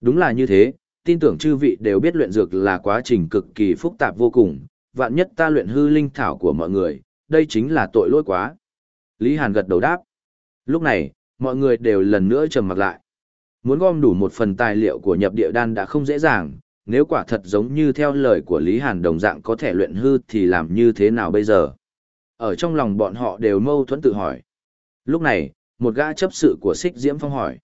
Đúng là như thế, tin tưởng chư vị đều biết luyện dược là quá trình cực kỳ phức tạp vô cùng, vạn nhất ta luyện hư linh thảo của mọi người, đây chính là tội lỗi quá. Lý Hàn gật đầu đáp. Lúc này, mọi người đều lần nữa trầm mặt lại. Muốn gom đủ một phần tài liệu của nhập địa đan đã không dễ dàng, nếu quả thật giống như theo lời của Lý Hàn đồng dạng có thể luyện hư thì làm như thế nào bây giờ? Ở trong lòng bọn họ đều mâu thuẫn tự hỏi. Lúc này, một gã chấp sự của Sích Diễm Phong hỏi.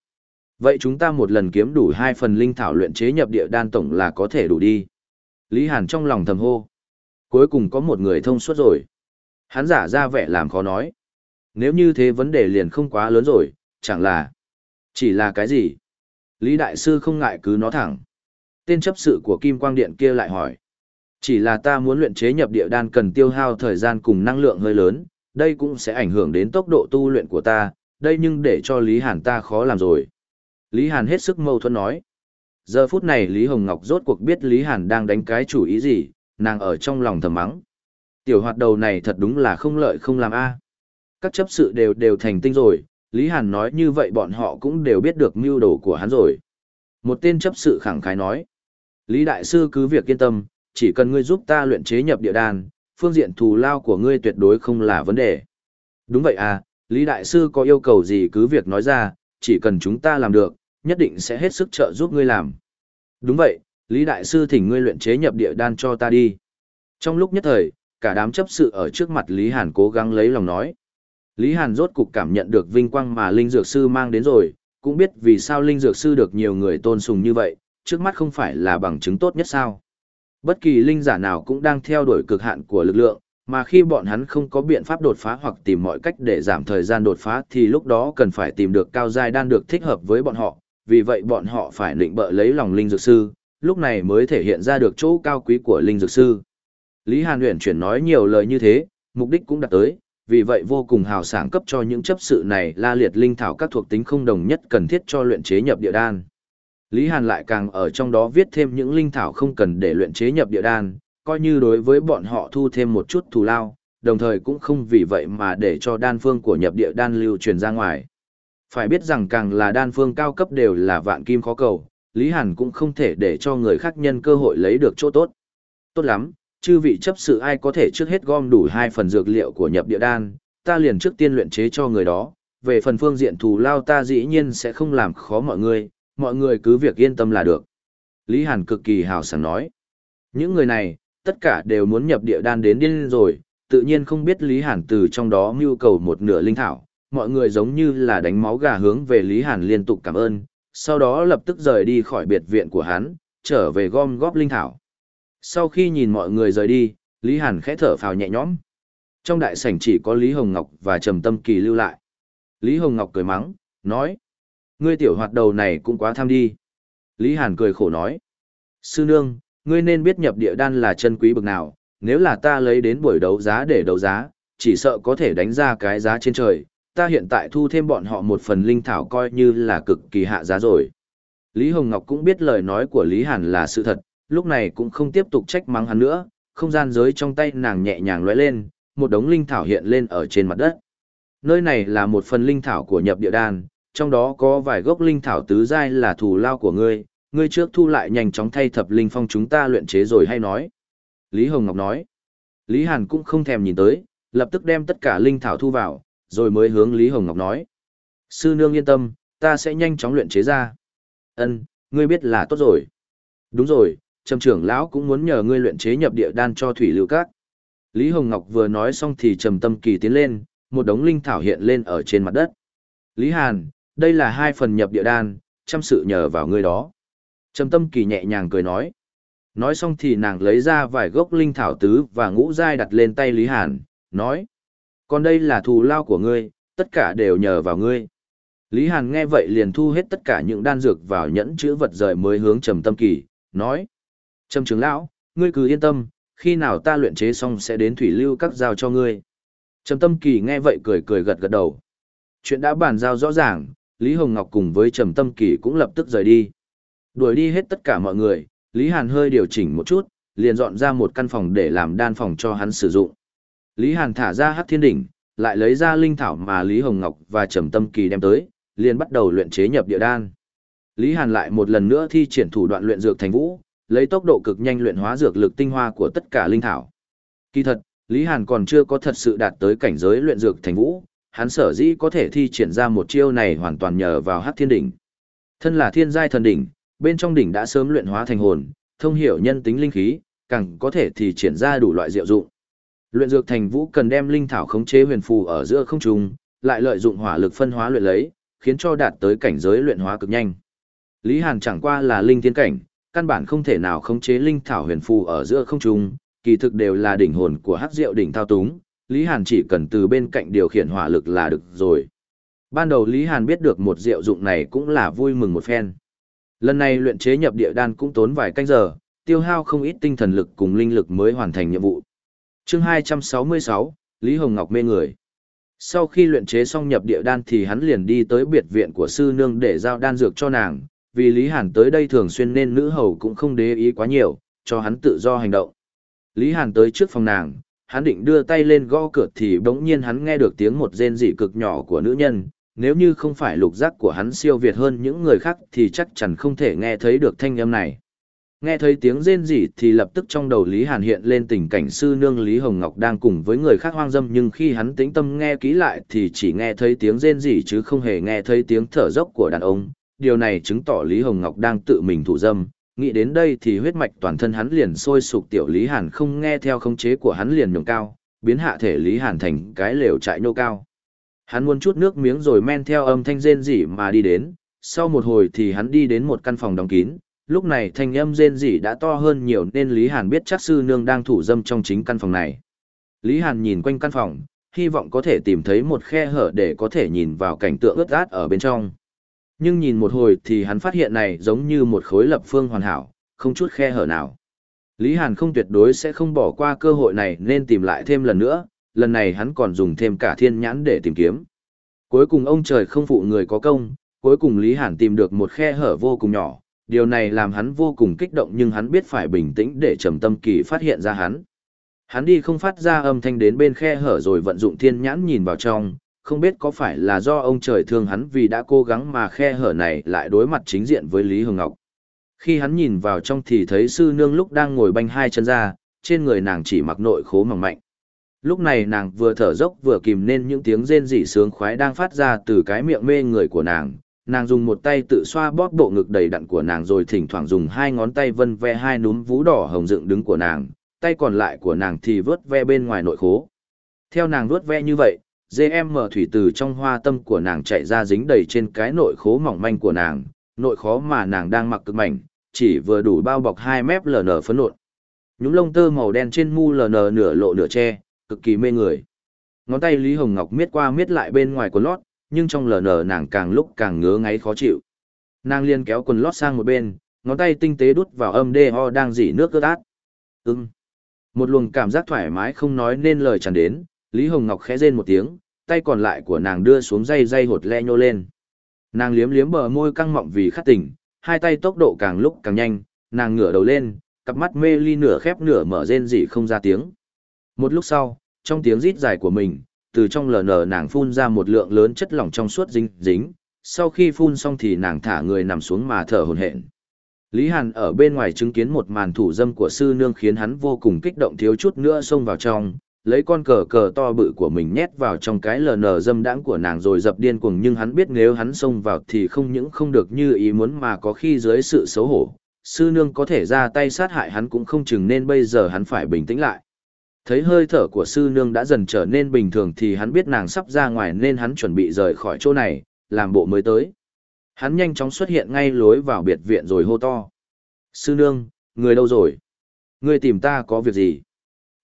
Vậy chúng ta một lần kiếm đủ hai phần linh thảo luyện chế nhập địa đan tổng là có thể đủ đi. Lý Hàn trong lòng thầm hô. Cuối cùng có một người thông suốt rồi. Hắn giả ra vẻ làm khó nói. Nếu như thế vấn đề liền không quá lớn rồi, chẳng là... Chỉ là cái gì? Lý Đại Sư không ngại cứ nói thẳng. Tên chấp sự của Kim Quang Điện kia lại hỏi. Chỉ là ta muốn luyện chế nhập địa đan cần tiêu hao thời gian cùng năng lượng hơi lớn, đây cũng sẽ ảnh hưởng đến tốc độ tu luyện của ta, đây nhưng để cho Lý Hàn ta khó làm rồi. Lý Hàn hết sức mâu thuẫn nói. Giờ phút này Lý Hồng Ngọc rốt cuộc biết Lý Hàn đang đánh cái chủ ý gì, nàng ở trong lòng thầm mắng. Tiểu hoạt đầu này thật đúng là không lợi không làm a. Các chấp sự đều đều thành tinh rồi, Lý Hàn nói như vậy bọn họ cũng đều biết được mưu đồ của hắn rồi. Một tên chấp sự khẳng khái nói. Lý Đại Sư cứ việc yên tâm, chỉ cần ngươi giúp ta luyện chế nhập địa đan, phương diện thù lao của ngươi tuyệt đối không là vấn đề. Đúng vậy à, Lý Đại Sư có yêu cầu gì cứ việc nói ra, chỉ cần chúng ta làm được, nhất định sẽ hết sức trợ giúp ngươi làm. Đúng vậy, Lý Đại Sư thỉnh ngươi luyện chế nhập địa đan cho ta đi. Trong lúc nhất thời, cả đám chấp sự ở trước mặt Lý Hàn cố gắng lấy lòng nói. Lý Hàn rốt cục cảm nhận được vinh quang mà Linh Dược Sư mang đến rồi, cũng biết vì sao Linh Dược Sư được nhiều người tôn sùng như vậy, trước mắt không phải là bằng chứng tốt nhất sao. Bất kỳ linh giả nào cũng đang theo đuổi cực hạn của lực lượng, mà khi bọn hắn không có biện pháp đột phá hoặc tìm mọi cách để giảm thời gian đột phá thì lúc đó cần phải tìm được cao giai đan được thích hợp với bọn họ, vì vậy bọn họ phải định bợ lấy lòng linh dược sư, lúc này mới thể hiện ra được chỗ cao quý của linh dược sư. Lý Hàn uyển chuyển nói nhiều lời như thế, mục đích cũng đạt tới, vì vậy vô cùng hào sảng cấp cho những chấp sự này la liệt linh thảo các thuộc tính không đồng nhất cần thiết cho luyện chế nhập địa đan. Lý Hàn lại càng ở trong đó viết thêm những linh thảo không cần để luyện chế nhập địa đan, coi như đối với bọn họ thu thêm một chút thù lao, đồng thời cũng không vì vậy mà để cho đan phương của nhập địa đan lưu truyền ra ngoài. Phải biết rằng càng là đan phương cao cấp đều là vạn kim khó cầu, Lý Hàn cũng không thể để cho người khác nhân cơ hội lấy được chỗ tốt. Tốt lắm, chư vị chấp sự ai có thể trước hết gom đủ hai phần dược liệu của nhập địa đan, ta liền trước tiên luyện chế cho người đó, về phần phương diện thù lao ta dĩ nhiên sẽ không làm khó mọi người, mọi người cứ việc yên tâm là được. Lý Hàn cực kỳ hào sảng nói. Những người này, tất cả đều muốn nhập địa đan đến điên rồi, tự nhiên không biết Lý Hàn từ trong đó mưu cầu một nửa linh thảo, mọi người giống như là đánh máu gà hướng về Lý Hàn liên tục cảm ơn, sau đó lập tức rời đi khỏi biệt viện của hắn, trở về gom góp linh thảo. Sau khi nhìn mọi người rời đi, Lý Hàn khẽ thở phào nhẹ nhõm. Trong đại sảnh chỉ có Lý Hồng Ngọc và Trầm Tâm Kỳ lưu lại. Lý Hồng Ngọc cười mắng, nói: "Ngươi tiểu hoạt đầu này cũng quá tham đi." Lý Hàn cười khổ nói: "Sư nương, ngươi nên biết nhập địa đan là chân quý bực nào, nếu là ta lấy đến buổi đấu giá để đấu giá, chỉ sợ có thể đánh ra cái giá trên trời, ta hiện tại thu thêm bọn họ một phần linh thảo coi như là cực kỳ hạ giá rồi. Lý Hồng Ngọc cũng biết lời nói của Lý Hàn là sự thật, lúc này cũng không tiếp tục trách mắng hắn nữa, không gian giới trong tay nàng nhẹ nhàng lóe lên, một đống linh thảo hiện lên ở trên mặt đất. Nơi này là một phần linh thảo của nhập địa đan, trong đó có vài gốc linh thảo tứ giai là thù lao của ngươi, ngươi trước thu lại nhanh chóng thay thập linh phong chúng ta luyện chế rồi hay nói. Lý Hồng Ngọc nói. Lý Hàn cũng không thèm nhìn tới, lập tức đem tất cả linh thảo thu vào, rồi mới hướng Lý Hồng Ngọc nói. Sư nương yên tâm, ta sẽ nhanh chóng luyện chế ra. Ân, ngươi biết là tốt rồi. Đúng rồi, trầm trưởng lão cũng muốn nhờ ngươi luyện chế nhập địa đan cho thủy lưu các. Lý Hồng Ngọc vừa nói xong thì trầm tâm kỳ tiến lên, một đống linh thảo hiện lên ở trên mặt đất. Lý Hàn, đây là hai phần nhập địa đan, chăm sự nhờ vào ngươi đó. Trầm tâm kỳ nhẹ nhàng cười nói. Nói xong thì nàng lấy ra vài gốc linh thảo tứ và ngũ giai đặt lên tay Lý Hàn, nói. Còn đây là thù lao của ngươi, tất cả đều nhờ vào ngươi. Lý Hàn nghe vậy liền thu hết tất cả những đan dược vào nhẫn chữ vật rời mới hướng Trầm Tâm Kỳ, nói: "Trầm trưởng lão, ngươi cứ yên tâm, khi nào ta luyện chế xong sẽ đến thủy lưu các giao cho ngươi." Trầm Tâm Kỳ nghe vậy cười cười gật gật đầu. Chuyện đã bàn giao rõ ràng, Lý Hồng Ngọc cùng với Trầm Tâm Kỳ cũng lập tức rời đi. Đuổi đi hết tất cả mọi người, Lý Hàn hơi điều chỉnh một chút, liền dọn ra một căn phòng để làm đan phòng cho hắn sử dụng. Lý Hàn thả ra Hắc Thiên đỉnh, lại lấy ra linh thảo mà Lý Hồng Ngọc và Trầm Tâm Kỳ đem tới, liền bắt đầu luyện chế nhập địa đan. Lý Hàn lại một lần nữa thi triển thủ đoạn luyện dược thành vũ, lấy tốc độ cực nhanh luyện hóa dược lực tinh hoa của tất cả linh thảo. Kỳ thật, Lý Hàn còn chưa có thật sự đạt tới cảnh giới luyện dược thành vũ, hắn sở dĩ có thể thi triển ra một chiêu này hoàn toàn nhờ vào Hắc Thiên đỉnh. Thân là thiên giai thần đỉnh, bên trong đỉnh đã sớm luyện hóa thành hồn, thông hiểu nhân tính linh khí, càng có thể thì triển ra đủ loại diệu dụng. Luyện dược thành vũ cần đem linh thảo khống chế huyền phù ở giữa không trung, lại lợi dụng hỏa lực phân hóa luyện lấy, khiến cho đạt tới cảnh giới luyện hóa cực nhanh. Lý Hàn chẳng qua là linh tiên cảnh, căn bản không thể nào khống chế linh thảo huyền phù ở giữa không trung, kỳ thực đều là đỉnh hồn của Hắc Diệu đỉnh thao túng, Lý Hàn chỉ cần từ bên cạnh điều khiển hỏa lực là được rồi. Ban đầu Lý Hàn biết được một diệu dụng này cũng là vui mừng một phen. Lần này luyện chế nhập địa đan cũng tốn vài canh giờ, tiêu hao không ít tinh thần lực cùng linh lực mới hoàn thành nhiệm vụ. Chương 266, Lý Hồng Ngọc mê người. Sau khi luyện chế xong nhập địa đan thì hắn liền đi tới biệt viện của sư nương để giao đan dược cho nàng, vì Lý Hàn tới đây thường xuyên nên nữ hầu cũng không để ý quá nhiều, cho hắn tự do hành động. Lý Hàn tới trước phòng nàng, hắn định đưa tay lên gõ cửa thì bỗng nhiên hắn nghe được tiếng một rên rỉ cực nhỏ của nữ nhân, nếu như không phải lục giác của hắn siêu việt hơn những người khác thì chắc chắn không thể nghe thấy được thanh âm này. Nghe thấy tiếng rên rỉ thì lập tức trong đầu Lý Hàn hiện lên tình cảnh sư nương Lý Hồng Ngọc đang cùng với người khác hoang dâm nhưng khi hắn tĩnh tâm nghe kỹ lại thì chỉ nghe thấy tiếng rên rỉ chứ không hề nghe thấy tiếng thở dốc của đàn ông. Điều này chứng tỏ Lý Hồng Ngọc đang tự mình thủ dâm. Nghĩ đến đây thì huyết mạch toàn thân hắn liền sôi sục tiểu Lý Hàn không nghe theo khống chế của hắn liền nhường cao, biến hạ thể Lý Hàn thành cái lều trại nô cao. Hắn muốn chút nước miếng rồi men theo âm thanh rên rỉ mà đi đến, sau một hồi thì hắn đi đến một căn phòng đóng kín, lúc này thanh âm rên rỉ đã to hơn nhiều nên Lý Hàn biết chắc sư nương đang thủ dâm trong chính căn phòng này. Lý Hàn nhìn quanh căn phòng, hy vọng có thể tìm thấy một khe hở để có thể nhìn vào cảnh tượng ướt át ở bên trong. Nhưng nhìn một hồi thì hắn phát hiện này giống như một khối lập phương hoàn hảo, không chút khe hở nào. Lý Hàn không tuyệt đối sẽ không bỏ qua cơ hội này nên tìm lại thêm lần nữa, lần này hắn còn dùng thêm cả thiên nhãn để tìm kiếm. Cuối cùng ông trời không phụ người có công, cuối cùng Lý Hàn tìm được một khe hở vô cùng nhỏ, điều này làm hắn vô cùng kích động nhưng hắn biết phải bình tĩnh để trầm tâm kỳ phát hiện ra hắn. Hắn đi không phát ra âm thanh đến bên khe hở rồi vận dụng thiên nhãn nhìn vào trong, không biết có phải là do ông trời thương hắn vì đã cố gắng mà khe hở này lại đối mặt chính diện với Lý Hương Ngọc. Khi hắn nhìn vào trong thì thấy sư nương lúc đang ngồi banh hai chân ra, trên người nàng chỉ mặc nội khố mỏng mạnh. Lúc này nàng vừa thở dốc vừa kìm nên những tiếng rên rỉ sướng khoái đang phát ra từ cái miệng mê người của nàng. Nàng dùng một tay tự xoa bóp bộ ngực đầy đặn của nàng rồi thỉnh thoảng dùng hai ngón tay vân ve hai núm vú đỏ hồng dựng đứng của nàng, tay còn lại của nàng thì vớt ve bên ngoài nội khố. Theo nàng vớt ve như vậy, GM thủy từ trong hoa tâm của nàng chạy ra dính đầy trên cái nội khố mỏng manh của nàng, nội khố mà nàng đang mặc cực mảnh, chỉ vừa đủ bao bọc hai mép ln phấn nộn. Nhúng lông tơ màu đen trên mu ln nửa lộ nửa che, cực kỳ mê người. Ngón tay Lý Hồng Ngọc miết qua miết lại bên ngoài của lót, nhưng trong lờ nở nàng càng lúc càng ngứa ngáy khó chịu. Nàng liên kéo quần lót sang một bên, ngón tay tinh tế đút vào âm đê ho đang dỉ nước ướt át. Ừm. Một luồng cảm giác thoải mái không nói nên lời tràn đến, Lý Hồng Ngọc khẽ rên một tiếng, tay còn lại của nàng đưa xuống dây dây hột le nhô lên. Nàng liếm liếm bờ môi căng mọng vì khát tỉnh, hai tay tốc độ càng lúc càng nhanh, nàng ngửa đầu lên, cặp mắt mê ly nửa khép nửa mở rên rỉ không ra tiếng. Một lúc sau, trong tiếng rít dài của mình, từ trong lờ nở nàng phun ra một lượng lớn chất lỏng trong suốt dính dính, sau khi phun xong thì nàng thả người nằm xuống mà thở hổn hển. Lý Hàn ở bên ngoài chứng kiến một màn thủ dâm của sư nương khiến hắn vô cùng kích động thiếu chút nữa xông vào trong, lấy con cờ cờ to bự của mình nhét vào trong cái lờ nở dâm đãng của nàng rồi dập điên cuồng nhưng hắn biết nếu hắn xông vào thì không những không được như ý muốn mà có khi dưới sự xấu hổ, sư nương có thể ra tay sát hại hắn cũng không chừng nên bây giờ hắn phải bình tĩnh lại. Thấy hơi thở của sư nương đã dần trở nên bình thường thì hắn biết nàng sắp ra ngoài nên hắn chuẩn bị rời khỏi chỗ này, làm bộ mới tới. Hắn nhanh chóng xuất hiện ngay lối vào biệt viện rồi hô to. Sư nương, người đâu rồi? Người tìm ta có việc gì?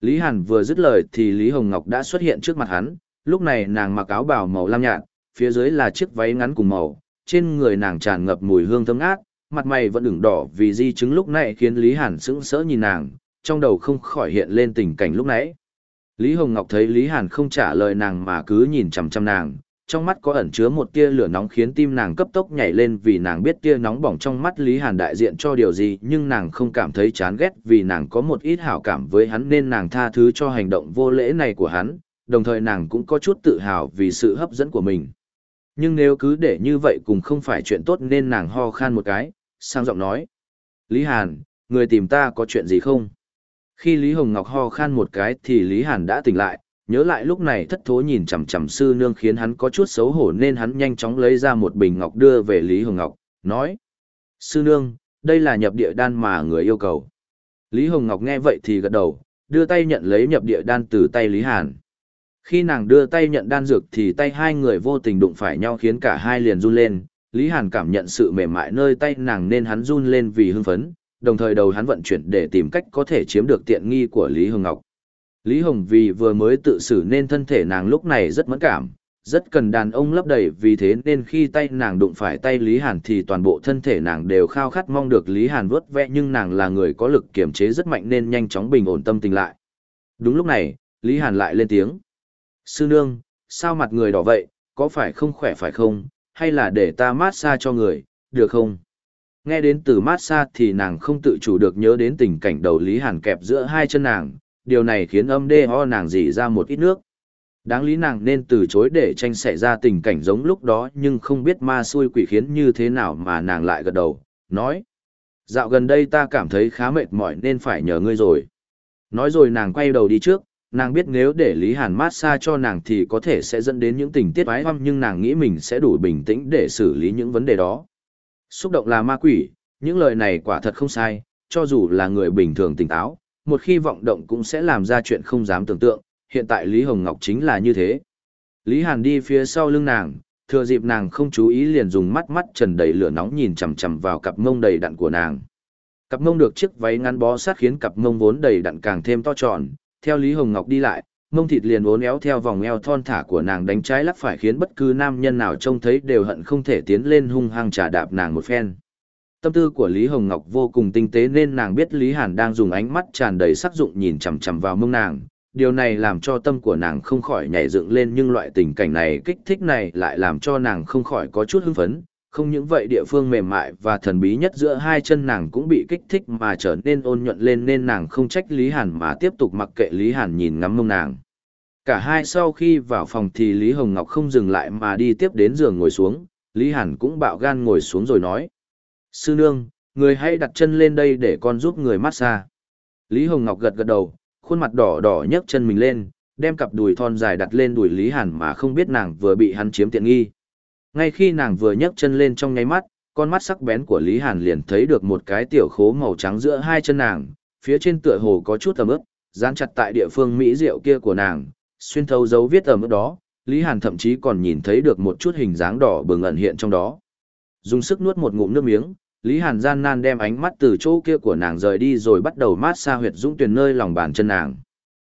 Lý Hàn vừa dứt lời thì Lý Hồng Ngọc đã xuất hiện trước mặt hắn, lúc này nàng mặc áo bào màu lam nhạt, phía dưới là chiếc váy ngắn cùng màu, trên người nàng tràn ngập mùi hương thơm ngát, mặt mày vẫn ửng đỏ vì di chứng lúc này khiến Lý Hàn sững sỡ nhìn nàng, trong đầu không khỏi hiện lên tình cảnh lúc nãy. Lý Hồng Ngọc thấy Lý Hàn không trả lời nàng mà cứ nhìn chằm chằm nàng, trong mắt có ẩn chứa một tia lửa nóng khiến tim nàng cấp tốc nhảy lên vì nàng biết tia nóng bỏng trong mắt Lý Hàn đại diện cho điều gì nhưng nàng không cảm thấy chán ghét vì nàng có một ít hảo cảm với hắn nên nàng tha thứ cho hành động vô lễ này của hắn, đồng thời nàng cũng có chút tự hào vì sự hấp dẫn của mình. Nhưng nếu cứ để như vậy cũng không phải chuyện tốt nên nàng ho khan một cái, sang giọng nói. Lý Hàn, người tìm ta có chuyện gì không? Khi Lý Hồng Ngọc ho khan một cái thì Lý Hàn đã tỉnh lại, nhớ lại lúc này thất thố nhìn chằm chằm sư nương khiến hắn có chút xấu hổ nên hắn nhanh chóng lấy ra một bình ngọc đưa về Lý Hồng Ngọc, nói. Sư nương, đây là nhập địa đan mà người yêu cầu. Lý Hồng Ngọc nghe vậy thì gật đầu, đưa tay nhận lấy nhập địa đan từ tay Lý Hàn. Khi nàng đưa tay nhận đan dược thì tay hai người vô tình đụng phải nhau khiến cả hai liền run lên. Lý Hàn cảm nhận sự mềm mại nơi tay nàng nên hắn run lên vì hưng phấn, đồng thời đầu hắn vận chuyển để tìm cách có thể chiếm được tiện nghi của Lý Hồng Ngọc. Lý Hồng vì vừa mới tự xử nên thân thể nàng lúc này rất mẫn cảm, rất cần đàn ông lấp đầy vì thế nên khi tay nàng đụng phải tay Lý Hàn thì toàn bộ thân thể nàng đều khao khát mong được Lý Hàn vớt vẽ nhưng nàng là người có lực kiểm chế rất mạnh nên nhanh chóng bình ổn tâm tình lại. Đúng lúc này, Lý Hàn lại lên tiếng. Sư nương, sao mặt người đỏ vậy, có phải không khỏe phải không, hay là để ta mát xa cho người, được không? Nghe đến từ mát xa thì nàng không tự chủ được nhớ đến tình cảnh đầu Lý Hàn kẹp giữa hai chân nàng, điều này khiến âm đê ho nàng dỉ ra một ít nước. Đáng lý nàng nên từ chối để tranh xảy ra tình cảnh giống lúc đó nhưng không biết ma xui quỷ khiến như thế nào mà nàng lại gật đầu, nói. Dạo gần đây ta cảm thấy khá mệt mỏi nên phải nhờ ngươi rồi. Nói rồi nàng quay đầu đi trước, nàng biết nếu để Lý Hàn mát xa cho nàng thì có thể sẽ dẫn đến những tình tiết ái hoăm nhưng nàng nghĩ mình sẽ đủ bình tĩnh để xử lý những vấn đề đó. Xúc động là ma quỷ, những lời này quả thật không sai, cho dù là người bình thường tỉnh táo, một khi vọng động cũng sẽ làm ra chuyện không dám tưởng tượng, hiện tại Lý Hồng Ngọc chính là như thế. Lý Hàn đi phía sau lưng nàng, thừa dịp nàng không chú ý liền dùng mắt mắt trần đầy lửa nóng nhìn chằm chằm vào cặp mông đầy đặn của nàng. Cặp mông được chiếc váy ngắn bó sát khiến cặp mông vốn đầy đặn càng thêm to tròn, theo Lý Hồng Ngọc đi lại, mông thịt liền uốn éo theo vòng eo thon thả của nàng đánh trái lắc phải khiến bất cứ nam nhân nào trông thấy đều hận không thể tiến lên hung hăng trả đạp nàng một phen. Tâm tư của Lý Hồng Ngọc vô cùng tinh tế nên nàng biết Lý Hàn đang dùng ánh mắt tràn đầy sắc dụng nhìn chằm chằm vào mông nàng. Điều này làm cho tâm của nàng không khỏi nhảy dựng lên nhưng loại tình cảnh này, kích thích này lại làm cho nàng không khỏi có chút hưng phấn. Không những vậy địa phương mềm mại và thần bí nhất giữa hai chân nàng cũng bị kích thích mà trở nên ôn nhuận lên nên nàng không trách Lý Hàn mà tiếp tục mặc kệ Lý Hàn nhìn ngắm mông nàng. Cả hai sau khi vào phòng thì Lý Hồng Ngọc không dừng lại mà đi tiếp đến giường ngồi xuống, Lý Hàn cũng bạo gan ngồi xuống rồi nói. Sư nương, người hãy đặt chân lên đây để con giúp người massage. Lý Hồng Ngọc gật gật đầu, khuôn mặt đỏ đỏ nhấc chân mình lên, đem cặp đùi thon dài đặt lên đùi Lý Hàn mà không biết nàng vừa bị hắn chiếm tiện nghi. Ngay khi nàng vừa nhấc chân lên trong nháy mắt, con mắt sắc bén của Lý Hàn liền thấy được một cái tiểu khố màu trắng giữa hai chân nàng, phía trên tựa hồ có chút ẩm ướt, dán chặt tại địa phương mỹ diệu kia của nàng, xuyên thấu dấu viết ẩm ướt đó, Lý Hàn thậm chí còn nhìn thấy được một chút hình dáng đỏ bừng ẩn hiện trong đó. Dùng sức nuốt một ngụm nước miếng, Lý Hàn gian nan đem ánh mắt từ chỗ kia của nàng rời đi rồi bắt đầu mát xa huyệt dũng tuyển nơi lòng bàn chân nàng.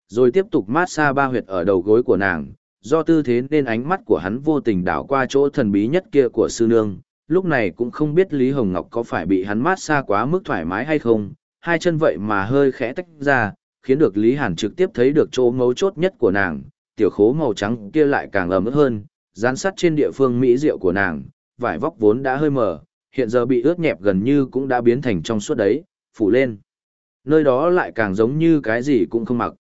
Rồi tiếp tục mát xa ba huyệt ở đầu gối của nàng, do tư thế nên ánh mắt của hắn vô tình đảo qua chỗ thần bí nhất kia của sư nương, lúc này cũng không biết Lý Hồng Ngọc có phải bị hắn mát xa quá mức thoải mái hay không, hai chân vậy mà hơi khẽ tách ra, khiến được Lý Hàn trực tiếp thấy được chỗ mấu chốt nhất của nàng, tiểu khố màu trắng kia lại càng ấm ướt hơn, dán sát trên địa phương mỹ diệu của nàng, vải vóc vốn đã hơi mờ, hiện giờ bị ướt nhẹp gần như cũng đã biến thành trong suốt đấy, phủ lên. Nơi đó lại càng giống như cái gì cũng không mặc.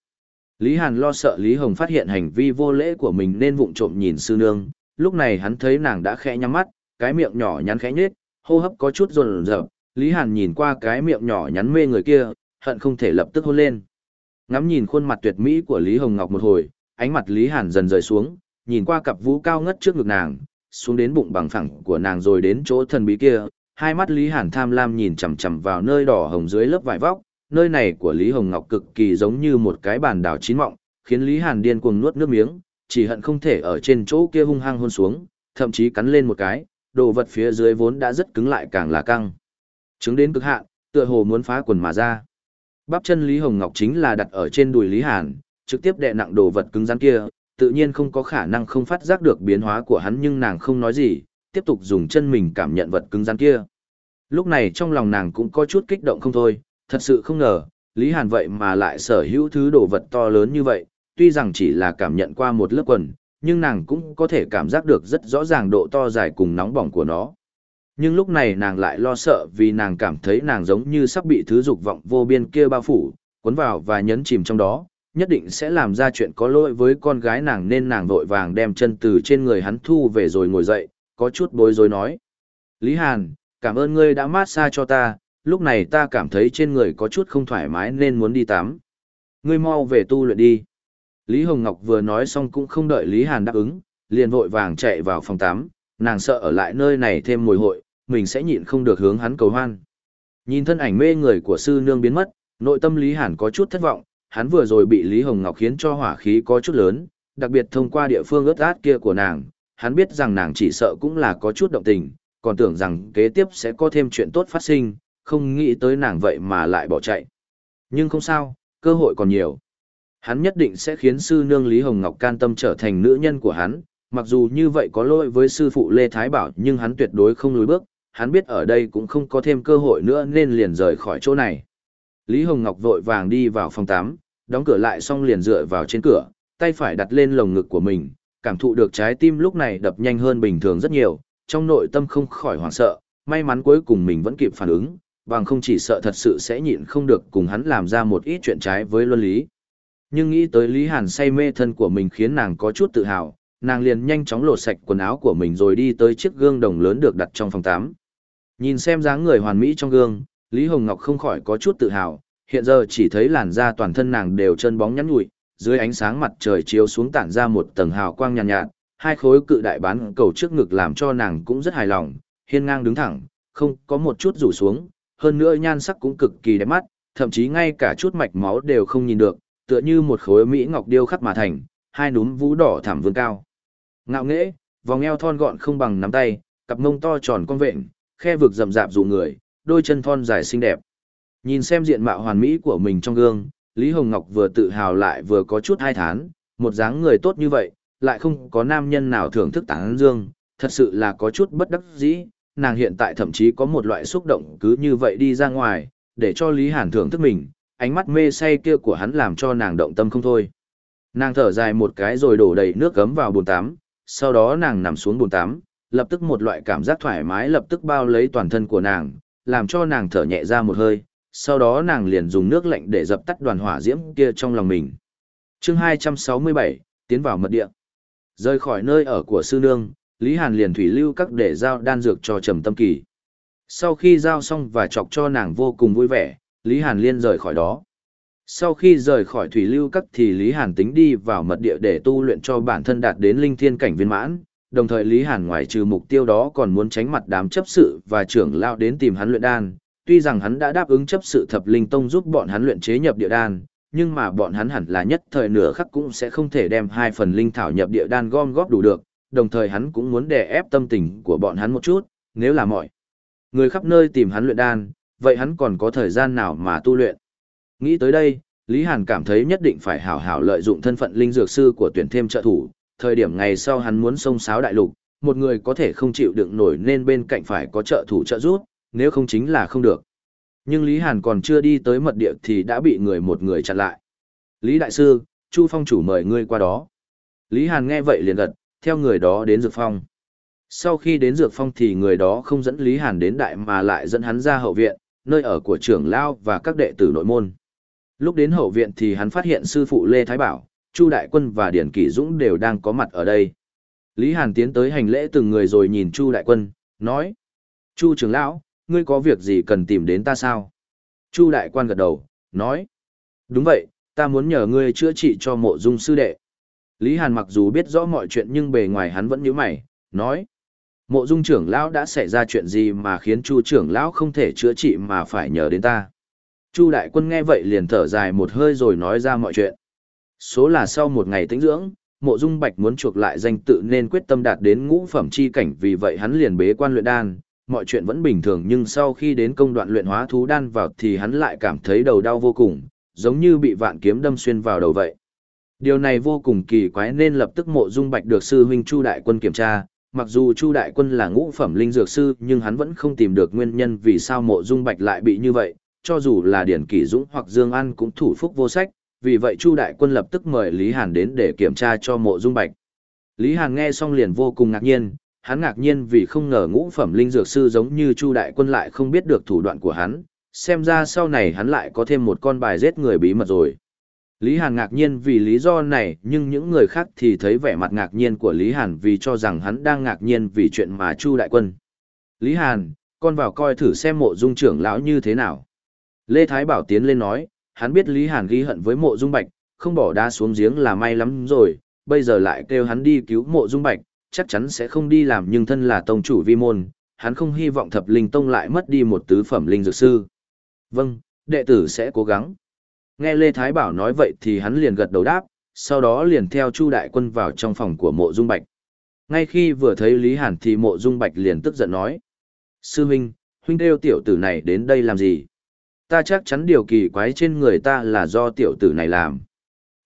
Lý Hàn lo sợ Lý Hồng phát hiện hành vi vô lễ của mình nên vụng trộm nhìn sư nương, lúc này hắn thấy nàng đã khẽ nhắm mắt, cái miệng nhỏ nhắn khẽ nhếch, hô hấp có chút rồn rợp. Lý Hàn nhìn qua cái miệng nhỏ nhắn mê người kia, hận không thể lập tức hôn lên. Ngắm nhìn khuôn mặt tuyệt mỹ của Lý Hồng Ngọc một hồi, ánh mặt Lý Hàn dần rời xuống, nhìn qua cặp vũ cao ngất trước ngực nàng, xuống đến bụng bằng phẳng của nàng rồi đến chỗ thần bí kia, hai mắt Lý Hàn tham lam nhìn chằm chằm vào nơi đỏ hồng dưới lớp vải vóc, nơi này của Lý Hồng Ngọc cực kỳ giống như một cái bàn đảo chín mọng, khiến Lý Hàn điên cuồng nuốt nước miếng, chỉ hận không thể ở trên chỗ kia hung hăng hôn xuống, thậm chí cắn lên một cái, đồ vật phía dưới vốn đã rất cứng lại càng là căng. Chứng đến cực hạn, tựa hồ muốn phá quần mà ra. Bắp chân Lý Hồng Ngọc chính là đặt ở trên đùi Lý Hàn, trực tiếp đè nặng đồ vật cứng rắn kia, tự nhiên không có khả năng không phát giác được biến hóa của hắn nhưng nàng không nói gì, tiếp tục dùng chân mình cảm nhận vật cứng rắn kia. Lúc này trong lòng nàng cũng có chút kích động không thôi, thật sự không ngờ, Lý Hàn vậy mà lại sở hữu thứ đồ vật to lớn như vậy, tuy rằng chỉ là cảm nhận qua một lớp quần, nhưng nàng cũng có thể cảm giác được rất rõ ràng độ to dài cùng nóng bỏng của nó. Nhưng lúc này nàng lại lo sợ vì nàng cảm thấy nàng giống như sắp bị thứ dục vọng vô biên kia bao phủ, cuốn vào và nhấn chìm trong đó, nhất định sẽ làm ra chuyện có lỗi với con gái nàng nên nàng vội vàng đem chân từ trên người hắn thu về rồi ngồi dậy, có chút bối rối nói. Lý Hàn, cảm ơn ngươi đã mát xa cho ta, lúc này ta cảm thấy trên người có chút không thoải mái nên muốn đi tắm. Ngươi mau về tu luyện đi. Lý Hồng Ngọc vừa nói xong cũng không đợi Lý Hàn đáp ứng, liền vội vàng chạy vào phòng tắm, nàng sợ ở lại nơi này thêm mùi hội, mình sẽ nhịn không được hướng hắn cầu hoan. Nhìn thân ảnh mê người của sư nương biến mất, nội tâm Lý Hàn có chút thất vọng, hắn vừa rồi bị Lý Hồng Ngọc khiến cho hỏa khí có chút lớn, đặc biệt thông qua địa phương ướt át kia của nàng, hắn biết rằng nàng chỉ sợ cũng là có chút động tình, còn tưởng rằng kế tiếp sẽ có thêm chuyện tốt phát sinh, không nghĩ tới nàng vậy mà lại bỏ chạy. Nhưng không sao, cơ hội còn nhiều. Hắn nhất định sẽ khiến sư nương Lý Hồng Ngọc can tâm trở thành nữ nhân của hắn, mặc dù như vậy có lỗi với sư phụ Lê Thái Bảo nhưng hắn tuyệt đối không lùi bước, hắn biết ở đây cũng không có thêm cơ hội nữa nên liền rời khỏi chỗ này. Lý Hồng Ngọc vội vàng đi vào phòng 8, đóng cửa lại xong liền dựa vào trên cửa, tay phải đặt lên lồng ngực của mình, cảm thụ được trái tim lúc này đập nhanh hơn bình thường rất nhiều, trong nội tâm không khỏi hoảng sợ, may mắn cuối cùng mình vẫn kịp phản ứng, bằng không chỉ sợ thật sự sẽ nhịn không được cùng hắn làm ra một ít chuyện trái với luân lý. Nhưng nghĩ tới Lý Hàn say mê thân của mình khiến nàng có chút tự hào, nàng liền nhanh chóng lột sạch quần áo của mình rồi đi tới chiếc gương đồng lớn được đặt trong phòng 8. Nhìn xem dáng người hoàn mỹ trong gương, Lý Hồng Ngọc không khỏi có chút tự hào, hiện giờ chỉ thấy làn da toàn thân nàng đều chân bóng nhắn nhụi, dưới ánh sáng mặt trời chiếu xuống tản ra một tầng hào quang nhàn nhạt, nhạt, hai khối cự đại bán cầu trước ngực làm cho nàng cũng rất hài lòng, hiên ngang đứng thẳng, không có một chút rủ xuống, hơn nữa nhan sắc cũng cực kỳ đẹp mắt, thậm chí ngay cả chút mạch máu đều không nhìn được, tựa như một khối mỹ ngọc điêu khắc mà thành, hai núm vú đỏ thảm vươn cao. Ngạo nghễ, vòng eo thon gọn không bằng nắm tay, cặp mông to tròn con vện, khe vực rậm rạp dụ người, đôi chân thon dài xinh đẹp. Nhìn xem diện mạo hoàn mỹ của mình trong gương, Lý Hồng Ngọc vừa tự hào lại vừa có chút hai thán, một dáng người tốt như vậy, lại không có nam nhân nào thưởng thức tán dương, thật sự là có chút bất đắc dĩ, nàng hiện tại thậm chí có một loại xúc động cứ như vậy đi ra ngoài, để cho Lý Hàn thưởng thức mình, ánh mắt mê say kia của hắn làm cho nàng động tâm không thôi. Nàng thở dài một cái rồi đổ đầy nước gấm vào bồn tắm, sau đó nàng nằm xuống bồn tắm, lập tức một loại cảm giác thoải mái lập tức bao lấy toàn thân của nàng, làm cho nàng thở nhẹ ra một hơi, sau đó nàng liền dùng nước lạnh để dập tắt đoàn hỏa diễm kia trong lòng mình. chương 267, tiến vào mật địa. Rời khỏi nơi ở của sư nương, Lý Hàn liền thủy lưu các để giao đan dược cho Trầm Tâm Kỳ. Sau khi giao xong và chọc cho nàng vô cùng vui vẻ, Lý Hàn liên rời khỏi đó. Sau khi rời khỏi thủy lưu các thì Lý Hàn tính đi vào mật địa để tu luyện cho bản thân đạt đến linh thiên cảnh viên mãn, đồng thời Lý Hàn ngoài trừ mục tiêu đó còn muốn tránh mặt đám chấp sự và trưởng lao đến tìm hắn luyện đan. Tuy rằng hắn đã đáp ứng chấp sự thập linh tông giúp bọn hắn luyện chế nhập địa đan, nhưng mà bọn hắn hẳn là nhất thời nửa khắc cũng sẽ không thể đem hai phần linh thảo nhập địa đan gom góp đủ được, đồng thời hắn cũng muốn đè ép tâm tình của bọn hắn một chút, nếu là mọi người khắp nơi tìm hắn luyện đan, vậy hắn còn có thời gian nào mà tu luyện. Nghĩ tới đây, Lý Hàn cảm thấy nhất định phải hảo hảo lợi dụng thân phận linh dược sư của tuyển thêm trợ thủ, thời điểm ngày sau hắn muốn sông sáo đại lục, một người có thể không chịu đựng nổi nên bên cạnh phải có trợ thủ trợ giúp, nếu không chính là không được. Nhưng Lý Hàn còn chưa đi tới mật địa thì đã bị người một người chặn lại. Lý Đại Sư, Chu Phong chủ mời ngươi qua đó. Lý Hàn nghe vậy liền gật, theo người đó đến Dược Phong. Sau khi đến Dược Phong thì người đó không dẫn Lý Hàn đến đại mà lại dẫn hắn ra hậu viện, nơi ở của trưởng Lao và các đệ tử nội môn. Lúc đến hậu viện thì hắn phát hiện sư phụ Lê Thái Bảo, Chu Đại Quân và Điển Kỷ Dũng đều đang có mặt ở đây. Lý Hàn tiến tới hành lễ từng người rồi nhìn Chu Đại Quân, nói. Chu trưởng lão, ngươi có việc gì cần tìm đến ta sao? Chu Đại Quan gật đầu, nói. Đúng vậy, ta muốn nhờ ngươi chữa trị cho mộ dung sư đệ. Lý Hàn mặc dù biết rõ mọi chuyện nhưng bề ngoài hắn vẫn nhíu mày, nói. Mộ dung trưởng lão đã xảy ra chuyện gì mà khiến Chu trưởng lão không thể chữa trị mà phải nhờ đến ta. Chu đại quân nghe vậy liền thở dài một hơi rồi nói ra mọi chuyện. Số là sau một ngày tĩnh dưỡng, mộ dung bạch muốn chuộc lại danh tự nên quyết tâm đạt đến ngũ phẩm chi cảnh vì vậy hắn liền bế quan luyện đan. Mọi chuyện vẫn bình thường nhưng sau khi đến công đoạn luyện hóa thú đan vào thì hắn lại cảm thấy đầu đau vô cùng, giống như bị vạn kiếm đâm xuyên vào đầu vậy. Điều này vô cùng kỳ quái nên lập tức mộ dung bạch được sư huynh Chu Đại Quân kiểm tra, mặc dù Chu Đại Quân là ngũ phẩm linh dược sư nhưng hắn vẫn không tìm được nguyên nhân vì sao mộ dung bạch lại bị như vậy, cho dù là Điển Kỷ Dũng hoặc Dương An cũng thủ phúc vô sách, vì vậy Chu Đại Quân lập tức mời Lý Hàn đến để kiểm tra cho mộ dung bạch. Lý Hàn nghe xong liền vô cùng ngạc nhiên, hắn ngạc nhiên vì không ngờ ngũ phẩm linh dược sư giống như Chu Đại Quân lại không biết được thủ đoạn của hắn, xem ra sau này hắn lại có thêm một con bài giết người bí mật rồi. Lý Hàn ngạc nhiên vì lý do này nhưng những người khác thì thấy vẻ mặt ngạc nhiên của Lý Hàn vì cho rằng hắn đang ngạc nhiên vì chuyện mà Chu Đại Quân. Lý Hàn, con vào coi thử xem mộ dung trưởng lão như thế nào. Lê Thái Bảo tiến lên nói, hắn biết Lý Hàn ghi hận với mộ dung bạch, không bỏ đá xuống giếng là may lắm rồi, bây giờ lại kêu hắn đi cứu mộ dung bạch, chắc chắn sẽ không đi làm nhưng thân là tông chủ vi môn, hắn không hy vọng thập linh tông lại mất đi một tứ phẩm linh dược sư. Vâng, đệ tử sẽ cố gắng. Nghe Lê Thái Bảo nói vậy thì hắn liền gật đầu đáp, sau đó liền theo Chu Đại Quân vào trong phòng của mộ dung bạch. Ngay khi vừa thấy Lý Hàn thì mộ dung bạch liền tức giận nói. Sư huynh, huynh đeo tiểu tử này đến đây làm gì? Ta chắc chắn điều kỳ quái trên người ta là do tiểu tử này làm.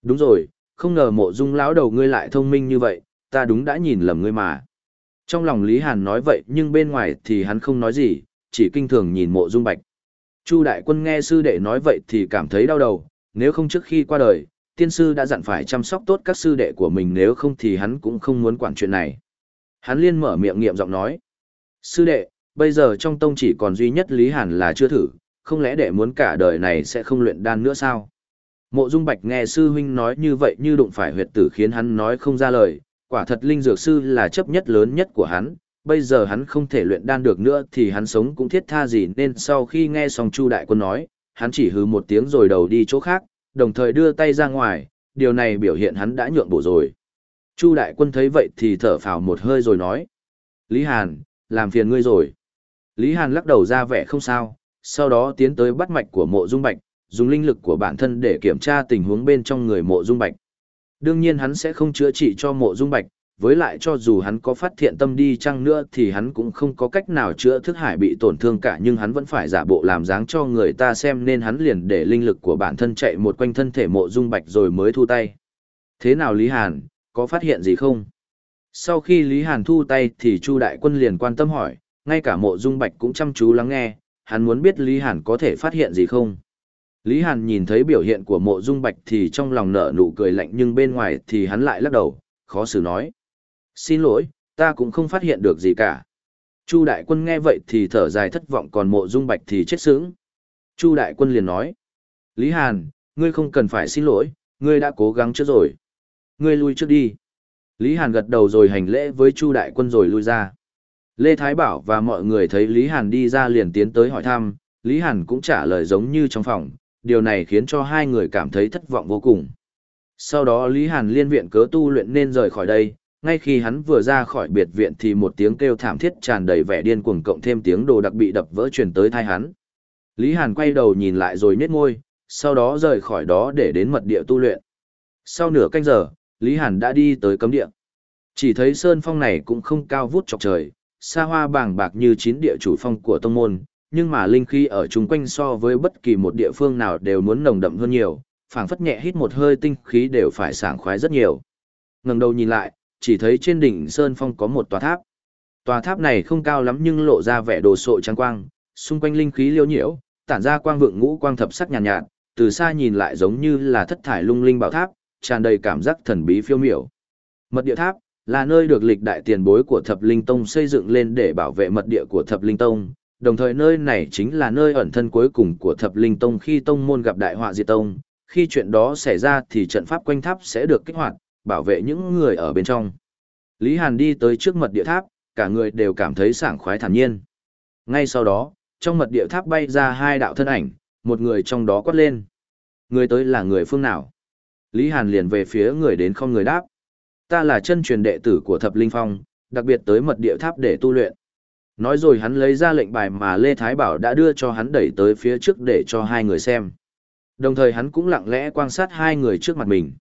Đúng rồi, không ngờ mộ dung lão đầu ngươi lại thông minh như vậy, ta đúng đã nhìn lầm ngươi mà. Trong lòng Lý Hàn nói vậy nhưng bên ngoài thì hắn không nói gì, chỉ kinh thường nhìn mộ dung bạch. Chu đại quân nghe sư đệ nói vậy thì cảm thấy đau đầu, nếu không trước khi qua đời, tiên sư đã dặn phải chăm sóc tốt các sư đệ của mình nếu không thì hắn cũng không muốn quản chuyện này. Hắn liên mở miệng nghiệm giọng nói. Sư đệ, bây giờ trong tông chỉ còn duy nhất Lý Hàn là chưa thử, không lẽ đệ muốn cả đời này sẽ không luyện đan nữa sao? Mộ Dung Bạch nghe sư huynh nói như vậy như đụng phải huyệt tử khiến hắn nói không ra lời, quả thật linh dược sư là chấp nhất lớn nhất của hắn, bây giờ hắn không thể luyện đan được nữa thì hắn sống cũng thiết tha gì nên sau khi nghe xong Chu Đại Quân nói, hắn chỉ hừ một tiếng rồi đầu đi chỗ khác, đồng thời đưa tay ra ngoài, điều này biểu hiện hắn đã nhượng bộ rồi. Chu Đại Quân thấy vậy thì thở phào một hơi rồi nói, Lý Hàn, làm phiền ngươi rồi. Lý Hàn lắc đầu ra vẻ không sao, sau đó tiến tới bắt mạch của mộ dung bạch, dùng linh lực của bản thân để kiểm tra tình huống bên trong người mộ dung bạch. Đương nhiên hắn sẽ không chữa trị cho mộ dung bạch, với lại cho dù hắn có phát thiện tâm đi chăng nữa thì hắn cũng không có cách nào chữa thức hải bị tổn thương cả nhưng hắn vẫn phải giả bộ làm dáng cho người ta xem nên hắn liền để linh lực của bản thân chạy một quanh thân thể mộ dung bạch rồi mới thu tay. Thế nào Lý Hàn, có phát hiện gì không? Sau khi Lý Hàn thu tay thì Chu Đại Quân liền quan tâm hỏi, ngay cả mộ dung bạch cũng chăm chú lắng nghe, hắn muốn biết Lý Hàn có thể phát hiện gì không. Lý Hàn nhìn thấy biểu hiện của mộ dung bạch thì trong lòng nở nụ cười lạnh nhưng bên ngoài thì hắn lại lắc đầu, khó xử nói. Xin lỗi, ta cũng không phát hiện được gì cả. Chu đại quân nghe vậy thì thở dài thất vọng còn mộ dung bạch thì chết sướng. Chu đại quân liền nói. Lý Hàn, ngươi không cần phải xin lỗi, ngươi đã cố gắng trước rồi. Ngươi lui trước đi. Lý Hàn gật đầu rồi hành lễ với Chu đại quân rồi lui ra. Lê Thái Bảo và mọi người thấy Lý Hàn đi ra liền tiến tới hỏi thăm, Lý Hàn cũng trả lời giống như trong phòng, điều này khiến cho hai người cảm thấy thất vọng vô cùng. Sau đó Lý Hàn liên viện cớ tu luyện nên rời khỏi đây, ngay khi hắn vừa ra khỏi biệt viện thì một tiếng kêu thảm thiết tràn đầy vẻ điên cuồng cộng thêm tiếng đồ đặc bị đập vỡ truyền tới thai hắn. Lý Hàn quay đầu nhìn lại rồi nhếch môi, sau đó rời khỏi đó để đến mật địa tu luyện. Sau nửa canh giờ, Lý Hàn đã đi tới cấm địa. Chỉ thấy sơn phong này cũng không cao vút chọc trời, xa hoa bàng bạc như chín địa chủ phong của tông môn, nhưng mà linh khí ở chung quanh so với bất kỳ một địa phương nào đều muốn nồng đậm hơn nhiều, phảng phất nhẹ hít một hơi tinh khí đều phải sảng khoái rất nhiều. Ngẩng đầu nhìn lại, chỉ thấy trên đỉnh sơn phong có một tòa tháp. Tòa tháp này không cao lắm nhưng lộ ra vẻ đồ sộ trắng quang, xung quanh linh khí liêu nhiễu, tản ra quang vượng ngũ quang thập sắc nhàn nhạt, nhạt, từ xa nhìn lại giống như là thất thải lung linh bảo tháp, tràn đầy cảm giác thần bí phiêu miểu. Mật địa tháp là nơi được lịch đại tiền bối của Thập Linh Tông xây dựng lên để bảo vệ mật địa của Thập Linh Tông, đồng thời nơi này chính là nơi ẩn thân cuối cùng của Thập Linh Tông khi tông môn gặp đại họa diệt tông, khi chuyện đó xảy ra thì trận pháp quanh tháp sẽ được kích hoạt, bảo vệ những người ở bên trong. Lý Hàn đi tới trước mật địa tháp, cả người đều cảm thấy sảng khoái thản nhiên. Ngay sau đó, trong mật địa tháp bay ra hai đạo thân ảnh, một người trong đó quát lên. Người tới là người phương nào? Lý Hàn liền về phía người đến không người đáp. Ta là chân truyền đệ tử của Thập Linh Phong, đặc biệt tới mật địa tháp để tu luyện. Nói rồi hắn lấy ra lệnh bài mà Lê Thái Bảo đã đưa cho hắn đẩy tới phía trước để cho hai người xem. Đồng thời hắn cũng lặng lẽ quan sát hai người trước mặt mình.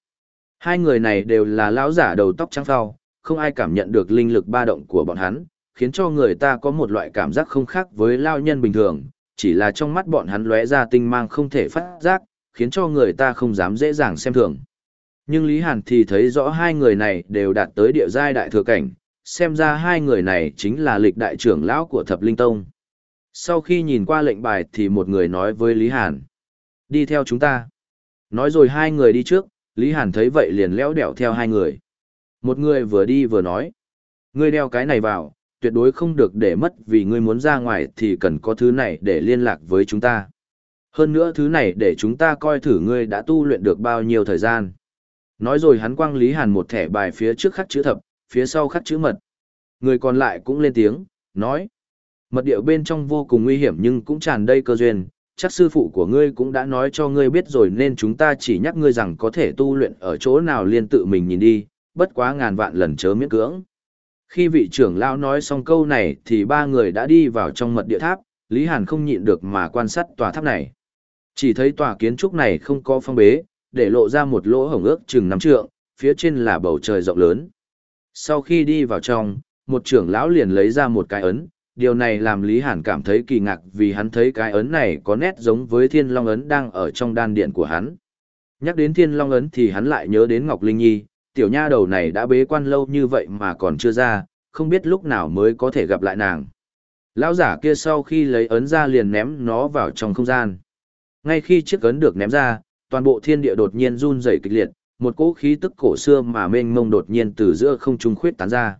Hai người này đều là lão giả đầu tóc trắng phao, không ai cảm nhận được linh lực ba động của bọn hắn, khiến cho người ta có một loại cảm giác không khác với lao nhân bình thường, chỉ là trong mắt bọn hắn lóe ra tinh mang không thể phát giác, khiến cho người ta không dám dễ dàng xem thường. Nhưng Lý Hàn thì thấy rõ hai người này đều đạt tới địa giai đại thừa cảnh, xem ra hai người này chính là lịch đại trưởng lão của Thập Linh Tông. Sau khi nhìn qua lệnh bài thì một người nói với Lý Hàn. Đi theo chúng ta. Nói rồi hai người đi trước, Lý Hàn thấy vậy liền lẽo đẻo theo hai người. Một người vừa đi vừa nói. Ngươi đeo cái này vào, tuyệt đối không được để mất vì ngươi muốn ra ngoài thì cần có thứ này để liên lạc với chúng ta. Hơn nữa thứ này để chúng ta coi thử ngươi đã tu luyện được bao nhiêu thời gian. Nói rồi hắn quăng Lý Hàn một thẻ bài phía trước khắc chữ thập, phía sau khắc chữ mật. Người còn lại cũng lên tiếng, nói. Mật điệu bên trong vô cùng nguy hiểm nhưng cũng tràn đầy cơ duyên, chắc sư phụ của ngươi cũng đã nói cho ngươi biết rồi nên chúng ta chỉ nhắc ngươi rằng có thể tu luyện ở chỗ nào liên tự mình nhìn đi, bất quá ngàn vạn lần chớ miễn cưỡng. Khi vị trưởng lão nói xong câu này thì ba người đã đi vào trong mật địa tháp, Lý Hàn không nhịn được mà quan sát tòa tháp này. Chỉ thấy tòa kiến trúc này không có phong bế, để lộ ra một lỗ hổng ước chừng năm trượng, phía trên là bầu trời rộng lớn. Sau khi đi vào trong, một trưởng lão liền lấy ra một cái ấn, điều này làm Lý Hàn cảm thấy kỳ ngạc vì hắn thấy cái ấn này có nét giống với thiên long ấn đang ở trong đan điện của hắn. Nhắc đến thiên long ấn thì hắn lại nhớ đến Ngọc Linh Nhi, tiểu nha đầu này đã bế quan lâu như vậy mà còn chưa ra, không biết lúc nào mới có thể gặp lại nàng. Lão giả kia sau khi lấy ấn ra liền ném nó vào trong không gian. Ngay khi chiếc ấn được ném ra, toàn bộ thiên địa đột nhiên run rẩy kịch liệt, một cỗ khí tức cổ xưa mà mênh mông đột nhiên từ giữa không trung khuyết tán ra.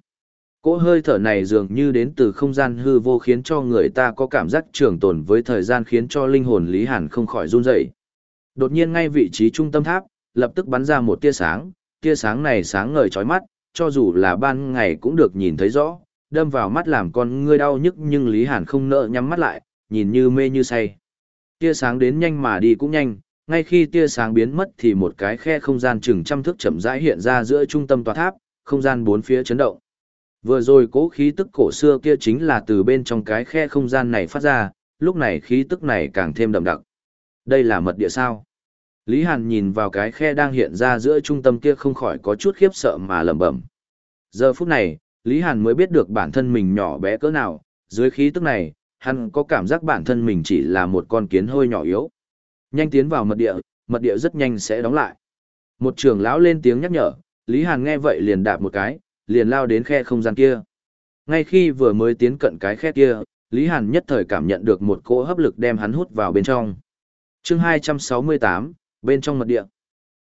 Cỗ hơi thở này dường như đến từ không gian hư vô khiến cho người ta có cảm giác trường tồn với thời gian khiến cho linh hồn Lý Hàn không khỏi run rẩy. Đột nhiên ngay vị trí trung tâm tháp, lập tức bắn ra một tia sáng, tia sáng này sáng ngời chói mắt, cho dù là ban ngày cũng được nhìn thấy rõ, đâm vào mắt làm con ngươi đau nhức nhưng Lý Hàn không nỡ nhắm mắt lại, nhìn như mê như say. Tia sáng đến nhanh mà đi cũng nhanh, ngay khi tia sáng biến mất thì một cái khe không gian chừng trăm thước chậm rãi hiện ra giữa trung tâm tòa tháp, không gian bốn phía chấn động. Vừa rồi cố khí tức cổ xưa kia chính là từ bên trong cái khe không gian này phát ra, lúc này khí tức này càng thêm đậm đặc. Đây là mật địa sao? Lý Hàn nhìn vào cái khe đang hiện ra giữa trung tâm kia không khỏi có chút khiếp sợ mà lẩm bẩm. Giờ phút này, Lý Hàn mới biết được bản thân mình nhỏ bé cỡ nào, dưới khí tức này, hắn có cảm giác bản thân mình chỉ là một con kiến hơi nhỏ yếu. Nhanh tiến vào mật địa, mật địa rất nhanh sẽ đóng lại. Một trưởng lão lên tiếng nhắc nhở, Lý Hàn nghe vậy liền đạp một cái, liền lao đến khe không gian kia. Ngay khi vừa mới tiến cận cái khe kia, Lý Hàn nhất thời cảm nhận được một cỗ hấp lực đem hắn hút vào bên trong. chương 268, bên trong mật địa.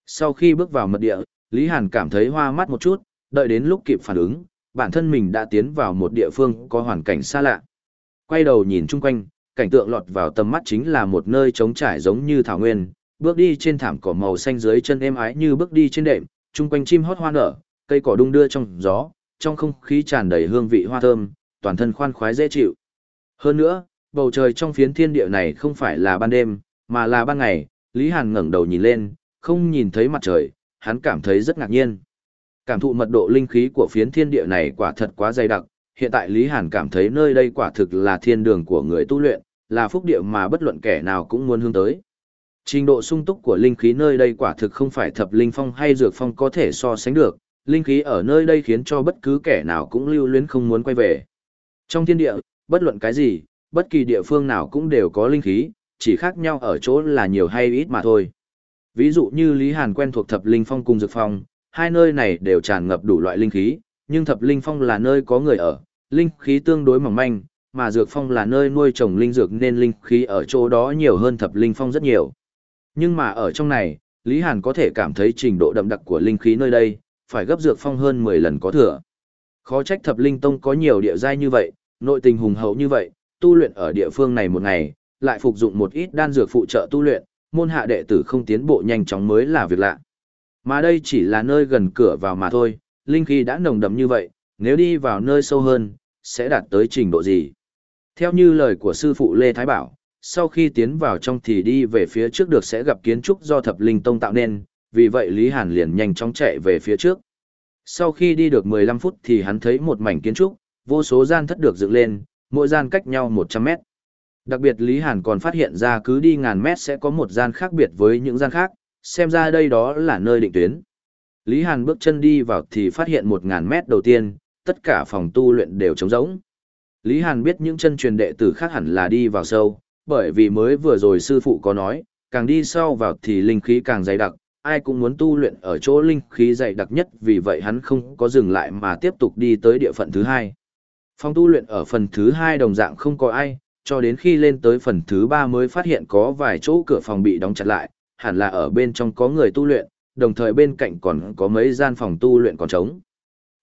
Sau khi bước vào mật địa, Lý Hàn cảm thấy hoa mắt một chút, đợi đến lúc kịp phản ứng, bản thân mình đã tiến vào một địa phương có hoàn cảnh xa lạ. Quay đầu nhìn chung quanh, cảnh tượng lọt vào tầm mắt chính là một nơi trống trải giống như thảo nguyên, bước đi trên thảm cỏ màu xanh dưới chân êm ái như bước đi trên đệm, chung quanh chim hót hoa nở, cây cỏ đung đưa trong gió, trong không khí tràn đầy hương vị hoa thơm, toàn thân khoan khoái dễ chịu. Hơn nữa, bầu trời trong phiến thiên địa này không phải là ban đêm, mà là ban ngày, Lý Hàn ngẩng đầu nhìn lên, không nhìn thấy mặt trời, hắn cảm thấy rất ngạc nhiên. Cảm thụ mật độ linh khí của phiến thiên địa này quả thật quá dày đặc, hiện tại Lý Hàn cảm thấy nơi đây quả thực là thiên đường của người tu luyện, là phúc địa mà bất luận kẻ nào cũng muốn hướng tới. Trình độ sung túc của linh khí nơi đây quả thực không phải thập linh phong hay dược phong có thể so sánh được, linh khí ở nơi đây khiến cho bất cứ kẻ nào cũng lưu luyến không muốn quay về. Trong thiên địa, bất luận cái gì, bất kỳ địa phương nào cũng đều có linh khí, chỉ khác nhau ở chỗ là nhiều hay ít mà thôi. Ví dụ như Lý Hàn quen thuộc thập linh phong cùng dược phong, hai nơi này đều tràn ngập đủ loại linh khí, nhưng thập linh phong là nơi có người ở, linh khí tương đối mỏng manh, mà dược phong là nơi nuôi trồng linh dược nên linh khí ở chỗ đó nhiều hơn thập linh phong rất nhiều. Nhưng mà ở trong này, Lý Hàn có thể cảm thấy trình độ đậm đặc của linh khí nơi đây, phải gấp dược phong hơn 10 lần có thừa. Khó trách thập linh tông có nhiều địa giai như vậy, nội tình hùng hậu như vậy, tu luyện ở địa phương này một ngày, lại phục dụng một ít đan dược phụ trợ tu luyện, môn hạ đệ tử không tiến bộ nhanh chóng mới là việc lạ. Mà đây chỉ là nơi gần cửa vào mà thôi, linh khí đã nồng đậm như vậy, nếu đi vào nơi sâu hơn, sẽ đạt tới trình độ gì? Theo như lời của sư phụ Lê Thái Bảo, sau khi tiến vào trong thì đi về phía trước được sẽ gặp kiến trúc do thập linh tông tạo nên, vì vậy Lý Hàn liền nhanh chóng chạy về phía trước. Sau khi đi được 15 phút thì hắn thấy một mảnh kiến trúc, vô số gian thất được dựng lên, mỗi gian cách nhau 100 mét. Đặc biệt Lý Hàn còn phát hiện ra cứ đi ngàn mét sẽ có một gian khác biệt với những gian khác, xem ra đây đó là nơi định tuyến. Lý Hàn bước chân đi vào thì phát hiện một ngàn mét đầu tiên, tất cả phòng tu luyện đều trống rỗng. Lý Hàn biết những chân truyền đệ tử khác hẳn là đi vào sâu, bởi vì mới vừa rồi sư phụ có nói, càng đi sâu vào thì linh khí càng dày đặc, ai cũng muốn tu luyện ở chỗ linh khí dày đặc nhất vì vậy hắn không có dừng lại mà tiếp tục đi tới địa phận thứ hai. Phòng tu luyện ở phần thứ hai đồng dạng không có ai, cho đến khi lên tới phần thứ ba mới phát hiện có vài chỗ cửa phòng bị đóng chặt lại, hẳn là ở bên trong có người tu luyện, đồng thời bên cạnh còn có mấy gian phòng tu luyện còn trống.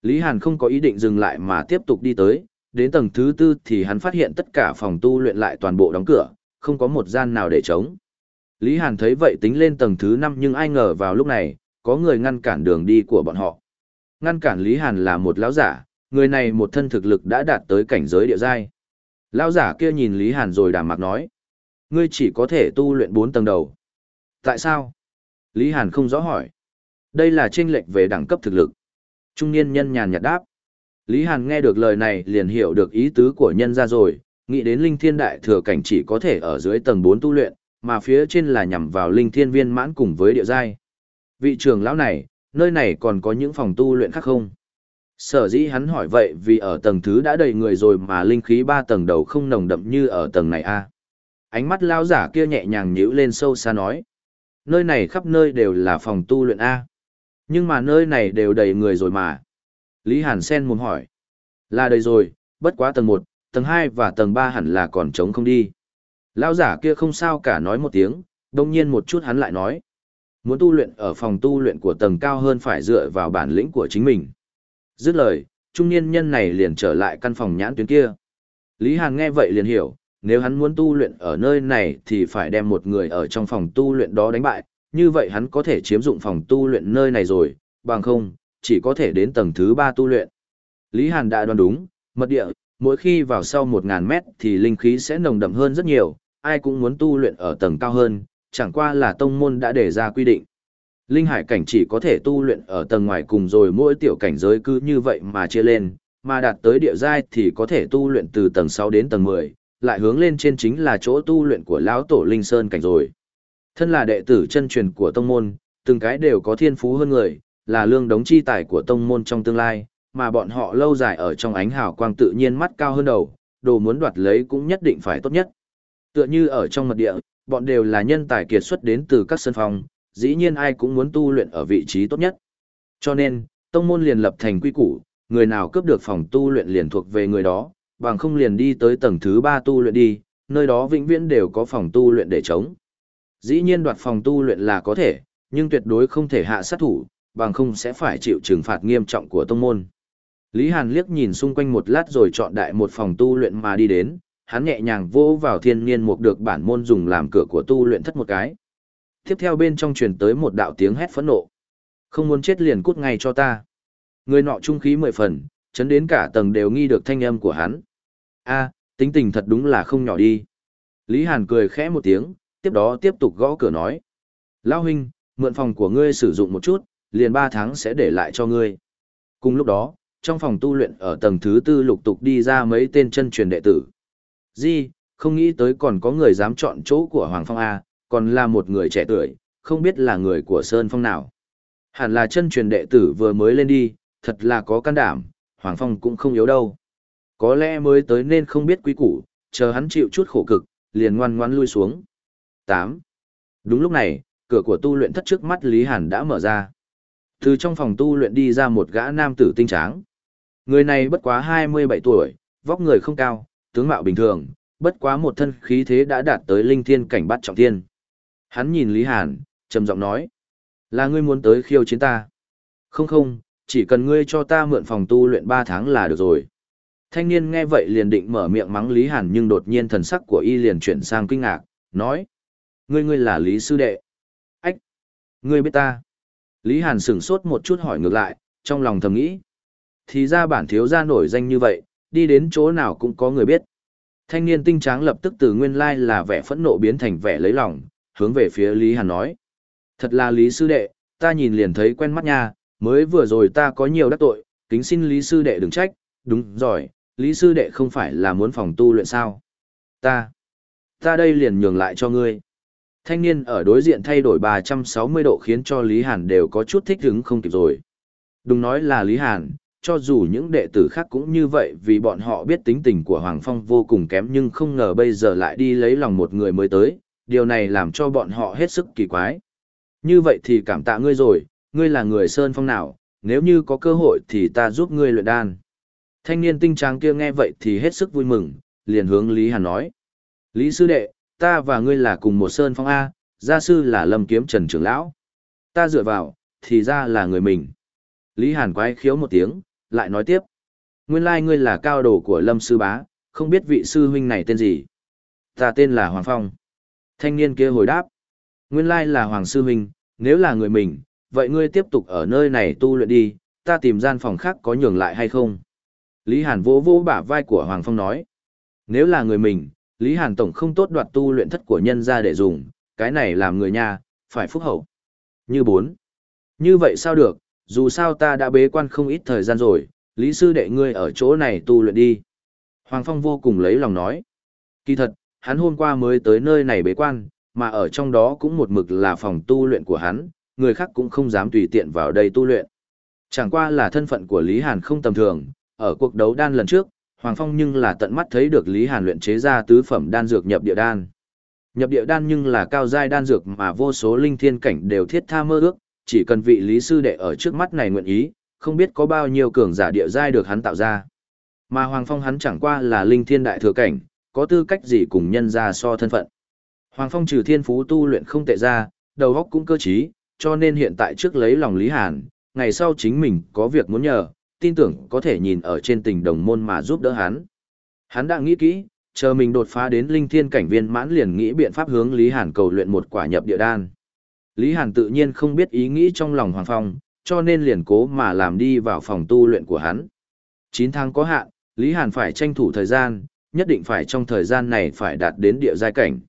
Lý Hàn không có ý định dừng lại mà tiếp tục đi tới, đến tầng thứ tư thì hắn phát hiện tất cả phòng tu luyện lại toàn bộ đóng cửa, không có một gian nào để trống. Lý Hàn thấy vậy tính lên tầng thứ 5 nhưng ai ngờ vào lúc này, có người ngăn cản đường đi của bọn họ. Ngăn cản Lý Hàn là một lão giả, người này một thân thực lực đã đạt tới cảnh giới địa giai. Lão giả kia nhìn Lý Hàn rồi đàm mạc nói. Ngươi chỉ có thể tu luyện 4 tầng đầu. Tại sao? Lý Hàn không rõ hỏi. Đây là chênh lệch về đẳng cấp thực lực. Trung niên nhân nhàn nhạt đáp. Lý Hàn nghe được lời này liền hiểu được ý tứ của nhân ra rồi, nghĩ đến linh thiên đại thừa cảnh chỉ có thể ở dưới tầng 4 tu luyện, mà phía trên là nhằm vào linh thiên viên mãn cùng với địa giai. Vị trưởng lão này, nơi này còn có những phòng tu luyện khác không? Sở dĩ hắn hỏi vậy vì ở tầng thứ đã đầy người rồi mà linh khí ba tầng đầu không nồng đậm như ở tầng này a. Ánh mắt lão giả kia nhẹ nhàng nhíu lên sâu xa nói. Nơi này khắp nơi đều là phòng tu luyện a. Nhưng mà nơi này đều đầy người rồi mà. Lý Hàn Sen muốn hỏi. Là đầy rồi, bất quá tầng 1, tầng 2 và tầng 3 hẳn là còn trống không đi. Lão giả kia không sao cả nói một tiếng, đồng nhiên một chút hắn lại nói. Muốn tu luyện ở phòng tu luyện của tầng cao hơn phải dựa vào bản lĩnh của chính mình. Dứt lời, trung niên nhân này liền trở lại căn phòng nhãn tuyến kia. Lý Hàn nghe vậy liền hiểu, nếu hắn muốn tu luyện ở nơi này thì phải đem một người ở trong phòng tu luyện đó đánh bại, như vậy hắn có thể chiếm dụng phòng tu luyện nơi này rồi, bằng không, chỉ có thể đến tầng thứ 3 tu luyện. Lý Hàn đã đoán đúng, mật địa, mỗi khi vào sau 1.000 mét thì linh khí sẽ nồng đậm hơn rất nhiều, ai cũng muốn tu luyện ở tầng cao hơn, chẳng qua là tông môn đã đề ra quy định. Linh hải cảnh chỉ có thể tu luyện ở tầng ngoài cùng rồi mỗi tiểu cảnh giới cứ như vậy mà chia lên, mà đạt tới địa giai thì có thể tu luyện từ tầng 6 đến tầng 10, lại hướng lên trên chính là chỗ tu luyện của lão tổ Linh Sơn cảnh rồi. Thân là đệ tử chân truyền của tông môn, từng cái đều có thiên phú hơn người, là lương đống chi tài của tông môn trong tương lai, mà bọn họ lâu dài ở trong ánh hào quang tự nhiên mắt cao hơn đầu, đồ muốn đoạt lấy cũng nhất định phải tốt nhất. Tựa như ở trong mật địa, bọn đều là nhân tài kiệt xuất đến từ các sân phòng, dĩ nhiên ai cũng muốn tu luyện ở vị trí tốt nhất. Cho nên, tông môn liền lập thành quy củ, người nào cướp được phòng tu luyện liền thuộc về người đó, bằng không liền đi tới tầng thứ 3 tu luyện đi, nơi đó vĩnh viễn đều có phòng tu luyện để chống. Dĩ nhiên đoạt phòng tu luyện là có thể, nhưng tuyệt đối không thể hạ sát thủ, bằng không sẽ phải chịu trừng phạt nghiêm trọng của tông môn. Lý Hàn liếc nhìn xung quanh một lát rồi chọn đại một phòng tu luyện mà đi đến, hắn nhẹ nhàng vỗ vào thiên niên mục được bản môn dùng làm cửa của tu luyện thất một cái. Tiếp theo bên trong truyền tới một đạo tiếng hét phẫn nộ. Không muốn chết liền cút ngay cho ta. Người nọ trung khí mười phần, chấn đến cả tầng đều nghi được thanh âm của hắn. a tính tình thật đúng là không nhỏ đi. Lý Hàn cười khẽ một tiếng, tiếp đó tiếp tục gõ cửa nói. Lão huynh, mượn phòng của ngươi sử dụng một chút, liền ba tháng sẽ để lại cho ngươi. Cùng lúc đó, trong phòng tu luyện ở tầng thứ tư lục tục đi ra mấy tên chân truyền đệ tử. Di, không nghĩ tới còn có người dám chọn chỗ của Hoàng Phong A, còn là một người trẻ tuổi, không biết là người của Sơn Phong nào. Hẳn là chân truyền đệ tử vừa mới lên đi, thật là có can đảm, Hoàng Phong cũng không yếu đâu. Có lẽ mới tới nên không biết quý củ, chờ hắn chịu chút khổ cực, liền ngoan ngoan lui xuống. 8. Đúng lúc này, cửa của tu luyện thất trước mắt Lý Hàn đã mở ra. Từ trong phòng tu luyện đi ra một gã nam tử tinh tráng. Người này bất quá 27 tuổi, vóc người không cao, tướng mạo bình thường, bất quá một thân khí thế đã đạt tới linh thiên cảnh bắt trọng thiên. Hắn nhìn Lý Hàn, trầm giọng nói. Là ngươi muốn tới khiêu chiến ta. Không không, chỉ cần ngươi cho ta mượn phòng tu luyện 3 tháng là được rồi. Thanh niên nghe vậy liền định mở miệng mắng Lý Hàn nhưng đột nhiên thần sắc của y liền chuyển sang kinh ngạc, nói. Ngươi ngươi là Lý Sư Đệ. Ách! Ngươi biết ta. Lý Hàn sửng sốt một chút hỏi ngược lại, trong lòng thầm nghĩ. Thì ra bản thiếu gia nổi danh như vậy, đi đến chỗ nào cũng có người biết. Thanh niên tinh tráng lập tức từ nguyên lai là vẻ phẫn nộ biến thành vẻ lấy lòng, hướng về phía Lý Hàn nói. Thật là Lý Sư Đệ, ta nhìn liền thấy quen mắt nha, mới vừa rồi ta có nhiều đắc tội, kính xin Lý Sư Đệ đừng trách, đúng rồi, Lý Sư Đệ không phải là muốn phòng tu luyện sao. Ta, ta đây liền nhường lại cho ngươi. Thanh niên ở đối diện thay đổi 360 độ khiến cho Lý Hàn đều có chút thích hứng không kịp rồi. Đừng nói là Lý Hàn, cho dù những đệ tử khác cũng như vậy vì bọn họ biết tính tình của Hoàng Phong vô cùng kém nhưng không ngờ bây giờ lại đi lấy lòng một người mới tới, điều này làm cho bọn họ hết sức kỳ quái. Như vậy thì cảm tạ ngươi rồi, ngươi là người Sơn Phong nào, nếu như có cơ hội thì ta giúp ngươi luyện đan. Thanh niên tinh tráng kia nghe vậy thì hết sức vui mừng, liền hướng Lý Hàn nói. Lý sư đệ, ta và ngươi là cùng một Sơn Phong A, gia sư là Lâm Kiếm Trần Trưởng Lão. Ta dựa vào, thì ra là người mình. Lý Hàn quái khiếu một tiếng, lại nói tiếp. Nguyên lai ngươi là cao đồ của Lâm Sư Bá, không biết vị sư huynh này tên gì. Ta tên là Hoàng Phong. Thanh niên kia hồi đáp. Nguyên lai là Hoàng Sư Huynh, nếu là người mình, vậy ngươi tiếp tục ở nơi này tu luyện đi, ta tìm gian phòng khác có nhường lại hay không? Lý Hàn vỗ vỗ bả vai của Hoàng Phong nói. Nếu là người mình, Lý Hàn Tổng không tốt đoạt tu luyện thất của nhân ra để dùng, cái này làm người nhà, phải phúc hậu. Như bốn. Như vậy sao được, dù sao ta đã bế quan không ít thời gian rồi, Lý Sư đệ ngươi ở chỗ này tu luyện đi. Hoàng Phong vô cùng lấy lòng nói. Kỳ thật, hắn hôm qua mới tới nơi này bế quan, mà ở trong đó cũng một mực là phòng tu luyện của hắn, người khác cũng không dám tùy tiện vào đây tu luyện. Chẳng qua là thân phận của Lý Hàn không tầm thường, ở cuộc đấu đan lần trước, Hoàng Phong nhưng là tận mắt thấy được Lý Hàn luyện chế ra tứ phẩm đan dược nhập địa đan. Nhập địa đan nhưng là cao giai đan dược mà vô số linh thiên cảnh đều thiết tha mơ ước, chỉ cần vị lý sư đệ ở trước mắt này nguyện ý, không biết có bao nhiêu cường giả địa giai được hắn tạo ra. Mà Hoàng Phong hắn chẳng qua là linh thiên đại thừa cảnh, có tư cách gì cùng nhân ra so thân phận. Hoàng Phong trừ thiên phú tu luyện không tệ ra, đầu óc cũng cơ trí, cho nên hiện tại trước lấy lòng Lý Hàn, ngày sau chính mình có việc muốn nhờ, tin tưởng có thể nhìn ở trên tình đồng môn mà giúp đỡ hắn. Hắn đã nghĩ kỹ, chờ mình đột phá đến linh thiên cảnh viên mãn liền nghĩ biện pháp hướng Lý Hàn cầu luyện một quả nhập địa đan. Lý Hàn tự nhiên không biết ý nghĩ trong lòng Hoàng Phong, cho nên liền cố mà làm đi vào phòng tu luyện của hắn. 9 tháng có hạn, Lý Hàn phải tranh thủ thời gian, nhất định phải trong thời gian này phải đạt đến địa giai cảnh.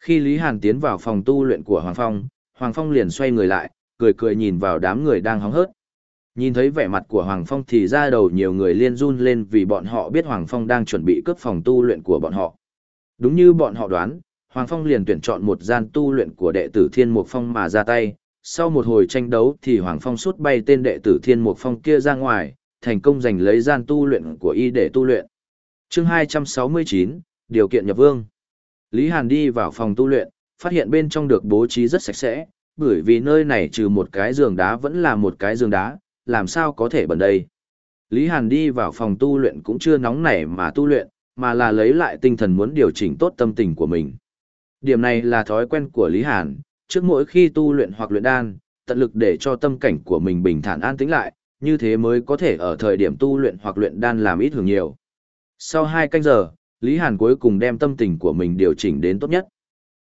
Khi Lý Hàn tiến vào phòng tu luyện của Hoàng Phong, Hoàng Phong liền xoay người lại, cười cười nhìn vào đám người đang hóng hớt. Nhìn thấy vẻ mặt của Hoàng Phong thì ra đầu nhiều người liên run lên vì bọn họ biết Hoàng Phong đang chuẩn bị cướp phòng tu luyện của bọn họ. Đúng như bọn họ đoán, Hoàng Phong liền tuyển chọn một gian tu luyện của đệ tử Thiên Mục Phong mà ra tay. Sau một hồi tranh đấu thì Hoàng Phong suốt bay tên đệ tử Thiên Mục Phong kia ra ngoài, thành công giành lấy gian tu luyện của y để tu luyện. Chương 269, Điều kiện nhập vương. Lý Hàn đi vào phòng tu luyện, phát hiện bên trong được bố trí rất sạch sẽ, bởi vì nơi này trừ một cái giường đá vẫn là một cái giường đá, làm sao có thể bẩn đây. Lý Hàn đi vào phòng tu luyện cũng chưa nóng nảy mà tu luyện, mà là lấy lại tinh thần muốn điều chỉnh tốt tâm tình của mình. Điểm này là thói quen của Lý Hàn, trước mỗi khi tu luyện hoặc luyện đan, tận lực để cho tâm cảnh của mình bình thản an tĩnh lại, như thế mới có thể ở thời điểm tu luyện hoặc luyện đan làm ít hưởng nhiều. Sau hai canh giờ, Lý Hàn cuối cùng đem tâm tình của mình điều chỉnh đến tốt nhất.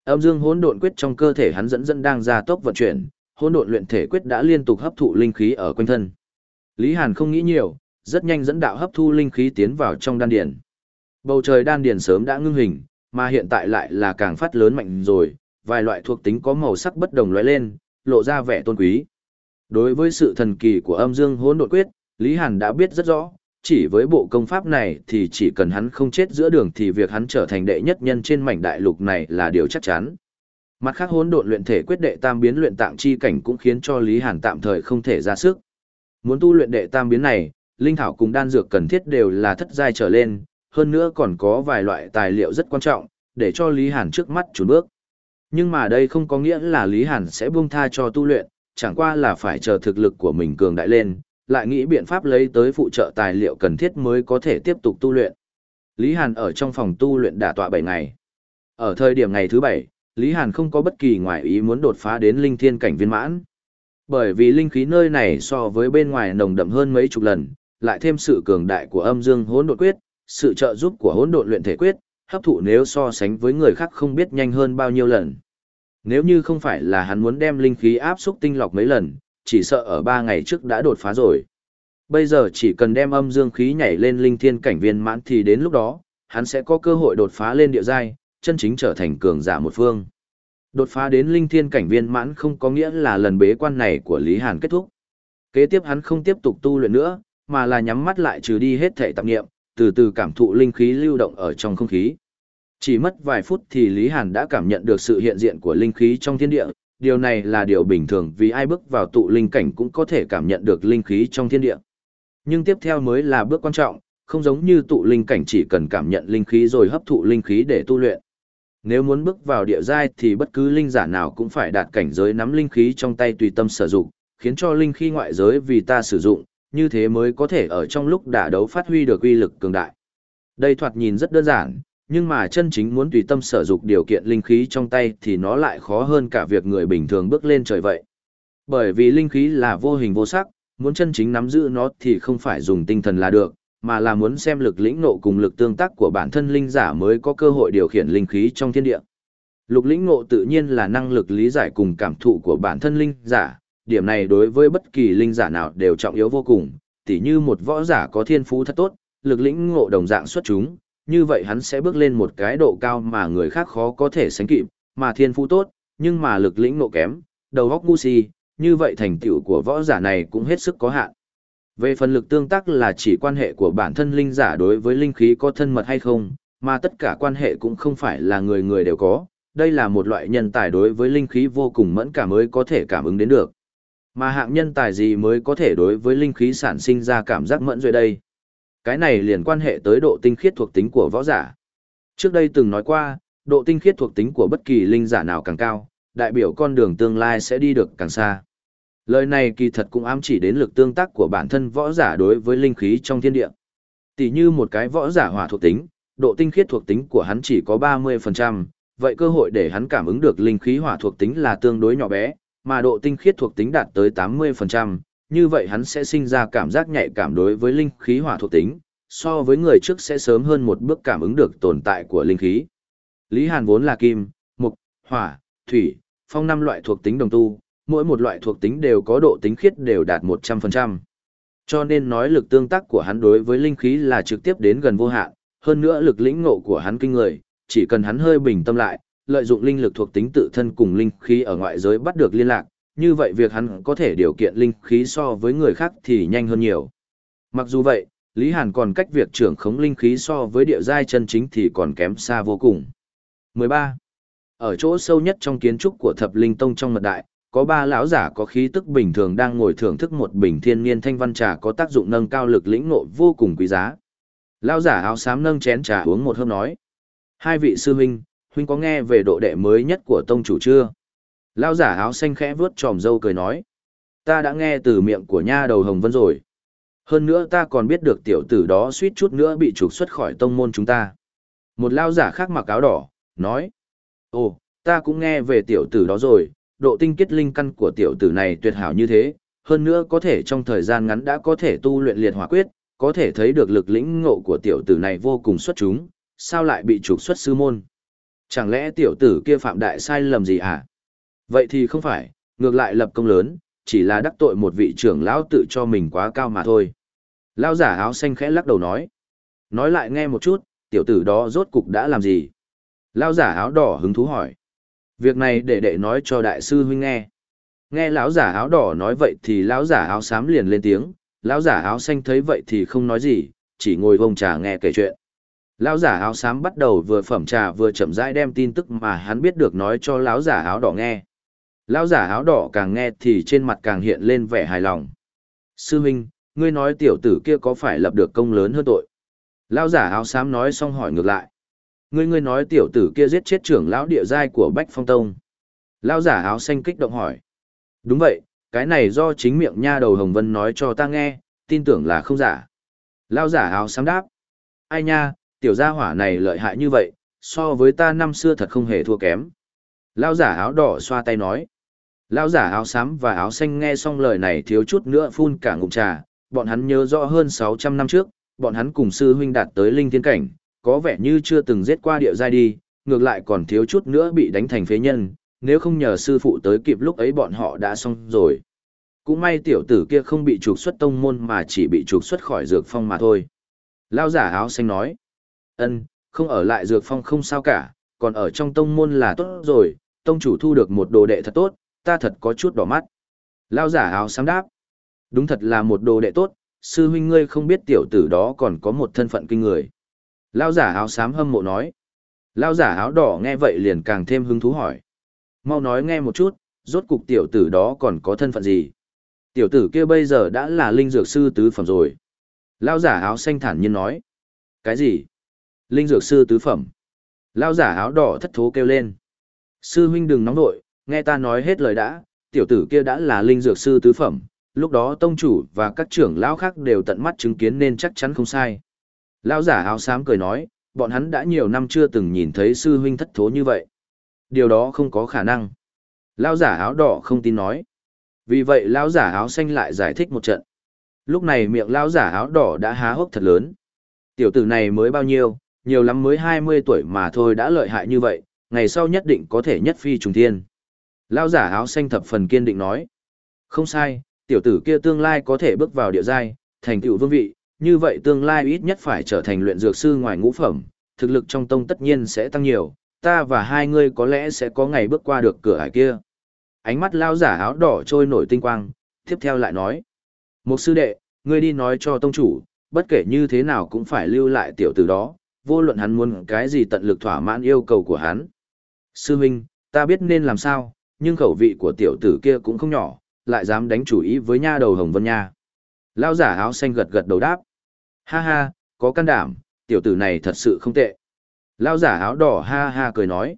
Âm dương hỗn độn quyết trong cơ thể hắn dẫn dẫn đang ra tốc vận chuyển, hỗn độn luyện thể quyết đã liên tục hấp thụ linh khí ở quanh thân. Lý Hàn không nghĩ nhiều, rất nhanh dẫn đạo hấp thu linh khí tiến vào trong đan điền. Bầu trời đan điền sớm đã ngưng hình, mà hiện tại lại là càng phát lớn mạnh rồi, vài loại thuộc tính có màu sắc bất đồng lóe lên, lộ ra vẻ tôn quý. Đối với sự thần kỳ của âm dương hỗn độn quyết, Lý Hàn đã biết rất rõ, chỉ với bộ công pháp này thì chỉ cần hắn không chết giữa đường thì việc hắn trở thành đệ nhất nhân trên mảnh đại lục này là điều chắc chắn. Mặt khác hỗn độn luyện thể quyết đệ tam biến luyện tạng chi cảnh cũng khiến cho Lý Hàn tạm thời không thể ra sức. Muốn tu luyện đệ tam biến này, linh thảo cùng đan dược cần thiết đều là thất giai trở lên, hơn nữa còn có vài loại tài liệu rất quan trọng, để cho Lý Hàn trước mắt chủ bước. Nhưng mà đây không có nghĩa là Lý Hàn sẽ buông tha cho tu luyện, chẳng qua là phải chờ thực lực của mình cường đại lên, lại nghĩ biện pháp lấy tới phụ trợ tài liệu cần thiết mới có thể tiếp tục tu luyện. Lý Hàn ở trong phòng tu luyện đả tọa 7 ngày. Ở thời điểm ngày thứ 7, Lý Hàn không có bất kỳ ngoại ý muốn đột phá đến linh thiên cảnh viên mãn. Bởi vì linh khí nơi này so với bên ngoài nồng đậm hơn mấy chục lần, lại thêm sự cường đại của âm dương hỗn độn quyết, sự trợ giúp của hỗn độn luyện thể quyết, hấp thụ nếu so sánh với người khác không biết nhanh hơn bao nhiêu lần. Nếu như không phải là hắn muốn đem linh khí áp xúc tinh lọc mấy lần, chỉ sợ ở 3 ngày trước đã đột phá rồi. Bây giờ chỉ cần đem âm dương khí nhảy lên linh thiên cảnh viên mãn thì đến lúc đó, hắn sẽ có cơ hội đột phá lên địa giai, chân chính trở thành cường giả một phương. Đột phá đến linh thiên cảnh viên mãn không có nghĩa là lần bế quan này của Lý Hàn kết thúc. Kế tiếp hắn không tiếp tục tu luyện nữa, mà là nhắm mắt lại trừ đi hết thể tạp nghiệm, từ từ cảm thụ linh khí lưu động ở trong không khí. Chỉ mất vài phút thì Lý Hàn đã cảm nhận được sự hiện diện của linh khí trong thiên địa, điều này là điều bình thường vì ai bước vào tụ linh cảnh cũng có thể cảm nhận được linh khí trong thiên địa. Nhưng tiếp theo mới là bước quan trọng, không giống như tụ linh cảnh chỉ cần cảm nhận linh khí rồi hấp thụ linh khí để tu luyện. Nếu muốn bước vào địa giai thì bất cứ linh giả nào cũng phải đạt cảnh giới nắm linh khí trong tay tùy tâm sử dụng, khiến cho linh khí ngoại giới vì ta sử dụng, như thế mới có thể ở trong lúc đả đấu phát huy được uy lực cường đại. Đây thoạt nhìn rất đơn giản, nhưng mà chân chính muốn tùy tâm sở dụng điều kiện linh khí trong tay thì nó lại khó hơn cả việc người bình thường bước lên trời vậy. Bởi vì linh khí là vô hình vô sắc, muốn chân chính nắm giữ nó thì không phải dùng tinh thần là được, mà là muốn xem lực lĩnh nộ cùng lực tương tác của bản thân linh giả mới có cơ hội điều khiển linh khí trong thiên địa. Lục lĩnh ngộ tự nhiên là năng lực lý giải cùng cảm thụ của bản thân linh giả, điểm này đối với bất kỳ linh giả nào đều trọng yếu vô cùng, tỉ như một võ giả có thiên phú thật tốt, lực lĩnh ngộ đồng dạng xuất chúng, như vậy hắn sẽ bước lên một cái độ cao mà người khác khó có thể sánh kịp, mà thiên phú tốt, nhưng mà lực lĩnh ngộ kém, đầu óc ngu si, như vậy thành tựu của võ giả này cũng hết sức có hạn. Về phần lực tương tác là chỉ quan hệ của bản thân linh giả đối với linh khí có thân mật hay không, mà tất cả quan hệ cũng không phải là người người đều có, đây là một loại nhân tài đối với linh khí vô cùng mẫn cảm mới có thể cảm ứng đến được. Mà hạng nhân tài gì mới có thể đối với linh khí sản sinh ra cảm giác mẫn duệ đây? Cái này liền quan hệ tới độ tinh khiết thuộc tính của võ giả. Trước đây từng nói qua, độ tinh khiết thuộc tính của bất kỳ linh giả nào càng cao, đại biểu con đường tương lai sẽ đi được càng xa. Lời này kỳ thật cũng ám chỉ đến lực tương tác của bản thân võ giả đối với linh khí trong thiên địa. Tỷ như một cái võ giả hỏa thuộc tính, độ tinh khiết thuộc tính của hắn chỉ có 30%, vậy cơ hội để hắn cảm ứng được linh khí hỏa thuộc tính là tương đối nhỏ bé, mà độ tinh khiết thuộc tính đạt tới 80%, như vậy hắn sẽ sinh ra cảm giác nhạy cảm đối với linh khí hỏa thuộc tính, so với người trước sẽ sớm hơn một bước cảm ứng được tồn tại của linh khí. Lý Hàn vốn là kim, mục, hỏa, thủy, phong năm loại thuộc tính đồng tu, mỗi một loại thuộc tính đều có độ tinh khiết đều đạt 100%. Cho nên nói lực tương tác của hắn đối với linh khí là trực tiếp đến gần vô hạn, hơn nữa lực lĩnh ngộ của hắn kinh người, chỉ cần hắn hơi bình tâm lại, lợi dụng linh lực thuộc tính tự thân cùng linh khí ở ngoại giới bắt được liên lạc, như vậy việc hắn có thể điều kiện linh khí so với người khác thì nhanh hơn nhiều. Mặc dù vậy, Lý Hàn còn cách việc trưởng khống linh khí so với địa giai chân chính thì còn kém xa vô cùng. 13. Ở chỗ sâu nhất trong kiến trúc của Thập Linh Tông trong mật đại, có ba lão giả có khí tức bình thường đang ngồi thưởng thức một bình thiên niên thanh văn trà có tác dụng nâng cao lực lĩnh ngộ vô cùng quý giá. Lão giả áo xám nâng chén trà uống một hớp nói: "Hai vị sư huynh, huynh có nghe về độ đệ mới nhất của tông chủ chưa?" Lão giả áo xanh khẽ vuốt tròm râu cười nói: "Ta đã nghe từ miệng của nha đầu Hồng Vân rồi. Hơn nữa ta còn biết được tiểu tử đó suýt chút nữa bị trục xuất khỏi tông môn chúng ta." Một lão giả khác mặc áo đỏ, nói: "Ồ, ta cũng nghe về tiểu tử đó rồi." độ tinh kết linh căn của tiểu tử này tuyệt hảo như thế, hơn nữa có thể trong thời gian ngắn đã có thể tu luyện liệt hỏa quyết, có thể thấy được lực lĩnh ngộ của tiểu tử này vô cùng xuất chúng, sao lại bị trục xuất sư môn? Chẳng lẽ tiểu tử kia phạm đại sai lầm gì hả? Vậy thì không phải, ngược lại lập công lớn, chỉ là đắc tội một vị trưởng lão tự cho mình quá cao mà thôi. Lão giả áo xanh khẽ lắc đầu nói. Nói lại nghe một chút, tiểu tử đó rốt cục đã làm gì? Lão giả áo đỏ hứng thú hỏi. Việc này để đệ nói cho đại sư huynh nghe. Nghe lão giả áo đỏ nói vậy thì lão giả áo xám liền lên tiếng, lão giả áo xanh thấy vậy thì không nói gì, chỉ ngồi vông trà nghe kể chuyện. Lão giả áo xám bắt đầu vừa phẩm trà vừa chậm rãi đem tin tức mà hắn biết được nói cho lão giả áo đỏ nghe. Lão giả áo đỏ càng nghe thì trên mặt càng hiện lên vẻ hài lòng. Sư huynh, ngươi nói tiểu tử kia có phải lập được công lớn hơn tội? Lão giả áo xám nói xong hỏi ngược lại. Ngươi ngươi nói tiểu tử kia giết chết trưởng lão địa giai của Bách Phong Tông. Lão giả áo xanh kích động hỏi. Đúng vậy, cái này do chính miệng nha đầu Hồng Vân nói cho ta nghe, tin tưởng là không giả. Lão giả áo xám đáp. Ai nha, tiểu gia hỏa này lợi hại như vậy, so với ta năm xưa thật không hề thua kém. Lão giả áo đỏ xoa tay nói. Lão giả áo xám và áo xanh nghe xong lời này thiếu chút nữa phun cả ngụm trà, bọn hắn nhớ rõ hơn 600 năm trước, bọn hắn cùng sư huynh đạt tới linh thiên cảnh, có vẻ như chưa từng giết qua địa giai đi, ngược lại còn thiếu chút nữa bị đánh thành phế nhân, nếu không nhờ sư phụ tới kịp lúc ấy bọn họ đã xong rồi. Cũng may tiểu tử kia không bị trục xuất tông môn mà chỉ bị trục xuất khỏi dược phong mà thôi. Lao giả áo xanh nói, ân, không ở lại dược phong không sao cả, còn ở trong tông môn là tốt rồi, tông chủ thu được một đồ đệ thật tốt, ta thật có chút đỏ mắt. Lao giả áo xám đáp, đúng thật là một đồ đệ tốt, sư huynh ngươi không biết tiểu tử đó còn có một thân phận kinh người. Lao giả áo xám hâm mộ nói. Lao giả áo đỏ nghe vậy liền càng thêm hứng thú hỏi. Mau nói nghe một chút, rốt cục tiểu tử đó còn có thân phận gì? Tiểu tử kia bây giờ đã là linh dược sư tứ phẩm rồi. Lao giả áo xanh thản nhiên nói. Cái gì? Linh dược sư tứ phẩm. Lao giả áo đỏ thất thố kêu lên. Sư huynh đừng nóng nội, nghe ta nói hết lời đã, tiểu tử kia đã là linh dược sư tứ phẩm, lúc đó tông chủ và các trưởng lão khác đều tận mắt chứng kiến nên chắc chắn không sai. Lão giả áo xám cười nói, bọn hắn đã nhiều năm chưa từng nhìn thấy sư huynh thất thố như vậy. Điều đó không có khả năng. Lão giả áo đỏ không tin nói. Vì vậy lão giả áo xanh lại giải thích một trận. Lúc này miệng lão giả áo đỏ đã há hốc thật lớn. Tiểu tử này mới bao nhiêu, nhiều lắm mới 20 tuổi mà thôi đã lợi hại như vậy, ngày sau nhất định có thể nhất phi trùng thiên. Lao giả áo xanh thập phần kiên định nói. Không sai, tiểu tử kia tương lai có thể bước vào địa giai, thành tựu vương vị, như vậy tương lai ít nhất phải trở thành luyện dược sư ngoài ngũ phẩm, thực lực trong tông tất nhiên sẽ tăng nhiều, ta và hai ngươi có lẽ sẽ có ngày bước qua được cửa ải kia. Ánh mắt lao giả áo đỏ trôi nổi tinh quang, tiếp theo lại nói. Một sư đệ, ngươi đi nói cho tông chủ, bất kể như thế nào cũng phải lưu lại tiểu tử đó, vô luận hắn muốn cái gì tận lực thỏa mãn yêu cầu của hắn. Sư Minh, ta biết nên làm sao, nhưng khẩu vị của tiểu tử kia cũng không nhỏ, lại dám đánh chủ ý với nha đầu Hồng Vân Nha. Lao giả áo xanh gật gật đầu đáp. Ha ha, có can đảm, tiểu tử này thật sự không tệ. Lao giả áo đỏ ha ha cười nói.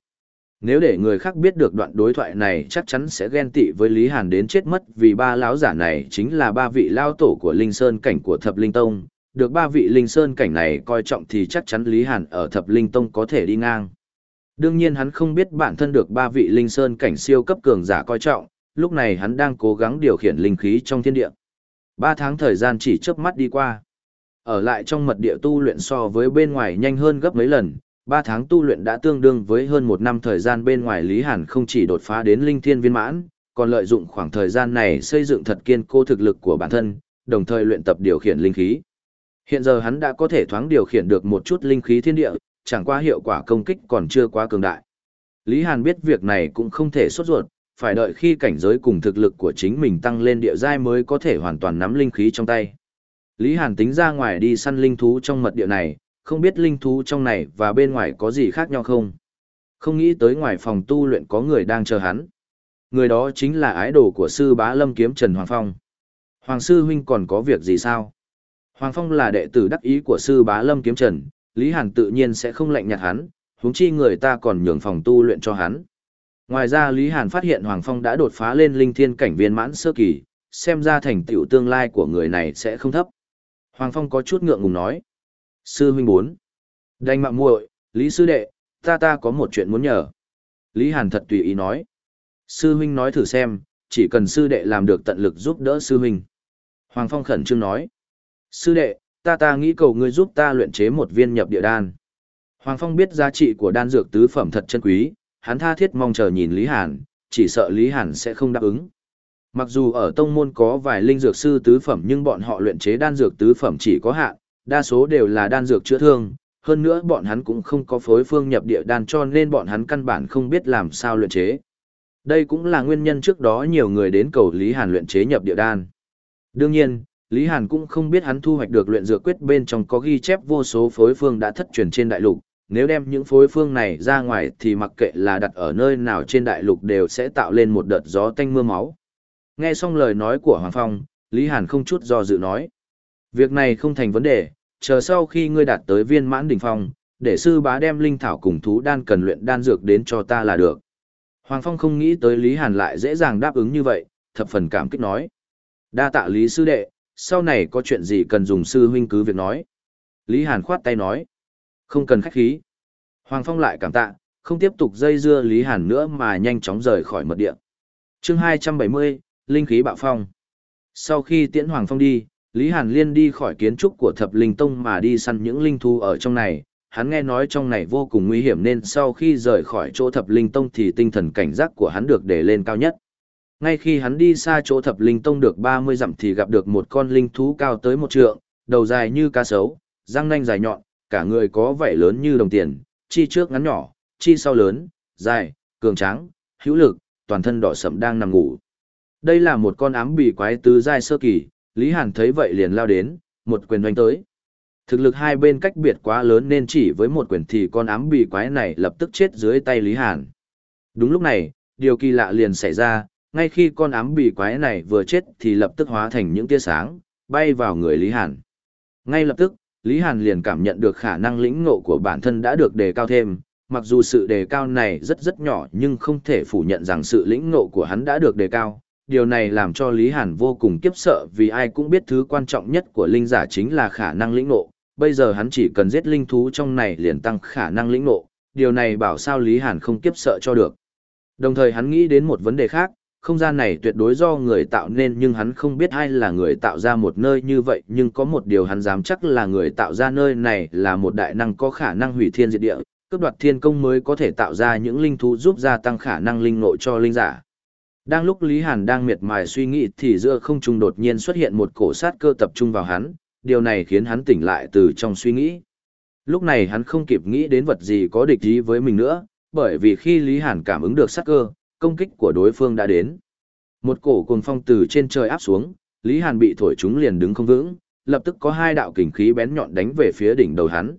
Nếu để người khác biết được đoạn đối thoại này chắc chắn sẽ ghen tị với Lý Hàn đến chết mất vì ba lão giả này chính là ba vị lao tổ của Linh Sơn cảnh của Thập Linh Tông. Được ba vị Linh Sơn cảnh này coi trọng thì chắc chắn Lý Hàn ở Thập Linh Tông có thể đi ngang. Đương nhiên hắn không biết bản thân được ba vị Linh Sơn cảnh siêu cấp cường giả coi trọng, lúc này hắn đang cố gắng điều khiển linh khí trong thiên địa. Ba tháng thời gian chỉ chớp mắt đi qua. Ở lại trong mật địa tu luyện so với bên ngoài nhanh hơn gấp mấy lần, ba tháng tu luyện đã tương đương với hơn một năm thời gian bên ngoài Lý Hàn không chỉ đột phá đến linh thiên viên mãn, còn lợi dụng khoảng thời gian này xây dựng thật kiên cố thực lực của bản thân, đồng thời luyện tập điều khiển linh khí. Hiện giờ hắn đã có thể thoáng điều khiển được một chút linh khí thiên địa, chẳng qua hiệu quả công kích còn chưa quá cường đại. Lý Hàn biết việc này cũng không thể sốt ruột, phải đợi khi cảnh giới cùng thực lực của chính mình tăng lên địa giai mới có thể hoàn toàn nắm linh khí trong tay. Lý Hàn tính ra ngoài đi săn linh thú trong mật địa này, không biết linh thú trong này và bên ngoài có gì khác nhau không. Không nghĩ tới ngoài phòng tu luyện có người đang chờ hắn. Người đó chính là ái đồ của sư bá lâm kiếm Trần Hoàng Phong. Hoàng sư huynh còn có việc gì sao? Hoàng Phong là đệ tử đắc ý của sư bá lâm kiếm Trần, Lý Hàn tự nhiên sẽ không lạnh nhạt hắn, huống chi người ta còn nhường phòng tu luyện cho hắn. Ngoài ra Lý Hàn phát hiện Hoàng Phong đã đột phá lên linh thiên cảnh viên mãn sơ kỳ, xem ra thành tựu tương lai của người này sẽ không thấp. Hoàng Phong có chút ngượng ngùng nói. Sư huynh bốn. Đành mạng muội, Lý sư đệ, ta ta có một chuyện muốn nhờ. Lý Hàn thật tùy ý nói. Sư huynh nói thử xem, chỉ cần sư đệ làm được tận lực giúp đỡ sư huynh. Hoàng Phong khẩn trương nói. Sư đệ, ta ta nghĩ cầu ngươi giúp ta luyện chế một viên nhập địa đan. Hoàng Phong biết giá trị của đan dược tứ phẩm thật chân quý, hắn tha thiết mong chờ nhìn Lý Hàn, chỉ sợ Lý Hàn sẽ không đáp ứng. Mặc dù ở tông môn có vài linh dược sư tứ phẩm nhưng bọn họ luyện chế đan dược tứ phẩm chỉ có hạn, đa số đều là đan dược chữa thương, hơn nữa bọn hắn cũng không có phối phương nhập địa đan cho nên bọn hắn căn bản không biết làm sao luyện chế. Đây cũng là nguyên nhân trước đó nhiều người đến cầu Lý Hàn luyện chế nhập địa đan. Đương nhiên, Lý Hàn cũng không biết hắn thu hoạch được luyện dược quyết bên trong có ghi chép vô số phối phương đã thất truyền trên đại lục, nếu đem những phối phương này ra ngoài thì mặc kệ là đặt ở nơi nào trên đại lục đều sẽ tạo lên một đợt gió tanh mưa máu. Nghe xong lời nói của Hoàng Phong, Lý Hàn không chút do dự nói. Việc này không thành vấn đề, chờ sau khi ngươi đạt tới viên mãn đỉnh phong, để sư bá đem linh thảo cùng thú đan cần luyện đan dược đến cho ta là được. Hoàng Phong không nghĩ tới Lý Hàn lại dễ dàng đáp ứng như vậy, thập phần cảm kích nói. Đa tạ Lý sư đệ, sau này có chuyện gì cần dùng sư huynh cứ việc nói. Lý Hàn khoát tay nói. Không cần khách khí. Hoàng Phong lại cảm tạ, không tiếp tục dây dưa Lý Hàn nữa mà nhanh chóng rời khỏi mật địa. chương 270, Linh khí bạo phong. Sau khi tiễn Hoàng Phong đi, Lý Hàn Liên đi khỏi kiến trúc của thập linh tông mà đi săn những linh thú ở trong này. Hắn nghe nói trong này vô cùng nguy hiểm nên sau khi rời khỏi chỗ thập linh tông thì tinh thần cảnh giác của hắn được để lên cao nhất. Ngay khi hắn đi xa chỗ thập linh tông được 30 dặm thì gặp được một con linh thú cao tới một trượng, đầu dài như cá sấu, răng nanh dài nhọn, cả người có vẻ lớn như đồng tiền, chi trước ngắn nhỏ, chi sau lớn, dài, cường tráng, hữu lực, toàn thân đỏ sẫm đang nằm ngủ. Đây là một con ám bì quái tứ giai sơ kỳ, Lý Hàn thấy vậy liền lao đến, một quyền đánh tới. Thực lực hai bên cách biệt quá lớn nên chỉ với một quyền thì con ám bì quái này lập tức chết dưới tay Lý Hàn. Đúng lúc này, điều kỳ lạ liền xảy ra, ngay khi con ám bì quái này vừa chết thì lập tức hóa thành những tia sáng, bay vào người Lý Hàn. Ngay lập tức, Lý Hàn liền cảm nhận được khả năng lĩnh ngộ của bản thân đã được đề cao thêm, mặc dù sự đề cao này rất rất nhỏ nhưng không thể phủ nhận rằng sự lĩnh ngộ của hắn đã được đề cao. Điều này làm cho Lý Hàn vô cùng kiếp sợ vì ai cũng biết thứ quan trọng nhất của linh giả chính là khả năng lĩnh ngộ. Bây giờ hắn chỉ cần giết linh thú trong này liền tăng khả năng lĩnh ngộ, điều này bảo sao Lý Hàn không kiếp sợ cho được. Đồng thời hắn nghĩ đến một vấn đề khác, không gian này tuyệt đối do người tạo nên nhưng hắn không biết ai là người tạo ra một nơi như vậy nhưng có một điều hắn dám chắc là người tạo ra nơi này là một đại năng có khả năng hủy thiên diệt địa, cướp đoạt thiên công mới có thể tạo ra những linh thú giúp gia tăng khả năng linh nội cho linh giả. Đang lúc Lý Hàn đang miệt mài suy nghĩ thì giữa không trung đột nhiên xuất hiện một cổ sát cơ tập trung vào hắn, điều này khiến hắn tỉnh lại từ trong suy nghĩ. Lúc này hắn không kịp nghĩ đến vật gì có địch ý với mình nữa, bởi vì khi Lý Hàn cảm ứng được sát cơ, công kích của đối phương đã đến. Một cổ cuồng phong từ trên trời áp xuống, Lý Hàn bị thổi chúng liền đứng không vững, lập tức có hai đạo kình khí bén nhọn đánh về phía đỉnh đầu hắn.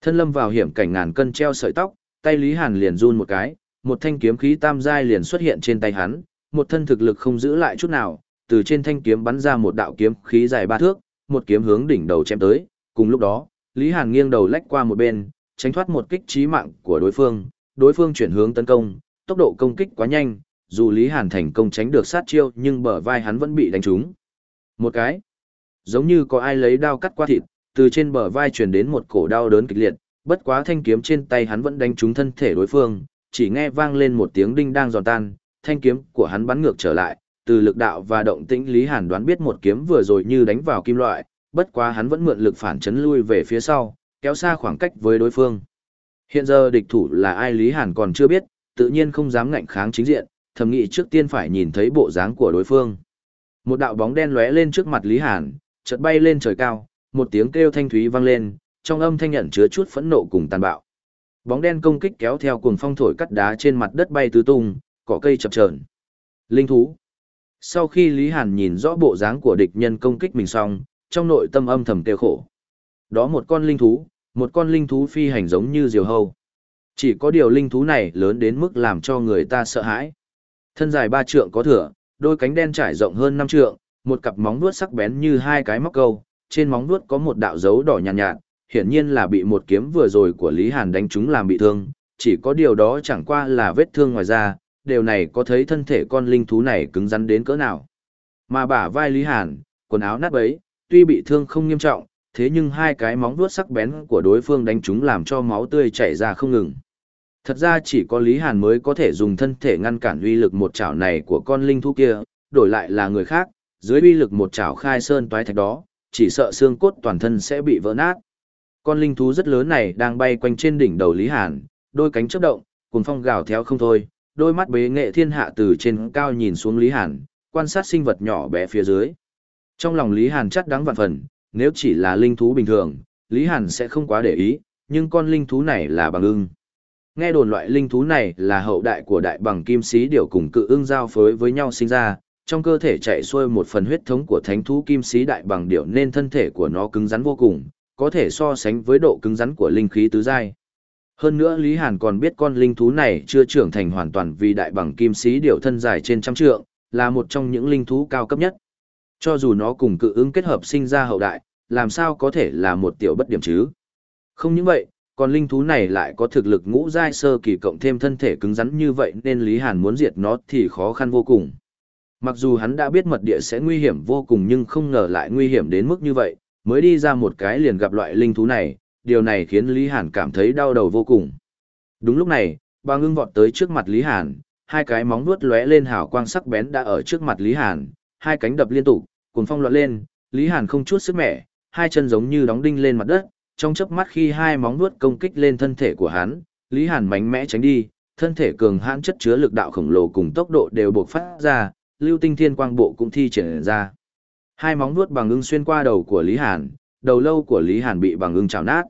Thân lâm vào hiểm cảnh ngàn cân treo sợi tóc, tay Lý Hàn liền run một cái, một thanh kiếm khí tam giai liền xuất hiện trên tay hắn, một thân thực lực không giữ lại chút nào, từ trên thanh kiếm bắn ra một đạo kiếm khí dài ba thước, một kiếm hướng đỉnh đầu chém tới, cùng lúc đó, Lý Hàn nghiêng đầu lách qua một bên, tránh thoát một kích chí mạng của đối phương, đối phương chuyển hướng tấn công, tốc độ công kích quá nhanh, dù Lý Hàn thành công tránh được sát chiêu nhưng bờ vai hắn vẫn bị đánh trúng. Một cái, giống như có ai lấy đao cắt qua thịt, từ trên bờ vai truyền đến một cổ đau đớn kịch liệt, bất quá thanh kiếm trên tay hắn vẫn đánh trúng thân thể đối phương, chỉ nghe vang lên một tiếng đinh đang giòn tan, thanh kiếm của hắn bắn ngược trở lại, từ lực đạo và động tĩnh Lý Hàn đoán biết một kiếm vừa rồi như đánh vào kim loại, bất quá hắn vẫn mượn lực phản chấn lui về phía sau, kéo xa khoảng cách với đối phương. Hiện giờ địch thủ là ai Lý Hàn còn chưa biết, tự nhiên không dám ngạnh kháng chính diện, thầm nghĩ trước tiên phải nhìn thấy bộ dáng của đối phương. Một đạo bóng đen lóe lên trước mặt Lý Hàn, chợt bay lên trời cao, một tiếng kêu thanh thúy vang lên, trong âm thanh nhận chứa chút phẫn nộ cùng tàn bạo. Bóng đen công kích kéo theo cuồng phong thổi cắt đá trên mặt đất bay tứ tung, cỏ cây chập chờn. Linh thú. Sau khi Lý Hàn nhìn rõ bộ dáng của địch nhân công kích mình xong, trong nội tâm âm thầm kêu khổ. Đó một con linh thú, một con linh thú phi hành giống như diều hâu. Chỉ có điều linh thú này lớn đến mức làm cho người ta sợ hãi. Thân dài ba trượng có thửa, đôi cánh đen trải rộng hơn năm trượng, một cặp móng vuốt sắc bén như hai cái móc câu, trên móng vuốt có một đạo dấu đỏ nhàn nhạt, nhạt, hiển nhiên là bị một kiếm vừa rồi của Lý Hàn đánh trúng làm bị thương, chỉ có điều đó chẳng qua là vết thương ngoài da, điều này có thấy thân thể con linh thú này cứng rắn đến cỡ nào. Mà bả vai Lý Hàn, quần áo nát bấy, tuy bị thương không nghiêm trọng, thế nhưng hai cái móng vuốt sắc bén của đối phương đánh chúng làm cho máu tươi chảy ra không ngừng. Thật ra chỉ có Lý Hàn mới có thể dùng thân thể ngăn cản uy lực một chảo này của con linh thú kia, đổi lại là người khác, dưới uy lực một chảo khai sơn toái thạch đó, chỉ sợ xương cốt toàn thân sẽ bị vỡ nát. Con linh thú rất lớn này đang bay quanh trên đỉnh đầu Lý Hàn, đôi cánh chớp động, cùng phong gào theo không thôi, đôi mắt bế nghệ thiên hạ từ trên cao nhìn xuống Lý Hàn, quan sát sinh vật nhỏ bé phía dưới. Trong lòng Lý Hàn chắc đáng vạn phần, nếu chỉ là linh thú bình thường, Lý Hàn sẽ không quá để ý, nhưng con linh thú này là bằng ưng. Nghe đồn loại linh thú này là hậu đại của đại bằng kim sĩ điểu cùng cự ưng giao phối với nhau sinh ra, trong cơ thể chạy xuôi một phần huyết thống của thánh thú kim sĩ đại bằng điểu nên thân thể của nó cứng rắn vô cùng, có thể so sánh với độ cứng rắn của linh khí tứ giai. Hơn nữa Lý Hàn còn biết con linh thú này chưa trưởng thành hoàn toàn vì đại bằng kim sĩ điểu thân dài trên trăm trượng, là một trong những linh thú cao cấp nhất. Cho dù nó cùng cự ứng kết hợp sinh ra hậu đại, làm sao có thể là một tiểu bất điểm chứ? Không những vậy, còn linh thú này lại có thực lực ngũ giai sơ kỳ cộng thêm thân thể cứng rắn như vậy nên Lý Hàn muốn diệt nó thì khó khăn vô cùng. Mặc dù hắn đã biết mật địa sẽ nguy hiểm vô cùng nhưng không ngờ lại nguy hiểm đến mức như vậy, mới đi ra một cái liền gặp loại linh thú này, điều này khiến Lý Hàn cảm thấy đau đầu vô cùng. Đúng lúc này, bà ngưng vọt tới trước mặt Lý Hàn, hai cái móng vuốt lóe lên hào quang sắc bén đã ở trước mặt Lý Hàn, hai cánh đập liên tục, cuồng phong loạn lên, Lý Hàn không chút sức mẻ, hai chân giống như đóng đinh lên mặt đất, trong chớp mắt khi hai móng vuốt công kích lên thân thể của hắn, Lý Hàn mạnh mẽ tránh đi, thân thể cường hãn chất chứa lực đạo khổng lồ cùng tốc độ đều bộc phát ra, Lưu Tinh Thiên Quang Bộ cũng thi triển ra. Hai móng vuốt bằng ưng xuyên qua đầu của Lý Hàn, đầu lâu của Lý Hàn bị bằng ưng chảo nát.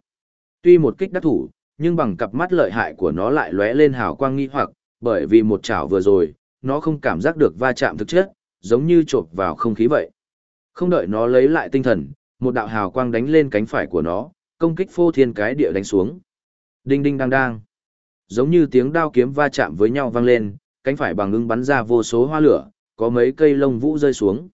Tuy một kích đắc thủ, nhưng bằng cặp mắt lợi hại của nó lại lóe lên hào quang nghi hoặc, bởi vì một chảo vừa rồi, nó không cảm giác được va chạm thực chất, giống như chộp vào không khí vậy. Không đợi nó lấy lại tinh thần, một đạo hào quang đánh lên cánh phải của nó, công kích phô thiên cái địa đánh xuống. Đinh đinh đang đang. Giống như tiếng đao kiếm va chạm với nhau vang lên, cánh phải bằng ưng bắn ra vô số hoa lửa, có mấy cây lông vũ rơi xuống.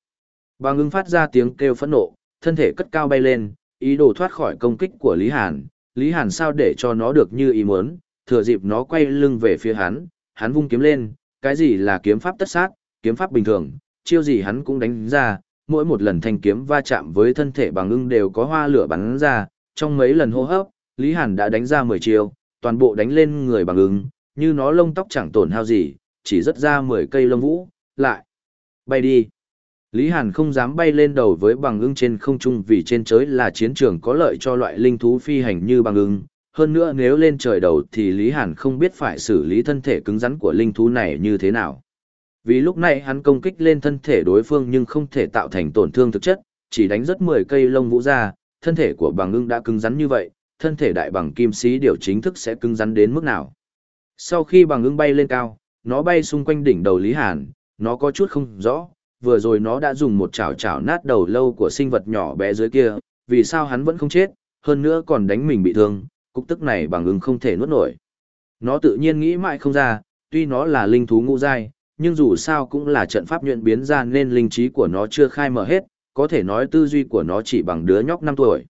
Bằng ưng phát ra tiếng kêu phẫn nộ, thân thể cất cao bay lên, ý đồ thoát khỏi công kích của Lý Hàn. Lý Hàn sao để cho nó được như ý muốn, thừa dịp nó quay lưng về phía hắn, hắn vung kiếm lên, cái gì là kiếm pháp tất sát, kiếm pháp bình thường, chiêu gì hắn cũng đánh ra, mỗi một lần thanh kiếm va chạm với thân thể bằng ưng đều có hoa lửa bắn ra, trong mấy lần hô hấp, Lý Hàn đã đánh ra 10 chiêu, toàn bộ đánh lên người bằng ưng, như nó lông tóc chẳng tổn hao gì, chỉ rất ra 10 cây lông vũ, lại bay đi. Lý Hàn không dám bay lên đầu với bằng ưng trên không trung vì trên trời là chiến trường có lợi cho loại linh thú phi hành như bằng ưng, hơn nữa nếu lên trời đầu thì Lý Hàn không biết phải xử lý thân thể cứng rắn của linh thú này như thế nào. Vì lúc này hắn công kích lên thân thể đối phương nhưng không thể tạo thành tổn thương thực chất, chỉ đánh rất 10 cây lông vũ ra, thân thể của bằng ưng đã cứng rắn như vậy, thân thể đại bằng kim sĩ điều chính thức sẽ cứng rắn đến mức nào. Sau khi bằng ưng bay lên cao, nó bay xung quanh đỉnh đầu Lý Hàn, nó có chút không rõ, vừa rồi nó đã dùng một chảo chảo nát đầu lâu của sinh vật nhỏ bé dưới kia, vì sao hắn vẫn không chết, hơn nữa còn đánh mình bị thương, cục tức này bằng ưng không thể nuốt nổi. Nó tự nhiên nghĩ mãi không ra, tuy nó là linh thú ngũ giai, nhưng dù sao cũng là trận pháp nhuận biến ra nên linh trí của nó chưa khai mở hết, có thể nói tư duy của nó chỉ bằng đứa nhóc 5 tuổi.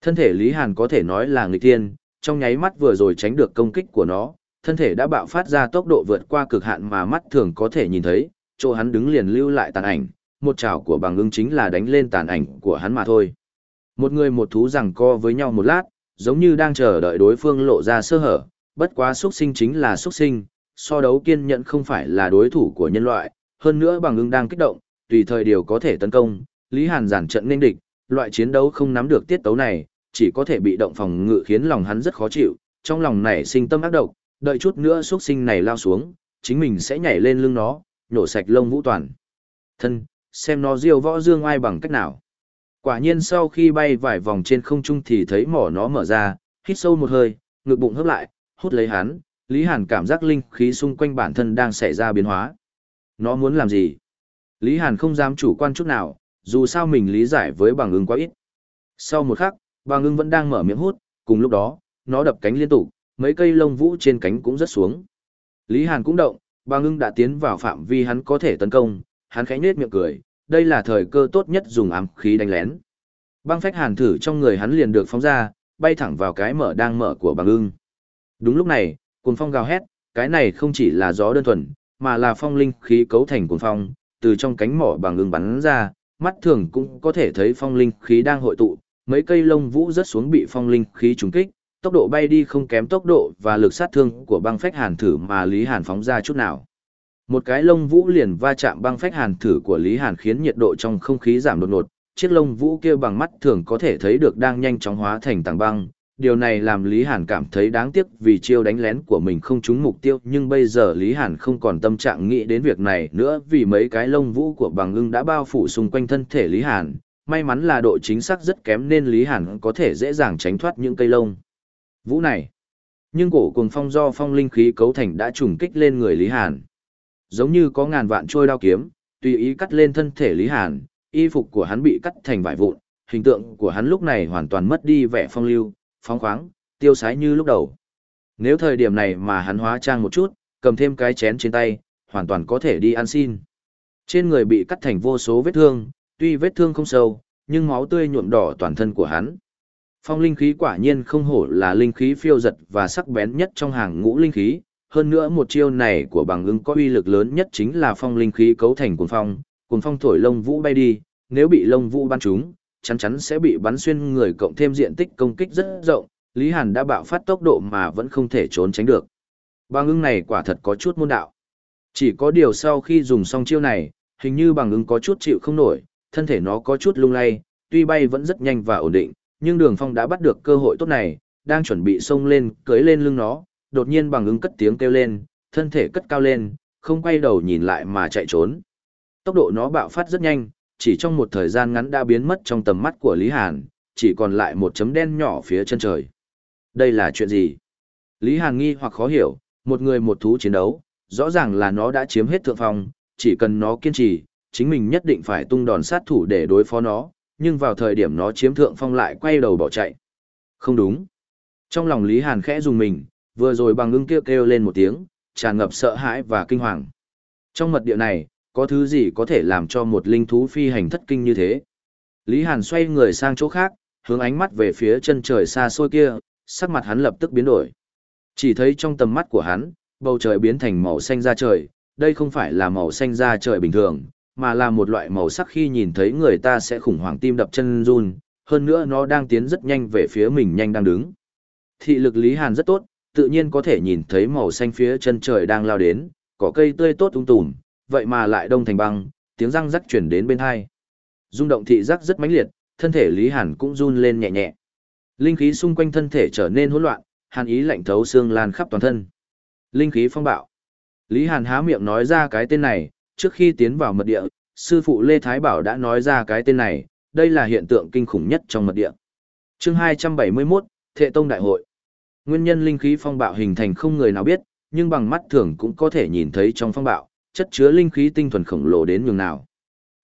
Thân thể Lý Hàn có thể nói là người tiên, trong nháy mắt vừa rồi tránh được công kích của nó, thân thể đã bạo phát ra tốc độ vượt qua cực hạn mà mắt thường có thể nhìn thấy, chỗ hắn đứng liền lưu lại tàn ảnh, một chảo của bằng ưng chính là đánh lên tàn ảnh của hắn mà thôi. Một người một thú rằng co với nhau một lát, giống như đang chờ đợi đối phương lộ ra sơ hở, bất quá xuất sinh chính là xuất sinh, so đấu kiên nhẫn không phải là đối thủ của nhân loại, hơn nữa bằng ưng đang kích động, tùy thời đều có thể tấn công, Lý Hàn giản trận nên địch, loại chiến đấu không nắm được tiết tấu này, chỉ có thể bị động phòng ngự khiến lòng hắn rất khó chịu, trong lòng này sinh tâm ác độc, đợi chút nữa xuất sinh này lao xuống, chính mình sẽ nhảy lên lưng nó, nhổ sạch lông vũ toàn. Thân, xem nó diêu võ dương ai bằng cách nào. Quả nhiên sau khi bay vài vòng trên không trung thì thấy mỏ nó mở ra, hít sâu một hơi, ngực bụng hấp lại, hút lấy hắn, Lý Hàn cảm giác linh khí xung quanh bản thân đang xảy ra biến hóa. Nó muốn làm gì? Lý Hàn không dám chủ quan chút nào, dù sao mình lý giải với bằng ưng quá ít. Sau một khắc, bằng ưng vẫn đang mở miệng hút, cùng lúc đó, nó đập cánh liên tục, mấy cây lông vũ trên cánh cũng rất xuống. Lý Hàn cũng động, bằng ưng đã tiến vào phạm vi hắn có thể tấn công, hắn khẽ nhếch miệng cười, đây là thời cơ tốt nhất dùng ám khí đánh lén. Băng phách hàn thử trong người hắn liền được phóng ra, bay thẳng vào cái mở đang mở của bằng ưng. Đúng lúc này, cuồng phong gào hét, cái này không chỉ là gió đơn thuần, mà là phong linh khí cấu thành cuồng phong, từ trong cánh mỏ bằng ngưng bắn ra, mắt thường cũng có thể thấy phong linh khí đang hội tụ, mấy cây lông vũ rớt xuống bị phong linh khí trúng kích, tốc độ bay đi không kém tốc độ và lực sát thương của băng phách hàn thử mà Lý Hàn phóng ra chút nào. Một cái lông vũ liền va chạm băng phách hàn thử của Lý Hàn khiến nhiệt độ trong không khí giảm đột ngột, chiếc lông vũ kia bằng mắt thường có thể thấy được đang nhanh chóng hóa thành tảng băng. Điều này làm Lý Hàn cảm thấy đáng tiếc vì chiêu đánh lén của mình không trúng mục tiêu nhưng bây giờ Lý Hàn không còn tâm trạng nghĩ đến việc này nữa vì mấy cái lông vũ của bằng ưng đã bao phủ xung quanh thân thể Lý Hàn. May mắn là độ chính xác rất kém nên Lý Hàn có thể dễ dàng tránh thoát những cây lông. Vũ này. Nhưng cổ cùng phong do phong linh khí cấu thành đã trùng kích lên người Lý Hàn. Giống như có ngàn vạn trôi đao kiếm, tùy ý cắt lên thân thể Lý Hàn, y phục của hắn bị cắt thành vải vụn, hình tượng của hắn lúc này hoàn toàn mất đi vẻ phong lưu, phóng khoáng, tiêu sái như lúc đầu. Nếu thời điểm này mà hắn hóa trang một chút, cầm thêm cái chén trên tay, hoàn toàn có thể đi ăn xin. Trên người bị cắt thành vô số vết thương, tuy vết thương không sâu, nhưng máu tươi nhuộm đỏ toàn thân của hắn. Phong linh khí quả nhiên không hổ là linh khí phiêu giật và sắc bén nhất trong hàng ngũ linh khí, hơn nữa một chiêu này của bằng ứng có uy lực lớn nhất chính là phong linh khí cấu thành cuồng phong, cuồng phong thổi lông vũ bay đi, nếu bị lông vũ bắn trúng, chắn chắn sẽ bị bắn xuyên người cộng thêm diện tích công kích rất rộng, Lý Hàn đã bạo phát tốc độ mà vẫn không thể trốn tránh được. Bằng ưng này quả thật có chút môn đạo. Chỉ có điều sau khi dùng xong chiêu này, hình như bằng ưng có chút chịu không nổi, thân thể nó có chút lung lay, tuy bay vẫn rất nhanh và ổn định, nhưng đường phong đã bắt được cơ hội tốt này, đang chuẩn bị xông lên, cưới lên lưng nó, đột nhiên bằng ưng cất tiếng kêu lên, thân thể cất cao lên, không quay đầu nhìn lại mà chạy trốn. Tốc độ nó bạo phát rất nhanh, chỉ trong một thời gian ngắn đã biến mất trong tầm mắt của Lý Hàn, chỉ còn lại một chấm đen nhỏ phía chân trời. Đây là chuyện gì? Lý Hàn nghi hoặc khó hiểu, một người một thú chiến đấu, rõ ràng là nó đã chiếm hết thượng phong, chỉ cần nó kiên trì, chính mình nhất định phải tung đòn sát thủ để đối phó nó, nhưng vào thời điểm nó chiếm thượng phong lại quay đầu bỏ chạy. Không đúng. Trong lòng Lý Hàn khẽ dùng mình, vừa rồi bằng ưng kêu kêu lên một tiếng, tràn ngập sợ hãi và kinh hoàng. Trong mật địa này, có thứ gì có thể làm cho một linh thú phi hành thất kinh như thế? Lý Hàn xoay người sang chỗ khác, hướng ánh mắt về phía chân trời xa xôi kia, sắc mặt hắn lập tức biến đổi. Chỉ thấy trong tầm mắt của hắn, bầu trời biến thành màu xanh da trời, đây không phải là màu xanh da trời bình thường, mà là một loại màu sắc khi nhìn thấy người ta sẽ khủng hoảng tim đập chân run, hơn nữa nó đang tiến rất nhanh về phía mình nhanh đang đứng. Thị lực Lý Hàn rất tốt, tự nhiên có thể nhìn thấy màu xanh phía chân trời đang lao đến, cỏ cây tươi tốt ung tùm, vậy mà lại đông thành băng, tiếng răng rắc chuyển đến bên hai. Rung động thị giác rất mãnh liệt, thân thể Lý Hàn cũng run lên nhẹ nhẹ. Linh khí xung quanh thân thể trở nên hỗn loạn, hàn ý lạnh thấu xương lan khắp toàn thân. Linh khí phong bạo. Lý Hàn há miệng nói ra cái tên này, trước khi tiến vào mật địa, sư phụ Lê Thái Bảo đã nói ra cái tên này, đây là hiện tượng kinh khủng nhất trong mật địa. Chương 271, Thệ Tông Đại hội. Nguyên nhân linh khí phong bạo hình thành không người nào biết, nhưng bằng mắt thường cũng có thể nhìn thấy trong phong bạo, chất chứa linh khí tinh thuần khổng lồ đến nhường nào.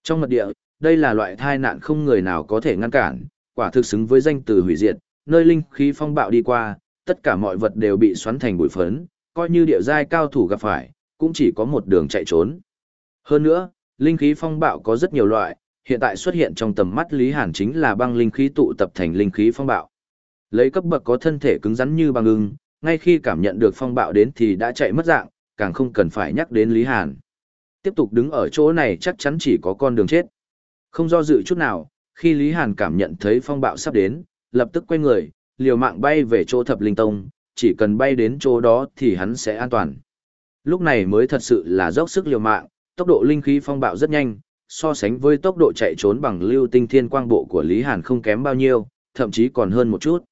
Trong mật địa, đây là loại thai nạn không người nào có thể ngăn cản, quả thực xứng với danh từ hủy diệt, nơi linh khí phong bạo đi qua, tất cả mọi vật đều bị xoắn thành bụi phấn, coi như địa giai cao thủ gặp phải, cũng chỉ có một đường chạy trốn. Hơn nữa, linh khí phong bạo có rất nhiều loại, hiện tại xuất hiện trong tầm mắt Lý Hàn chính là băng linh khí tụ tập thành linh khí phong bạo. Lấy cấp bậc có thân thể cứng rắn như băng ưng, ngay khi cảm nhận được phong bạo đến thì đã chạy mất dạng, càng không cần phải nhắc đến Lý Hàn. Tiếp tục đứng ở chỗ này chắc chắn chỉ có con đường chết. Không do dự chút nào, khi Lý Hàn cảm nhận thấy phong bạo sắp đến, lập tức quay người, liều mạng bay về chỗ thập linh tông, chỉ cần bay đến chỗ đó thì hắn sẽ an toàn. Lúc này mới thật sự là dốc sức liều mạng, tốc độ linh khí phong bạo rất nhanh, so sánh với tốc độ chạy trốn bằng lưu tinh thiên quang bộ của Lý Hàn không kém bao nhiêu, thậm chí còn hơn một chút.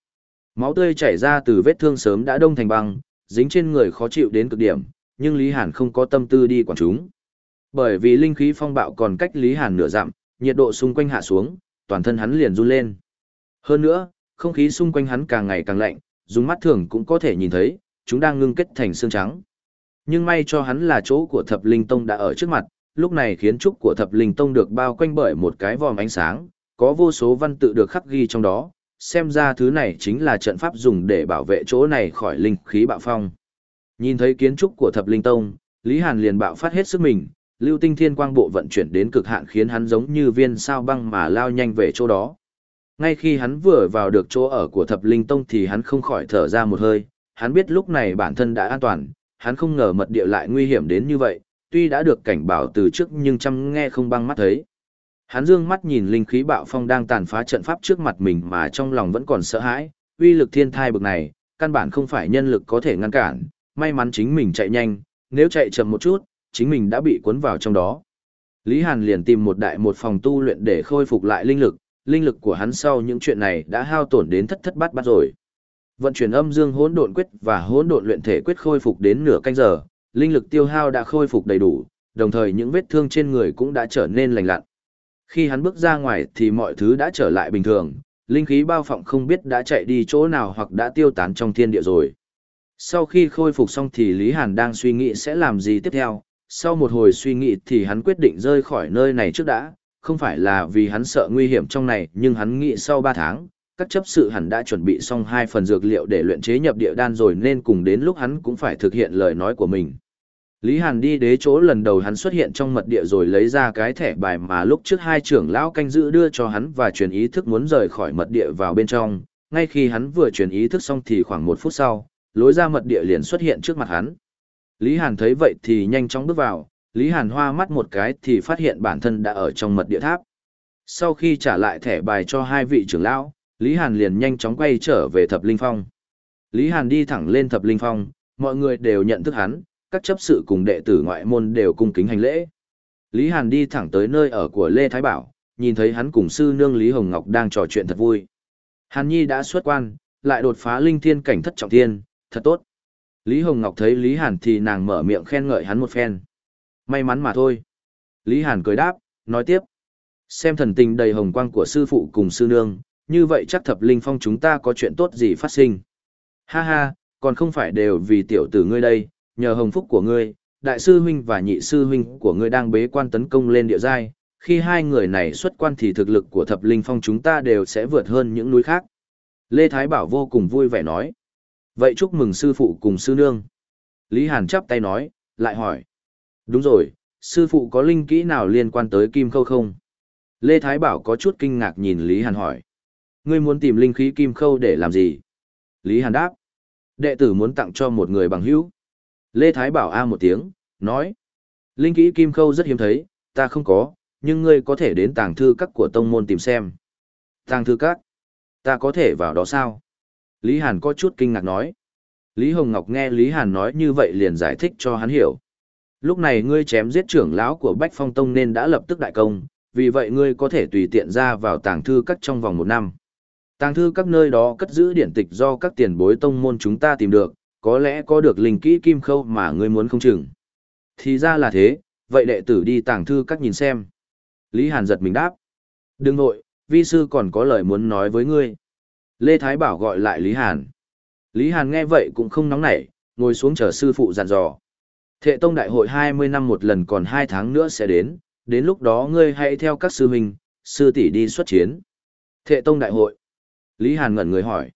Máu tươi chảy ra từ vết thương sớm đã đông thành băng, dính trên người khó chịu đến cực điểm, nhưng Lý Hàn không có tâm tư đi quản chúng. Bởi vì linh khí phong bạo còn cách Lý Hàn nửa dặm, nhiệt độ xung quanh hạ xuống, toàn thân hắn liền run lên. Hơn nữa, không khí xung quanh hắn càng ngày càng lạnh, dùng mắt thường cũng có thể nhìn thấy, chúng đang ngưng kết thành xương trắng. Nhưng may cho hắn là chỗ của thập linh tông đã ở trước mặt, lúc này khiến trúc của thập linh tông được bao quanh bởi một cái vòm ánh sáng, có vô số văn tự được khắc ghi trong đó, xem ra thứ này chính là trận pháp dùng để bảo vệ chỗ này khỏi linh khí bạo phong. Nhìn thấy kiến trúc của thập linh tông, Lý Hàn liền bạo phát hết sức mình, lưu tinh thiên quang bộ vận chuyển đến cực hạn khiến hắn giống như viên sao băng mà lao nhanh về chỗ đó. Ngay khi hắn vừa vào được chỗ ở của thập linh tông thì hắn không khỏi thở ra một hơi, hắn biết lúc này bản thân đã an toàn, hắn không ngờ mật địa lại nguy hiểm đến như vậy, tuy đã được cảnh báo từ trước nhưng chăm nghe không băng mắt thấy. Hắn dương mắt nhìn linh khí bạo phong đang tàn phá trận pháp trước mặt mình mà trong lòng vẫn còn sợ hãi, uy lực thiên thai bực này, căn bản không phải nhân lực có thể ngăn cản, may mắn chính mình chạy nhanh, nếu chạy chậm một chút, chính mình đã bị cuốn vào trong đó. Lý Hàn liền tìm một đại một phòng tu luyện để khôi phục lại linh lực, linh lực của hắn sau những chuyện này đã hao tổn đến thất thất bát bát rồi. Vận chuyển âm dương hỗn độn quyết và hỗn độn luyện thể quyết khôi phục đến nửa canh giờ, linh lực tiêu hao đã khôi phục đầy đủ, đồng thời những vết thương trên người cũng đã trở nên lành lặn. Khi hắn bước ra ngoài thì mọi thứ đã trở lại bình thường, linh khí bao phọng không biết đã chạy đi chỗ nào hoặc đã tiêu tán trong thiên địa rồi. Sau khi khôi phục xong thì Lý Hàn đang suy nghĩ sẽ làm gì tiếp theo, sau một hồi suy nghĩ thì hắn quyết định rơi khỏi nơi này trước đã, không phải là vì hắn sợ nguy hiểm trong này nhưng hắn nghĩ sau 3 tháng, các chấp sự hẳn đã chuẩn bị xong hai phần dược liệu để luyện chế nhập địa đan rồi nên cùng đến lúc hắn cũng phải thực hiện lời nói của mình. Lý Hàn đi đế chỗ lần đầu hắn xuất hiện trong mật địa rồi lấy ra cái thẻ bài mà lúc trước hai trưởng lão canh giữ đưa cho hắn và truyền ý thức muốn rời khỏi mật địa vào bên trong. Ngay khi hắn vừa truyền ý thức xong thì khoảng một phút sau, lối ra mật địa liền xuất hiện trước mặt hắn. Lý Hàn thấy vậy thì nhanh chóng bước vào, Lý Hàn hoa mắt một cái thì phát hiện bản thân đã ở trong mật địa tháp. Sau khi trả lại thẻ bài cho hai vị trưởng lão, Lý Hàn liền nhanh chóng quay trở về Thập Linh Phong. Lý Hàn đi thẳng lên Thập Linh Phong, mọi người đều nhận thức hắn, các chấp sự cùng đệ tử ngoại môn đều cung kính hành lễ. Lý Hàn đi thẳng tới nơi ở của Lê Thái Bảo, nhìn thấy hắn cùng sư nương Lý Hồng Ngọc đang trò chuyện thật vui. Hàn Nhi đã xuất quan, lại đột phá linh thiên cảnh thất trọng thiên, thật tốt. Lý Hồng Ngọc thấy Lý Hàn thì nàng mở miệng khen ngợi hắn một phen. May mắn mà thôi. Lý Hàn cười đáp, nói tiếp. Xem thần tình đầy hồng quang của sư phụ cùng sư nương, như vậy chắc thập linh phong chúng ta có chuyện tốt gì phát sinh. Ha ha, còn không phải đều vì tiểu tử ngươi đây, nhờ hồng phúc của ngươi, đại sư huynh và nhị sư huynh của ngươi đang bế quan tấn công lên địa giai, khi hai người này xuất quan thì thực lực của thập linh phong chúng ta đều sẽ vượt hơn những núi khác. Lê Thái Bảo vô cùng vui vẻ nói. Vậy chúc mừng sư phụ cùng sư nương. Lý Hàn chắp tay nói, lại hỏi. Đúng rồi, sư phụ có linh kỹ nào liên quan tới kim khâu không? Lê Thái Bảo có chút kinh ngạc nhìn Lý Hàn hỏi. Ngươi muốn tìm linh khí kim khâu để làm gì? Lý Hàn đáp. Đệ tử muốn tặng cho một người bằng hữu. Lê Thái Bảo A một tiếng, nói. Linh kỹ kim khâu rất hiếm thấy, ta không có, nhưng ngươi có thể đến tàng thư các của tông môn tìm xem. Tàng thư các? Ta có thể vào đó sao? Lý Hàn có chút kinh ngạc nói. Lý Hồng Ngọc nghe Lý Hàn nói như vậy liền giải thích cho hắn hiểu. Lúc này ngươi chém giết trưởng lão của Bách Phong Tông nên đã lập tức đại công, vì vậy ngươi có thể tùy tiện ra vào tàng thư các trong vòng một năm. Tàng thư các nơi đó cất giữ điển tịch do các tiền bối tông môn chúng ta tìm được, có lẽ có được linh kỹ kim khâu mà ngươi muốn không chừng. Thì ra là thế, vậy đệ tử đi tàng thư các nhìn xem. Lý Hàn giật mình đáp. Đừng nội, vi sư còn có lời muốn nói với ngươi. Lê Thái Bảo gọi lại Lý Hàn. Lý Hàn nghe vậy cũng không nóng nảy, ngồi xuống chờ sư phụ dặn dò. Thệ tông đại hội 20 năm một lần còn 2 tháng nữa sẽ đến, đến lúc đó ngươi hãy theo các sư huynh, sư tỷ đi xuất chiến. Thệ tông đại hội. Lý Hàn ngẩn người hỏi.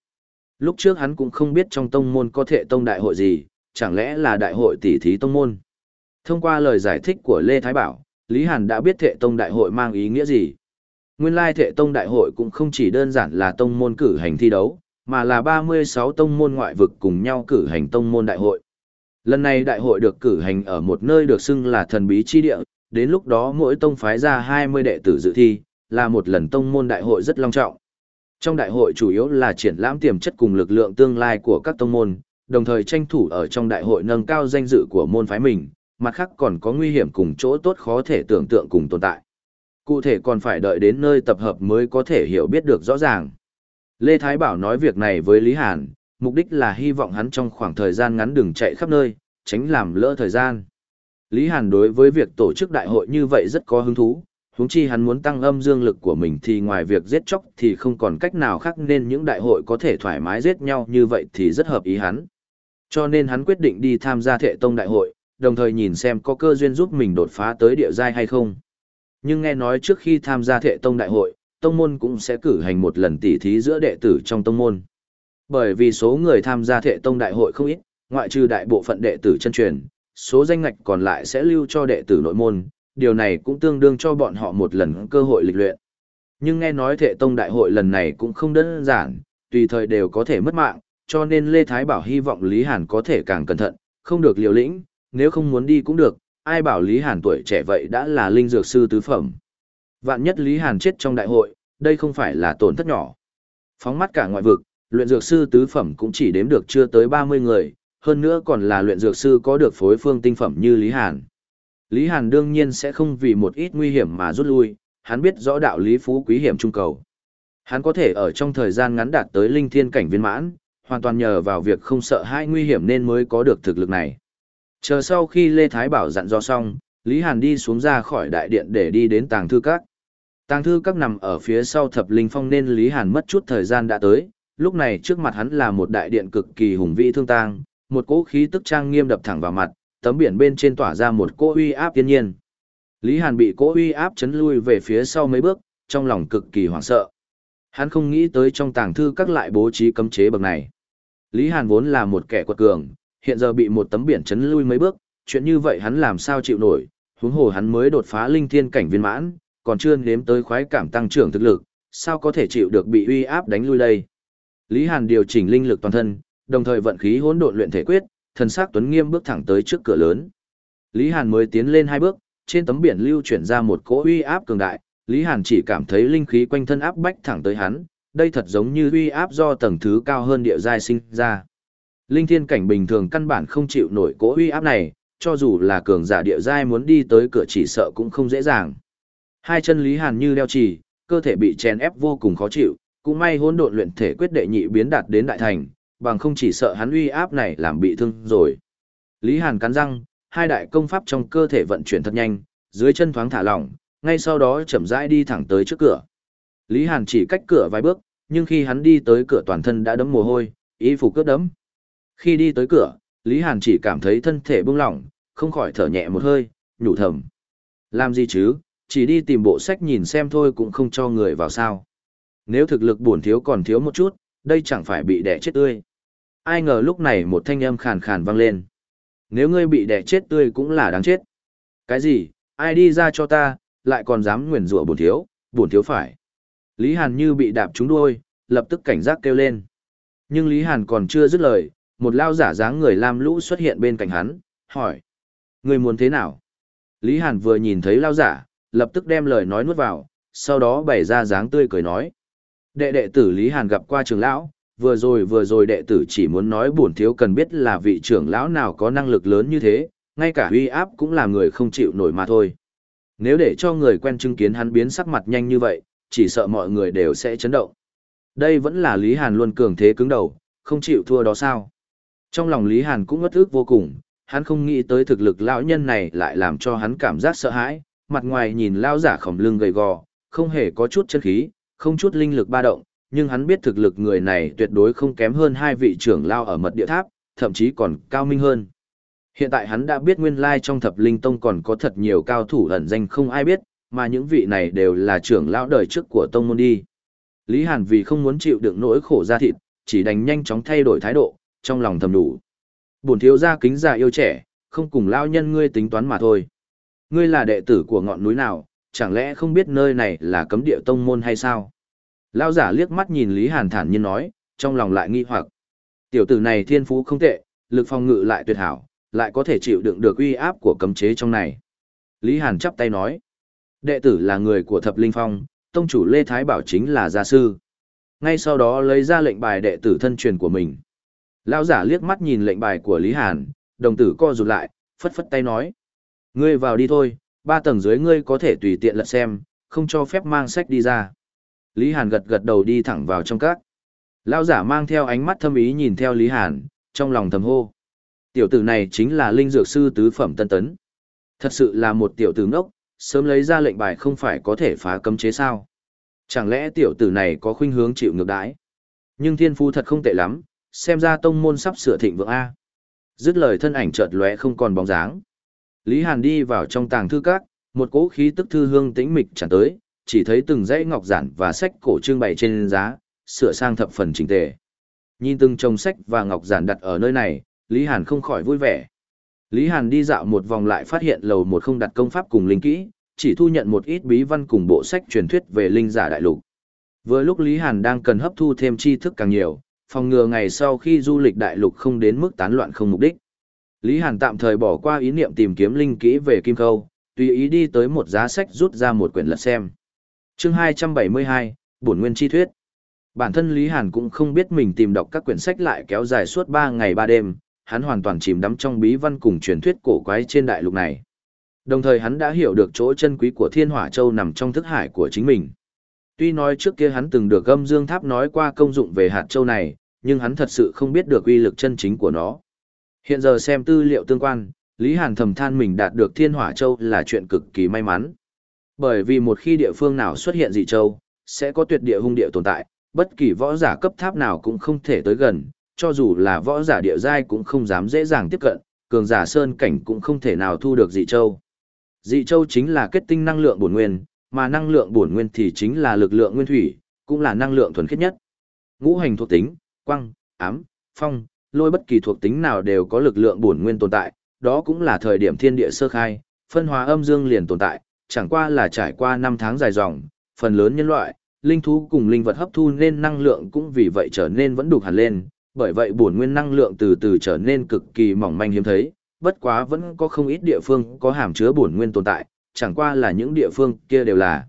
Lúc trước hắn cũng không biết trong tông môn có thệ tông đại hội gì, chẳng lẽ là đại hội tỷ thí tông môn. Thông qua lời giải thích của Lê Thái Bảo, Lý Hàn đã biết thệ tông đại hội mang ý nghĩa gì. Nguyên lai thệ tông đại hội cũng không chỉ đơn giản là tông môn cử hành thi đấu, mà là 36 tông môn ngoại vực cùng nhau cử hành tông môn đại hội. Lần này đại hội được cử hành ở một nơi được xưng là thần bí chi địa, đến lúc đó mỗi tông phái ra 20 đệ tử dự thi, là một lần tông môn đại hội rất long trọng. Trong đại hội chủ yếu là triển lãm tiềm chất cùng lực lượng tương lai của các tông môn, đồng thời tranh thủ ở trong đại hội nâng cao danh dự của môn phái mình, mặt khác còn có nguy hiểm cùng chỗ tốt khó thể tưởng tượng cùng tồn tại. Cụ thể còn phải đợi đến nơi tập hợp mới có thể hiểu biết được rõ ràng. Lê Thái Bảo nói việc này với Lý Hàn, mục đích là hy vọng hắn trong khoảng thời gian ngắn đừng chạy khắp nơi, tránh làm lỡ thời gian. Lý Hàn đối với việc tổ chức đại hội như vậy rất có hứng thú, huống chi hắn muốn tăng âm dương lực của mình thì ngoài việc giết chóc thì không còn cách nào khác nên những đại hội có thể thoải mái giết nhau như vậy thì rất hợp ý hắn. Cho nên hắn quyết định đi tham gia thệ tông đại hội, đồng thời nhìn xem có cơ duyên giúp mình đột phá tới địa giai hay không. Nhưng nghe nói trước khi tham gia thệ tông đại hội, tông môn cũng sẽ cử hành một lần tỉ thí giữa đệ tử trong tông môn. Bởi vì số người tham gia thệ tông đại hội không ít, ngoại trừ đại bộ phận đệ tử chân truyền, số danh ngạch còn lại sẽ lưu cho đệ tử nội môn, điều này cũng tương đương cho bọn họ một lần cơ hội lịch luyện. Nhưng nghe nói thệ tông đại hội lần này cũng không đơn giản, tùy thời đều có thể mất mạng, cho nên Lê Thái Bảo hy vọng Lý Hàn có thể càng cẩn thận, không được liều lĩnh, nếu không muốn đi cũng được, ai bảo Lý Hàn tuổi trẻ vậy đã là linh dược sư tứ phẩm. Vạn nhất Lý Hàn chết trong đại hội, đây không phải là tổn thất nhỏ. Phóng mắt cả ngoại vực, luyện dược sư tứ phẩm cũng chỉ đếm được chưa tới 30 người, hơn nữa còn là luyện dược sư có được phối phương tinh phẩm như Lý Hàn. Lý Hàn đương nhiên sẽ không vì một ít nguy hiểm mà rút lui, hắn biết rõ đạo lý phú quý hiểm trung cầu. Hắn có thể ở trong thời gian ngắn đạt tới linh thiên cảnh viên mãn, hoàn toàn nhờ vào việc không sợ hai nguy hiểm nên mới có được thực lực này. Chờ sau khi Lê Thái Bảo dặn dò xong, Lý Hàn đi xuống ra khỏi đại điện để đi đến tàng thư các. Tàng thư các nằm ở phía sau thập linh phong nên Lý Hàn mất chút thời gian đã tới, lúc này trước mặt hắn là một đại điện cực kỳ hùng vĩ thương tang, một cỗ khí tức trang nghiêm đập thẳng vào mặt, tấm biển bên trên tỏa ra một cỗ uy áp thiên nhiên. Lý Hàn bị cỗ uy áp chấn lui về phía sau mấy bước, trong lòng cực kỳ hoảng sợ. Hắn không nghĩ tới trong tàng thư các lại bố trí cấm chế bậc này. Lý Hàn vốn là một kẻ quật cường, hiện giờ bị một tấm biển chấn lui mấy bước, chuyện như vậy hắn làm sao chịu nổi, huống hồ hắn mới đột phá linh thiên cảnh viên mãn, còn chưa nếm tới khoái cảm tăng trưởng thực lực, sao có thể chịu được bị uy áp đánh lui đây. Lý Hàn điều chỉnh linh lực toàn thân, đồng thời vận khí hỗn độn luyện thể quyết, thần sắc tuấn nghiêm bước thẳng tới trước cửa lớn. Lý Hàn mới tiến lên hai bước, trên tấm biển lưu chuyển ra một cỗ uy áp cường đại, Lý Hàn chỉ cảm thấy linh khí quanh thân áp bách thẳng tới hắn, đây thật giống như uy áp do tầng thứ cao hơn địa giai sinh ra. Linh thiên cảnh bình thường căn bản không chịu nổi cỗ uy áp này, cho dù là cường giả địa giai muốn đi tới cửa chỉ sợ cũng không dễ dàng. Hai chân Lý Hàn như đeo chỉ, cơ thể bị chèn ép vô cùng khó chịu, cũng may hỗn độn luyện thể quyết đệ nhị biến đạt đến đại thành, bằng không chỉ sợ hắn uy áp này làm bị thương rồi. Lý Hàn cắn răng, hai đại công pháp trong cơ thể vận chuyển thật nhanh, dưới chân thoáng thả lỏng, ngay sau đó chậm rãi đi thẳng tới trước cửa. Lý Hàn chỉ cách cửa vài bước, nhưng khi hắn đi tới cửa toàn thân đã đấm mồ hôi, y phục cướp đấm. Khi đi tới cửa, Lý Hàn chỉ cảm thấy thân thể bung lỏng, không khỏi thở nhẹ một hơi, nhủ thầm. Làm gì chứ, chỉ đi tìm bộ sách nhìn xem thôi cũng không cho người vào sao. Nếu thực lực bổn thiếu còn thiếu một chút, đây chẳng phải bị đẻ chết tươi. Ai ngờ lúc này một thanh âm khàn khàn vang lên. Nếu ngươi bị đẻ chết tươi cũng là đáng chết. Cái gì, ai đi ra cho ta, lại còn dám nguyền rủa bổn thiếu, bổn thiếu phải. Lý Hàn như bị đạp trúng đuôi, lập tức cảnh giác kêu lên. Nhưng Lý Hàn còn chưa dứt lời, một lao giả dáng người lam lũ xuất hiện bên cạnh hắn, hỏi. Người muốn thế nào? Lý Hàn vừa nhìn thấy lao giả, lập tức đem lời nói nuốt vào, sau đó bày ra dáng tươi cười nói. Đệ đệ tử Lý Hàn gặp qua trường lão, vừa rồi vừa rồi đệ tử chỉ muốn nói bổn thiếu cần biết là vị trưởng lão nào có năng lực lớn như thế, ngay cả uy áp cũng là người không chịu nổi mà thôi. Nếu để cho người quen chứng kiến hắn biến sắc mặt nhanh như vậy, chỉ sợ mọi người đều sẽ chấn động. Đây vẫn là Lý Hàn luôn cường thế cứng đầu, không chịu thua đó sao. Trong lòng Lý Hàn cũng ngất ức vô cùng, hắn không nghĩ tới thực lực lão nhân này lại làm cho hắn cảm giác sợ hãi, mặt ngoài nhìn lão giả khổng lưng gầy gò, không hề có chút chân khí, không chút linh lực ba động, nhưng hắn biết thực lực người này tuyệt đối không kém hơn hai vị trưởng lao ở mật địa tháp, thậm chí còn cao minh hơn. Hiện tại hắn đã biết nguyên lai trong thập linh tông còn có thật nhiều cao thủ ẩn danh không ai biết, mà những vị này đều là trưởng lão đời trước của tông môn đi. Lý Hàn vì không muốn chịu đựng nỗi khổ ra thịt, chỉ đành nhanh chóng thay đổi thái độ, trong lòng thầm đủ. Bổn thiếu gia kính già yêu trẻ, không cùng lão nhân ngươi tính toán mà thôi. Ngươi là đệ tử của ngọn núi nào, chẳng lẽ không biết nơi này là cấm địa tông môn hay sao? Lão giả liếc mắt nhìn Lý Hàn thản nhiên nói, trong lòng lại nghi hoặc. Tiểu tử này thiên phú không tệ, lực phòng ngự lại tuyệt hảo, lại có thể chịu đựng được uy áp của cấm chế trong này. Lý Hàn chắp tay nói, đệ tử là người của thập linh phong, tông chủ Lê Thái Bảo chính là gia sư. Ngay sau đó lấy ra lệnh bài đệ tử thân truyền của mình. Lão giả liếc mắt nhìn lệnh bài của Lý Hàn, đồng tử co rụt lại, phất phất tay nói. Ngươi vào đi thôi, ba tầng dưới ngươi có thể tùy tiện lật xem, không cho phép mang sách đi ra. Lý Hàn gật gật đầu đi thẳng vào trong các. Lão giả mang theo ánh mắt thâm ý nhìn theo Lý Hàn, trong lòng thầm hô. Tiểu tử này chính là linh dược sư tứ phẩm tân tấn. Thật sự là một tiểu tử ngốc, sớm lấy ra lệnh bài không phải có thể phá cấm chế sao. Chẳng lẽ tiểu tử này có khuynh hướng chịu ngược đãi? Nhưng thiên phu thật không tệ lắm, xem ra tông môn sắp sửa thịnh vượng A. Dứt lời thân ảnh chợt lóe không còn bóng dáng. Lý Hàn đi vào trong tàng thư các, một cỗ khí tức thư hương tĩnh mịch tràn tới, chỉ thấy từng dãy ngọc giản và sách cổ trưng bày trên giá, sửa sang thập phần chỉnh tề. Nhìn từng chồng sách và ngọc giản đặt ở nơi này, Lý Hàn không khỏi vui vẻ. Lý Hàn đi dạo một vòng lại phát hiện lầu một không đặt công pháp cùng linh kỹ, chỉ thu nhận một ít bí văn cùng bộ sách truyền thuyết về linh giả đại lục. Vừa lúc Lý Hàn đang cần hấp thu thêm tri thức càng nhiều, phòng ngừa ngày sau khi du lịch đại lục không đến mức tán loạn không mục đích. Lý Hàn tạm thời bỏ qua ý niệm tìm kiếm linh kỹ về Kim Khâu, tùy ý đi tới một giá sách rút ra một quyển lật xem. Chương 272, Bổn Nguyên Chi Thuyết. Bản thân Lý Hàn cũng không biết mình tìm đọc các quyển sách lại kéo dài suốt 3 ngày 3 đêm, hắn hoàn toàn chìm đắm trong bí văn cùng truyền thuyết cổ quái trên đại lục này. Đồng thời hắn đã hiểu được chỗ chân quý của Thiên Hỏa Châu nằm trong thức hải của chính mình. Tuy nói trước kia hắn từng được Âm Dương Tháp nói qua công dụng về hạt châu này, nhưng hắn thật sự không biết được uy lực chân chính của nó. Hiện giờ xem tư liệu tương quan, Lý Hàn thầm than mình đạt được Thiên Hỏa Châu là chuyện cực kỳ may mắn. Bởi vì một khi địa phương nào xuất hiện dị châu, sẽ có tuyệt địa hung địa tồn tại, bất kỳ võ giả cấp tháp nào cũng không thể tới gần, cho dù là võ giả địa giai cũng không dám dễ dàng tiếp cận, cường giả sơn cảnh cũng không thể nào thu được dị châu. Dị châu chính là kết tinh năng lượng bổn nguyên, mà năng lượng bổn nguyên thì chính là lực lượng nguyên thủy, cũng là năng lượng thuần khiết nhất. Ngũ hành thuộc tính, quăng, ám, phong, lôi bất kỳ thuộc tính nào đều có lực lượng bổn nguyên tồn tại, đó cũng là thời điểm thiên địa sơ khai, phân hóa âm dương liền tồn tại, chẳng qua là trải qua năm tháng dài dòng, phần lớn nhân loại, linh thú cùng linh vật hấp thu nên năng lượng cũng vì vậy trở nên vẫn đủ hẳn lên, bởi vậy bổn nguyên năng lượng từ từ trở nên cực kỳ mỏng manh hiếm thấy, bất quá vẫn có không ít địa phương có hàm chứa bổn nguyên tồn tại, chẳng qua là những địa phương kia đều là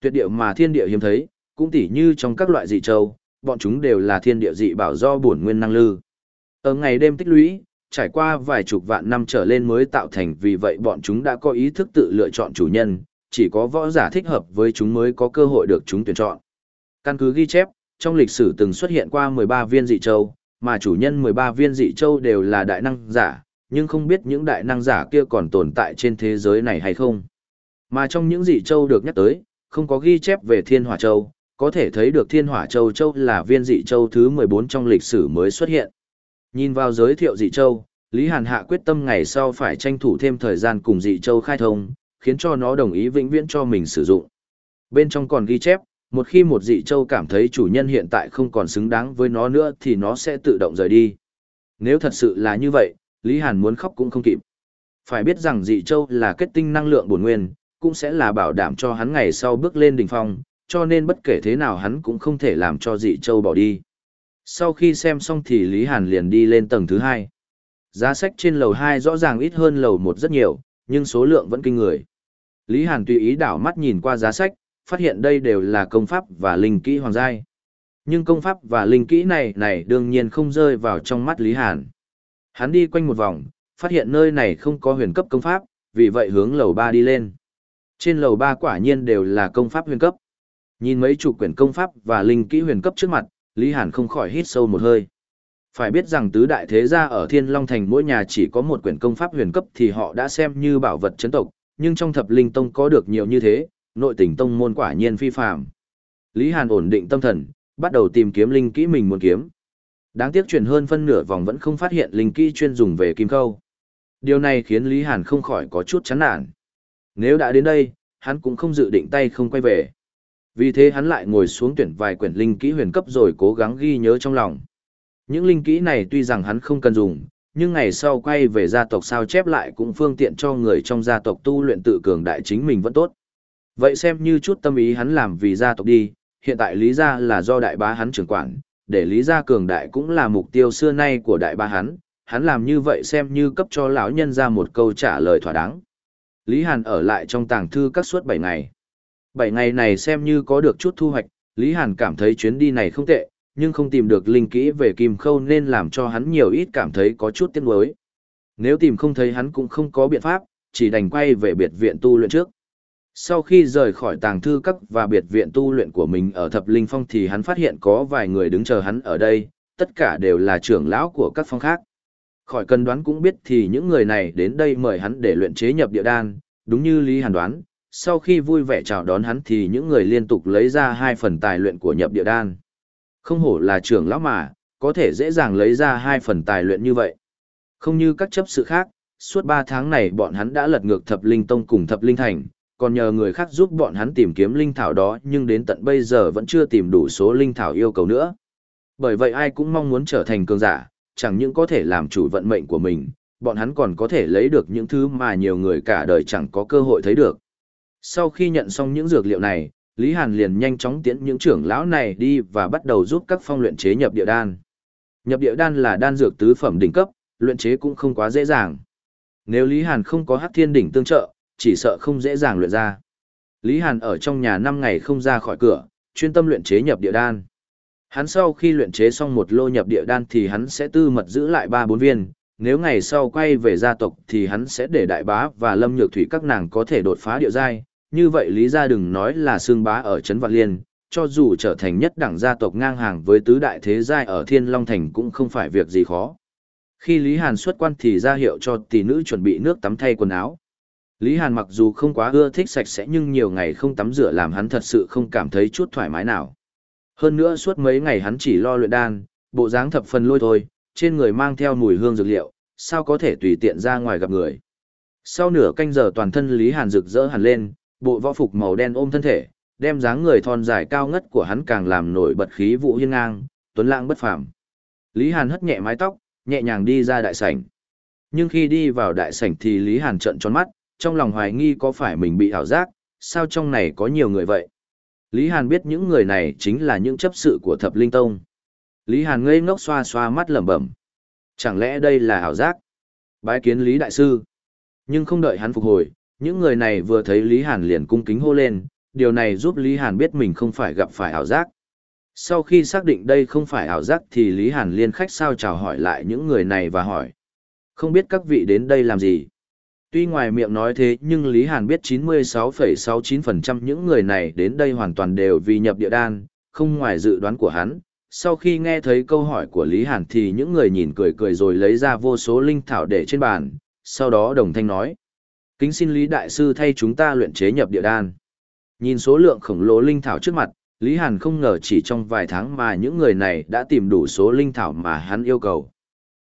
tuyệt địa mà thiên địa hiếm thấy, cũng tỉ như trong các loại dị châu, bọn chúng đều là thiên địa dị bảo do bổn nguyên năng lư. Ở ngày đêm tích lũy, trải qua vài chục vạn năm trở lên mới tạo thành vì vậy bọn chúng đã có ý thức tự lựa chọn chủ nhân, chỉ có võ giả thích hợp với chúng mới có cơ hội được chúng tuyển chọn. Căn cứ ghi chép, trong lịch sử từng xuất hiện qua 13 viên dị châu, mà chủ nhân 13 viên dị châu đều là đại năng giả, nhưng không biết những đại năng giả kia còn tồn tại trên thế giới này hay không. Mà trong những dị châu được nhắc tới, không có ghi chép về thiên hỏa châu, có thể thấy được thiên hỏa châu châu là viên dị châu thứ 14 trong lịch sử mới xuất hiện. Nhìn vào giới thiệu dị châu, Lý Hàn Hạ quyết tâm ngày sau phải tranh thủ thêm thời gian cùng dị châu khai thông, khiến cho nó đồng ý vĩnh viễn cho mình sử dụng. Bên trong còn ghi chép, một khi một dị châu cảm thấy chủ nhân hiện tại không còn xứng đáng với nó nữa thì nó sẽ tự động rời đi. Nếu thật sự là như vậy, Lý Hàn muốn khóc cũng không kịp. Phải biết rằng dị châu là kết tinh năng lượng bổn nguyên, cũng sẽ là bảo đảm cho hắn ngày sau bước lên đỉnh phong, cho nên bất kể thế nào hắn cũng không thể làm cho dị châu bỏ đi. Sau khi xem xong thì Lý Hàn liền đi lên tầng thứ hai. Giá sách trên lầu 2 rõ ràng ít hơn lầu 1 rất nhiều, nhưng số lượng vẫn kinh người. Lý Hàn tùy ý đảo mắt nhìn qua giá sách, phát hiện đây đều là công pháp và linh kỹ hoàng giai. Nhưng công pháp và linh kỹ này này đương nhiên không rơi vào trong mắt Lý Hàn. Hắn đi quanh một vòng, phát hiện nơi này không có huyền cấp công pháp, vì vậy hướng lầu 3 đi lên. Trên lầu 3 quả nhiên đều là công pháp huyền cấp. Nhìn mấy chục quyển công pháp và linh kỹ huyền cấp trước mặt, Lý Hàn không khỏi hít sâu một hơi. Phải biết rằng tứ đại thế gia ở Thiên Long Thành mỗi nhà chỉ có một quyển công pháp huyền cấp thì họ đã xem như bảo vật chấn tộc, nhưng trong thập linh tông có được nhiều như thế, nội tình tông môn quả nhiên phi phàm. Lý Hàn ổn định tâm thần, bắt đầu tìm kiếm linh kỹ mình muốn kiếm. Đáng tiếc chuyển hơn phân nửa vòng vẫn không phát hiện linh kỹ chuyên dùng về kim khâu. Điều này khiến Lý Hàn không khỏi có chút chán nản. Nếu đã đến đây, hắn cũng không dự định tay không quay về. Vì thế hắn lại ngồi xuống tuyển vài quyển linh kỹ huyền cấp rồi cố gắng ghi nhớ trong lòng. Những linh kỹ này tuy rằng hắn không cần dùng, nhưng ngày sau quay về gia tộc sao chép lại cũng phương tiện cho người trong gia tộc tu luyện tự cường đại chính mình vẫn tốt. Vậy xem như chút tâm ý hắn làm vì gia tộc đi, hiện tại lý gia là do đại bá hắn trưởng quản, để lý gia cường đại cũng là mục tiêu xưa nay của đại bá hắn, hắn làm như vậy xem như cấp cho lão nhân ra một câu trả lời thỏa đáng. Lý Hàn ở lại trong tàng thư các suốt 7 ngày. 7 ngày này xem như có được chút thu hoạch, Lý Hàn cảm thấy chuyến đi này không tệ, nhưng không tìm được linh kỹ về kim khâu nên làm cho hắn nhiều ít cảm thấy có chút tiếc nuối. Nếu tìm không thấy hắn cũng không có biện pháp, chỉ đành quay về biệt viện tu luyện trước. Sau khi rời khỏi tàng thư cấp và biệt viện tu luyện của mình ở Thập Linh Phong thì hắn phát hiện có vài người đứng chờ hắn ở đây, tất cả đều là trưởng lão của các phong khác. Khỏi cần đoán cũng biết thì những người này đến đây mời hắn để luyện chế nhập địa đan, đúng như Lý Hàn đoán, sau khi vui vẻ chào đón hắn thì những người liên tục lấy ra hai phần tài luyện của nhập địa đan. Không hổ là trưởng lão mà, có thể dễ dàng lấy ra hai phần tài luyện như vậy. Không như các chấp sự khác, suốt ba tháng này bọn hắn đã lật ngược thập linh tông cùng thập linh thành, còn nhờ người khác giúp bọn hắn tìm kiếm linh thảo đó nhưng đến tận bây giờ vẫn chưa tìm đủ số linh thảo yêu cầu nữa. Bởi vậy ai cũng mong muốn trở thành cường giả, chẳng những có thể làm chủ vận mệnh của mình, bọn hắn còn có thể lấy được những thứ mà nhiều người cả đời chẳng có cơ hội thấy được. Sau khi nhận xong những dược liệu này, Lý Hàn liền nhanh chóng tiễn những trưởng lão này đi và bắt đầu giúp các phong luyện chế nhập địa đan. Nhập địa đan là đan dược tứ phẩm đỉnh cấp, luyện chế cũng không quá dễ dàng. Nếu Lý Hàn không có Hắc Thiên đỉnh tương trợ, chỉ sợ không dễ dàng luyện ra. Lý Hàn ở trong nhà 5 ngày không ra khỏi cửa, chuyên tâm luyện chế nhập địa đan. Hắn sau khi luyện chế xong một lô nhập địa đan thì hắn sẽ tư mật giữ lại 3-4 viên, nếu ngày sau quay về gia tộc thì hắn sẽ để đại bá và lâm nhược thủy các nàng có thể đột phá địa giai. Như vậy lý gia đừng nói là xương bá ở Trấn Vạn Liên, cho dù trở thành nhất đẳng gia tộc ngang hàng với tứ đại thế giai ở Thiên Long Thành cũng không phải việc gì khó. Khi Lý Hàn xuất quan thì ra hiệu cho tỷ nữ chuẩn bị nước tắm thay quần áo. Lý Hàn mặc dù không quá ưa thích sạch sẽ nhưng nhiều ngày không tắm rửa làm hắn thật sự không cảm thấy chút thoải mái nào. Hơn nữa suốt mấy ngày hắn chỉ lo luyện đan, bộ dáng thập phần lôi thôi, trên người mang theo mùi hương dược liệu, sao có thể tùy tiện ra ngoài gặp người. Sau nửa canh giờ toàn thân Lý Hàn rực rỡ hẳn lên, bộ võ phục màu đen ôm thân thể, đem dáng người thon dài cao ngất của hắn càng làm nổi bật khí vụ hiên ngang, tuấn lãng bất phàm. Lý Hàn hất nhẹ mái tóc, nhẹ nhàng đi ra đại sảnh. Nhưng khi đi vào đại sảnh thì Lý Hàn trợn tròn mắt, trong lòng hoài nghi có phải mình bị ảo giác, sao trong này có nhiều người vậy. Lý Hàn biết những người này chính là những chấp sự của thập linh tông. Lý Hàn ngây ngốc xoa xoa mắt lẩm bẩm. Chẳng lẽ đây là ảo giác? Bái kiến Lý Đại Sư. Nhưng không đợi hắn phục hồi, những người này vừa thấy Lý Hàn liền cung kính hô lên, điều này giúp Lý Hàn biết mình không phải gặp phải ảo giác. Sau khi xác định đây không phải ảo giác thì Lý Hàn liên khách sao chào hỏi lại những người này và hỏi. Không biết các vị đến đây làm gì? Tuy ngoài miệng nói thế nhưng Lý Hàn biết 96,69% những người này đến đây hoàn toàn đều vì nhập địa đan, không ngoài dự đoán của hắn. Sau khi nghe thấy câu hỏi của Lý Hàn thì những người nhìn cười cười rồi lấy ra vô số linh thảo để trên bàn, sau đó đồng thanh nói. Kính xin Lý Đại Sư thay chúng ta luyện chế nhập địa đan. Nhìn số lượng khổng lồ linh thảo trước mặt, Lý Hàn không ngờ chỉ trong vài tháng mà những người này đã tìm đủ số linh thảo mà hắn yêu cầu.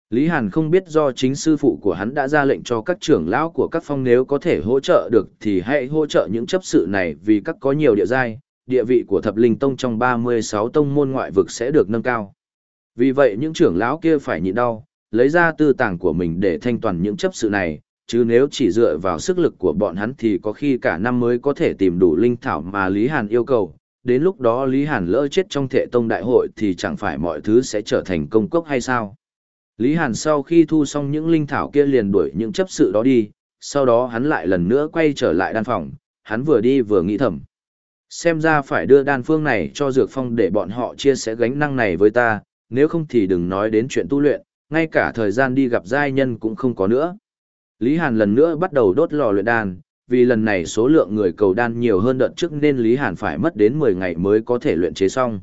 Lý Hàn không biết do chính sư phụ của hắn đã ra lệnh cho các trưởng lão của các phong nếu có thể hỗ trợ được thì hãy hỗ trợ những chấp sự này vì các có nhiều địa giai, địa vị của thập linh tông trong 36 tông môn ngoại vực sẽ được nâng cao. Vì vậy những trưởng lão kia phải nhịn đau, lấy ra tư tàng của mình để thanh toàn những chấp sự này, chứ nếu chỉ dựa vào sức lực của bọn hắn thì có khi cả năm mới có thể tìm đủ linh thảo mà Lý Hàn yêu cầu. Đến lúc đó Lý Hàn lỡ chết trong thệ tông đại hội thì chẳng phải mọi thứ sẽ trở thành công cốc hay sao? Lý Hàn sau khi thu xong những linh thảo kia liền đuổi những chấp sự đó đi, sau đó hắn lại lần nữa quay trở lại đan phòng, hắn vừa đi vừa nghĩ thầm. Xem ra phải đưa đan phương này cho Dược Phong để bọn họ chia sẻ gánh năng này với ta, nếu không thì đừng nói đến chuyện tu luyện, ngay cả thời gian đi gặp giai nhân cũng không có nữa. Lý Hàn lần nữa bắt đầu đốt lò luyện đan, vì lần này số lượng người cầu đan nhiều hơn đợt trước nên Lý Hàn phải mất đến 10 ngày mới có thể luyện chế xong.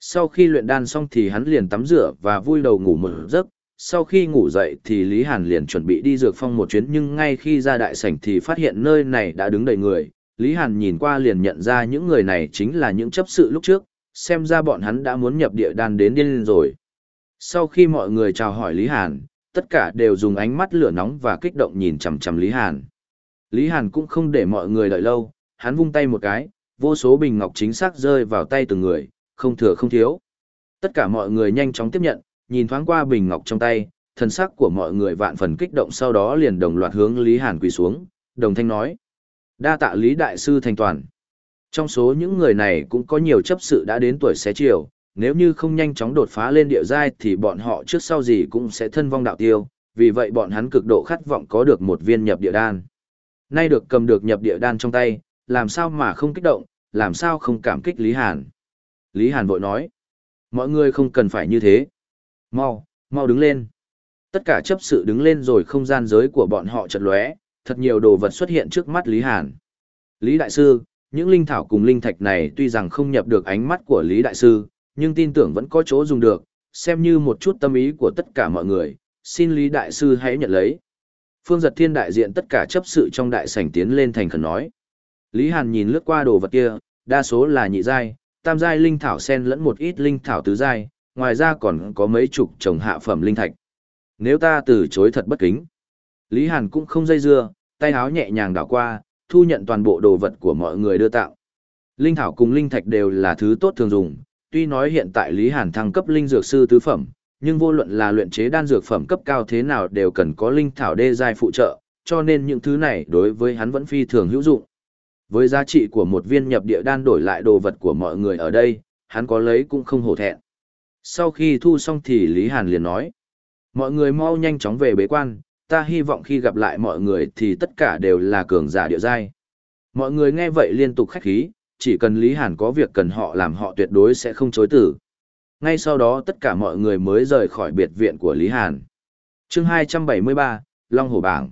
Sau khi luyện đan xong thì hắn liền tắm rửa và vui đầu ngủ một giấc, sau khi ngủ dậy thì Lý Hàn liền chuẩn bị đi dược phong một chuyến nhưng ngay khi ra đại sảnh thì phát hiện nơi này đã đứng đầy người. Lý Hàn nhìn qua liền nhận ra những người này chính là những chấp sự lúc trước, xem ra bọn hắn đã muốn nhập địa đan đến điên rồi. Sau khi mọi người chào hỏi Lý Hàn, tất cả đều dùng ánh mắt lửa nóng và kích động nhìn chằm chằm Lý Hàn. Lý Hàn cũng không để mọi người đợi lâu, hắn vung tay một cái, vô số bình ngọc chính xác rơi vào tay từng người, không thừa không thiếu. Tất cả mọi người nhanh chóng tiếp nhận, nhìn thoáng qua bình ngọc trong tay, thần sắc của mọi người vạn phần kích động sau đó liền đồng loạt hướng Lý Hàn quỳ xuống, đồng thanh nói. Đa tạ Lý Đại Sư thành toàn. Trong số những người này cũng có nhiều chấp sự đã đến tuổi xế chiều, nếu như không nhanh chóng đột phá lên địa giai thì bọn họ trước sau gì cũng sẽ thân vong đạo tiêu, vì vậy bọn hắn cực độ khát vọng có được một viên nhập địa đan. Nay được cầm được nhập địa đan trong tay, làm sao mà không kích động, làm sao không cảm kích Lý Hàn. Lý Hàn vội nói, mọi người không cần phải như thế. Mau, mau đứng lên. Tất cả chấp sự đứng lên rồi không gian giới của bọn họ chật lóe, thật nhiều đồ vật xuất hiện trước mắt Lý Hàn. Lý Đại Sư, những linh thảo cùng linh thạch này tuy rằng không nhập được ánh mắt của Lý Đại Sư, nhưng tin tưởng vẫn có chỗ dùng được, xem như một chút tâm ý của tất cả mọi người, xin Lý Đại Sư hãy nhận lấy. Phương Giật Thiên đại diện tất cả chấp sự trong đại sảnh tiến lên thành khẩn nói. Lý Hàn nhìn lướt qua đồ vật kia, đa số là nhị giai, tam giai linh thảo sen lẫn một ít linh thảo tứ giai, ngoài ra còn có mấy chục trồng hạ phẩm linh thạch. Nếu ta từ chối thật bất kính. Lý Hàn cũng không dây dưa, tay áo nhẹ nhàng đảo qua, thu nhận toàn bộ đồ vật của mọi người đưa tạo. Linh thảo cùng linh thạch đều là thứ tốt thường dùng, tuy nói hiện tại Lý Hàn thăng cấp linh dược sư tứ phẩm, nhưng vô luận là luyện chế đan dược phẩm cấp cao thế nào đều cần có linh thảo đê giai phụ trợ, cho nên những thứ này đối với hắn vẫn phi thường hữu dụng. Với giá trị của một viên nhập địa đan đổi lại đồ vật của mọi người ở đây, hắn có lấy cũng không hổ thẹn. Sau khi thu xong thì Lý Hàn liền nói, mọi người mau nhanh chóng về bế quan, ta hy vọng khi gặp lại mọi người thì tất cả đều là cường giả địa giai. Mọi người nghe vậy liên tục khách khí, chỉ cần Lý Hàn có việc cần họ làm họ tuyệt đối sẽ không chối tử. Ngay sau đó tất cả mọi người mới rời khỏi biệt viện của Lý Hàn. chương 273, Long Hổ Bảng.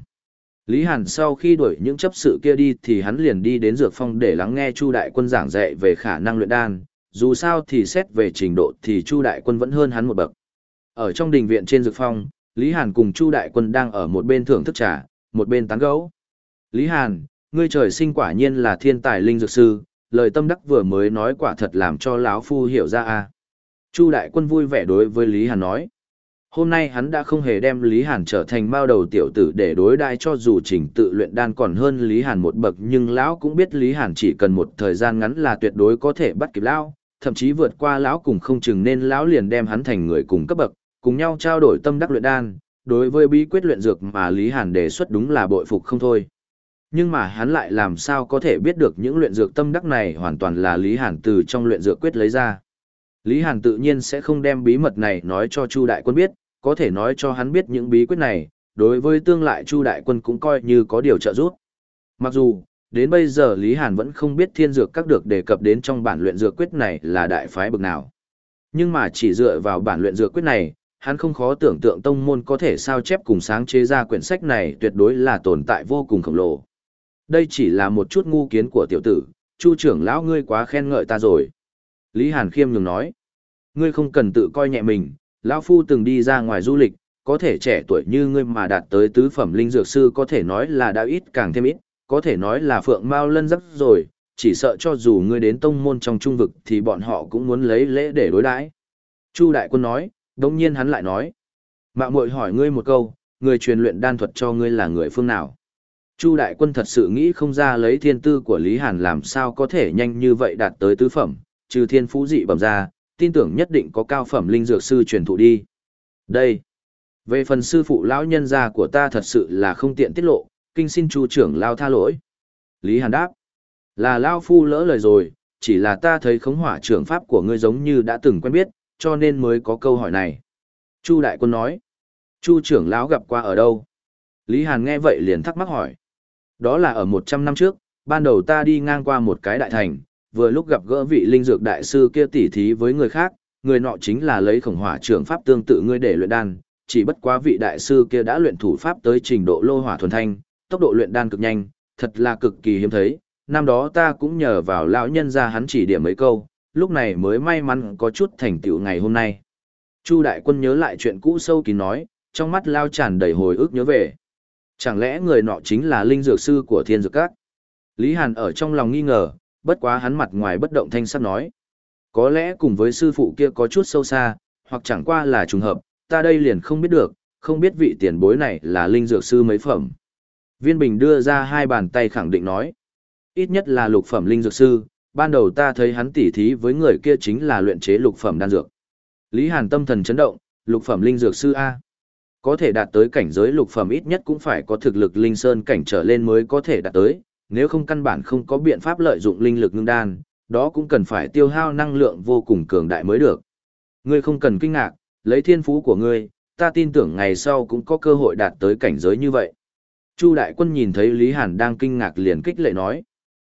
Lý Hàn sau khi đuổi những chấp sự kia đi thì hắn liền đi đến Dược Phong để lắng nghe Chu Đại Quân giảng dạy về khả năng luyện đan, dù sao thì xét về trình độ thì Chu Đại Quân vẫn hơn hắn một bậc. Ở trong đình viện trên Dược Phong, Lý Hàn cùng Chu Đại Quân đang ở một bên thưởng thức trà, một bên tán gẫu. Lý Hàn, ngươi trời sinh quả nhiên là thiên tài linh dược sư, lời tâm đắc vừa mới nói quả thật làm cho lão phu hiểu ra a. Chu đại quân vui vẻ đối với Lý Hàn nói. Hôm nay hắn đã không hề đem Lý Hàn trở thành mao đầu tiểu tử để đối đai cho dù trình tự luyện đan còn hơn Lý Hàn một bậc nhưng lão cũng biết Lý Hàn chỉ cần một thời gian ngắn là tuyệt đối có thể bắt kịp lão, thậm chí vượt qua lão cùng không chừng nên lão liền đem hắn thành người cùng cấp bậc, cùng nhau trao đổi tâm đắc luyện đan. Đối với bí quyết luyện dược mà Lý Hàn đề xuất đúng là bội phục không thôi. Nhưng mà hắn lại làm sao có thể biết được những luyện dược tâm đắc này hoàn toàn là Lý Hàn từ trong luyện dược quyết lấy ra. Lý Hàn tự nhiên sẽ không đem bí mật này nói cho Chu Đại Quân biết, có thể nói cho hắn biết những bí quyết này, đối với tương lai Chu Đại Quân cũng coi như có điều trợ giúp. Mặc dù, đến bây giờ Lý Hàn vẫn không biết thiên dược các được đề cập đến trong bản luyện dược quyết này là đại phái bực nào. Nhưng mà chỉ dựa vào bản luyện dược quyết này, hắn không khó tưởng tượng tông môn có thể sao chép cùng sáng chế ra quyển sách này tuyệt đối là tồn tại vô cùng khổng lồ. Đây chỉ là một chút ngu kiến của tiểu tử, Chu trưởng lão ngươi quá khen ngợi ta rồi. Lý Hàn khiêm nhường nói, ngươi không cần tự coi nhẹ mình, lão phu từng đi ra ngoài du lịch, có thể trẻ tuổi như ngươi mà đạt tới tứ phẩm linh dược sư có thể nói là đã ít càng thêm ít, có thể nói là phượng mao lân dấp rồi, chỉ sợ cho dù ngươi đến tông môn trong trung vực thì bọn họ cũng muốn lấy lễ để đối đãi. Chu đại quân nói, đồng nhiên hắn lại nói, mạo muội hỏi ngươi một câu, người truyền luyện đan thuật cho ngươi là người phương nào? Chu đại quân thật sự nghĩ không ra lấy thiên tư của Lý Hàn làm sao có thể nhanh như vậy đạt tới tứ phẩm, trừ thiên phú dị bẩm ra, tin tưởng nhất định có cao phẩm linh dược sư truyền thụ đi. Đây, về phần sư phụ lão nhân gia của ta thật sự là không tiện tiết lộ, kinh xin chu trưởng lao tha lỗi. Lý Hàn đáp, là lao phu lỡ lời rồi, chỉ là ta thấy khống hỏa trưởng pháp của ngươi giống như đã từng quen biết, cho nên mới có câu hỏi này. Chu đại quân nói, chu trưởng lão gặp qua ở đâu? Lý Hàn nghe vậy liền thắc mắc hỏi. Đó là ở 100 năm trước, ban đầu ta đi ngang qua một cái đại thành, vừa lúc gặp gỡ vị linh dược đại sư kia tỉ thí với người khác, người nọ chính là lấy khổng hỏa trưởng pháp tương tự ngươi để luyện đan, chỉ bất quá vị đại sư kia đã luyện thủ pháp tới trình độ lô hỏa thuần thanh, tốc độ luyện đan cực nhanh, thật là cực kỳ hiếm thấy, năm đó ta cũng nhờ vào lão nhân ra hắn chỉ điểm mấy câu, lúc này mới may mắn có chút thành tựu ngày hôm nay. Chu đại quân nhớ lại chuyện cũ sâu kín nói, trong mắt lao tràn đầy hồi ức nhớ về. Chẳng lẽ người nọ chính là linh dược sư của thiên dược các? Lý Hàn ở trong lòng nghi ngờ, bất quá hắn mặt ngoài bất động thanh sắc nói. Có lẽ cùng với sư phụ kia có chút sâu xa, hoặc chẳng qua là trùng hợp, ta đây liền không biết được, không biết vị tiền bối này là linh dược sư mấy phẩm. Viên Bình đưa ra hai bàn tay khẳng định nói. Ít nhất là lục phẩm linh dược sư, ban đầu ta thấy hắn tỉ thí với người kia chính là luyện chế lục phẩm đan dược. Lý Hàn tâm thần chấn động, lục phẩm linh dược sư A. Có thể đạt tới cảnh giới lục phẩm ít nhất cũng phải có thực lực linh sơn cảnh trở lên mới có thể đạt tới, nếu không căn bản không có biện pháp lợi dụng linh lực ngưng đan, đó cũng cần phải tiêu hao năng lượng vô cùng cường đại mới được. Ngươi không cần kinh ngạc, lấy thiên phú của ngươi, ta tin tưởng ngày sau cũng có cơ hội đạt tới cảnh giới như vậy. Chu đại quân nhìn thấy Lý Hàn đang kinh ngạc liền kích lệ nói.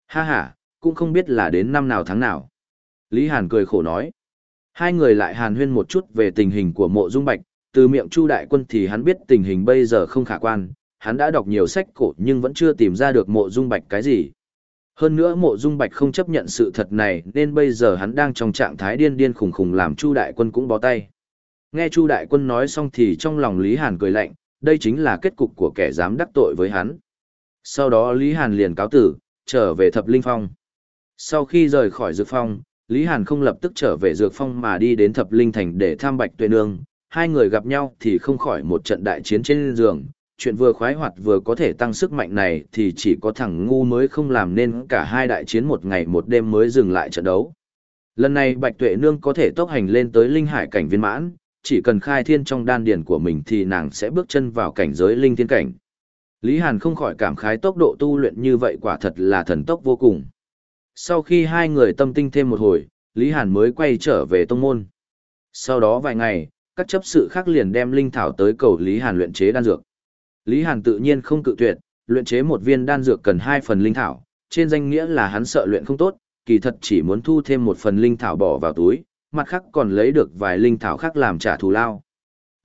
Ha ha, cũng không biết là đến năm nào tháng nào. Lý Hàn cười khổ nói. Hai người lại hàn huyên một chút về tình hình của mộ dung bạch, từ miệng Chu đại quân thì hắn biết tình hình bây giờ không khả quan, hắn đã đọc nhiều sách cổ nhưng vẫn chưa tìm ra được mộ dung bạch cái gì. Hơn nữa mộ dung bạch không chấp nhận sự thật này nên bây giờ hắn đang trong trạng thái điên điên khủng khủng làm Chu đại quân cũng bó tay. Nghe Chu đại quân nói xong thì trong lòng Lý Hàn cười lạnh, đây chính là kết cục của kẻ dám đắc tội với hắn. Sau đó Lý Hàn liền cáo tử, trở về thập linh phong. Sau khi rời khỏi dược phong, Lý Hàn không lập tức trở về dược phong mà đi đến thập linh thành để tham bạch tuệ nương. Hai người gặp nhau thì không khỏi một trận đại chiến trên giường, chuyện vừa khoái hoạt vừa có thể tăng sức mạnh này thì chỉ có thằng ngu mới không làm nên cả hai đại chiến một ngày một đêm mới dừng lại trận đấu. Lần này Bạch Tuệ Nương có thể tốc hành lên tới linh hải cảnh viên mãn, chỉ cần khai thiên trong đan điển của mình thì nàng sẽ bước chân vào cảnh giới linh thiên cảnh. Lý Hàn không khỏi cảm khái tốc độ tu luyện như vậy quả thật là thần tốc vô cùng. Sau khi hai người tâm tinh thêm một hồi, Lý Hàn mới quay trở về tông môn. Sau đó vài ngày, các chấp sự khác liền đem linh thảo tới cầu Lý Hàn luyện chế đan dược. Lý Hàn tự nhiên không cự tuyệt, luyện chế một viên đan dược cần hai phần linh thảo, trên danh nghĩa là hắn sợ luyện không tốt, kỳ thật chỉ muốn thu thêm một phần linh thảo bỏ vào túi, mặt khác còn lấy được vài linh thảo khác làm trả thù lao.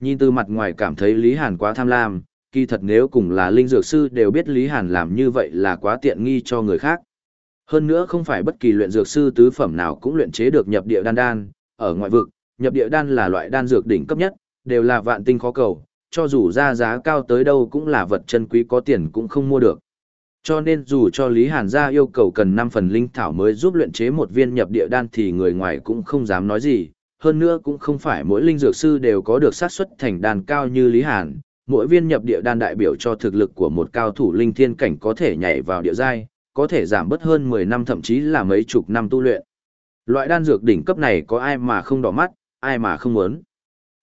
Nhìn từ mặt ngoài cảm thấy Lý Hàn quá tham lam, kỳ thật nếu cùng là linh dược sư đều biết Lý Hàn làm như vậy là quá tiện nghi cho người khác. Hơn nữa không phải bất kỳ luyện dược sư tứ phẩm nào cũng luyện chế được nhập địa đan đan, ở ngoại vực, nhập địa đan là loại đan dược đỉnh cấp nhất, đều là vạn tinh khó cầu, cho dù ra giá cao tới đâu cũng là vật chân quý có tiền cũng không mua được. Cho nên dù cho Lý Hàn gia yêu cầu cần 5 phần linh thảo mới giúp luyện chế một viên nhập địa đan thì người ngoài cũng không dám nói gì, hơn nữa cũng không phải mỗi linh dược sư đều có được xác suất thành đan cao như Lý Hàn, mỗi viên nhập địa đan đại biểu cho thực lực của một cao thủ linh thiên cảnh có thể nhảy vào địa giai, có thể giảm bớt hơn 10 năm thậm chí là mấy chục năm tu luyện. Loại đan dược đỉnh cấp này có ai mà không đỏ mắt, ai mà không muốn.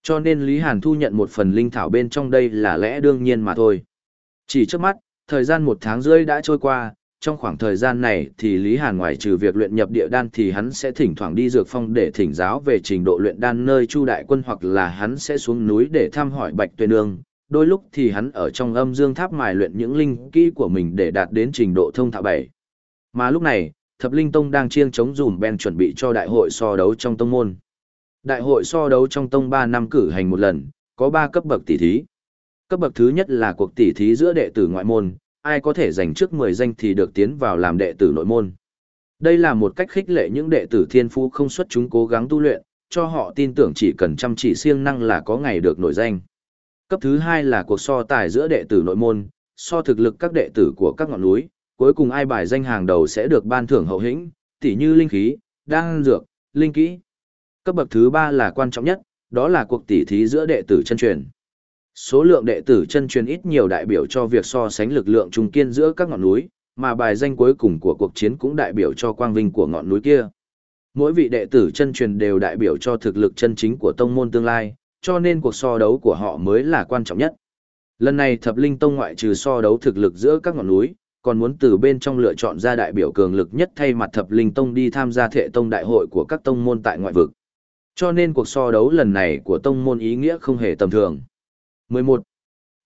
Cho nên Lý Hàn thu nhận một phần linh thảo bên trong đây là lẽ đương nhiên mà thôi. Chỉ trước mắt, thời gian một tháng rưỡi đã trôi qua, trong khoảng thời gian này thì Lý Hàn ngoài trừ việc luyện nhập địa đan thì hắn sẽ thỉnh thoảng đi dược phong để thỉnh giáo về trình độ luyện đan nơi Chu đại quân hoặc là hắn sẽ xuống núi để thăm hỏi Bạch Tuệ Nương. Đôi lúc thì hắn ở trong âm dương tháp mài luyện những linh kỹ của mình để đạt đến trình độ thông thạo bảy. Mà lúc này, Thập Linh Tông đang chiêng chống dùm Ben chuẩn bị cho đại hội so đấu trong tông môn. Đại hội so đấu trong tông 3 năm cử hành một lần, có 3 cấp bậc tỷ thí. Cấp bậc thứ nhất là cuộc tỷ thí giữa đệ tử ngoại môn, ai có thể giành trước 10 danh thì được tiến vào làm đệ tử nội môn. Đây là một cách khích lệ những đệ tử thiên phú không xuất chúng cố gắng tu luyện, cho họ tin tưởng chỉ cần chăm chỉ siêng năng là có ngày được nổi danh. Cấp thứ hai là cuộc so tài giữa đệ tử nội môn, so thực lực các đệ tử của các ngọn núi, cuối cùng ai bài danh hàng đầu sẽ được ban thưởng hậu hĩnh, tỉ như linh khí, đan dược, linh kỹ. Cấp bậc thứ ba là quan trọng nhất, đó là cuộc tỉ thí giữa đệ tử chân truyền. Số lượng đệ tử chân truyền ít nhiều đại biểu cho việc so sánh lực lượng trung kiên giữa các ngọn núi, mà bài danh cuối cùng của cuộc chiến cũng đại biểu cho quang vinh của ngọn núi kia. Mỗi vị đệ tử chân truyền đều đại biểu cho thực lực chân chính của tông môn tương lai, cho nên cuộc so đấu của họ mới là quan trọng nhất. Lần này Thập Linh Tông ngoại trừ so đấu thực lực giữa các ngọn núi, còn muốn từ bên trong lựa chọn ra đại biểu cường lực nhất thay mặt Thập Linh Tông đi tham gia thệ tông đại hội của các tông môn tại ngoại vực. Cho nên cuộc so đấu lần này của tông môn ý nghĩa không hề tầm thường. 11.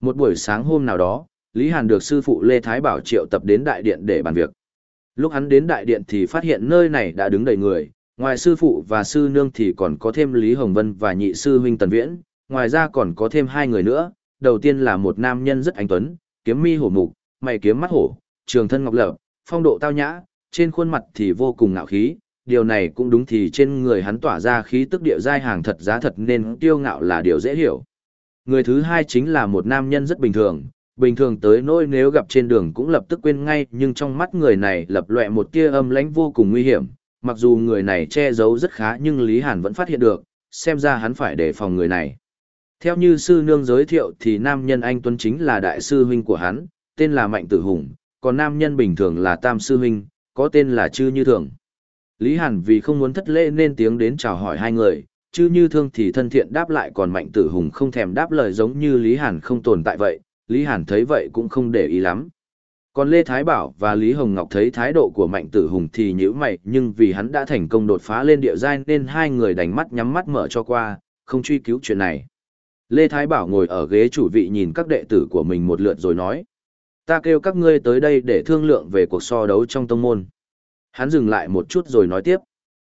Một buổi sáng hôm nào đó, Lý Hàn được sư phụ Lê Thái Bảo triệu tập đến đại điện để bàn việc. Lúc hắn đến đại điện thì phát hiện nơi này đã đứng đầy người, ngoài sư phụ và sư nương thì còn có thêm Lý Hồng Vân và nhị sư huynh Tần Viễn, ngoài ra còn có thêm hai người nữa, đầu tiên là một nam nhân rất anh tuấn, kiếm mi hổ mục, mày kiếm mắt hổ, trường thân ngọc lập, phong độ tao nhã, trên khuôn mặt thì vô cùng ngạo khí, điều này cũng đúng thì trên người hắn tỏa ra khí tức địa giai hàng thật giá thật nên tiêu ngạo là điều dễ hiểu. Người thứ hai chính là một nam nhân rất bình thường, bình thường tới nỗi nếu gặp trên đường cũng lập tức quên ngay nhưng trong mắt người này lập lệ một tia âm lãnh vô cùng nguy hiểm, mặc dù người này che giấu rất khá nhưng Lý Hàn vẫn phát hiện được, xem ra hắn phải đề phòng người này. Theo như sư nương giới thiệu thì nam nhân anh Tuấn chính là đại sư huynh của hắn, tên là Mạnh Tử Hùng, còn nam nhân bình thường là Tam sư huynh, có tên là Chư Như Thường. Lý Hàn vì không muốn thất lễ nên tiếng đến chào hỏi hai người, Chứ Như Thương thì thân thiện đáp lại còn Mạnh Tử Hùng không thèm đáp lời giống như Lý Hàn không tồn tại vậy, Lý Hàn thấy vậy cũng không để ý lắm. Còn Lê Thái Bảo và Lý Hồng Ngọc thấy thái độ của Mạnh Tử Hùng thì nhữ mày, nhưng vì hắn đã thành công đột phá lên địa giai nên hai người đành mắt nhắm mắt mở cho qua, không truy cứu chuyện này. Lê Thái Bảo ngồi ở ghế chủ vị nhìn các đệ tử của mình một lượt rồi nói. Ta kêu các ngươi tới đây để thương lượng về cuộc so đấu trong tông môn. Hắn dừng lại một chút rồi nói tiếp.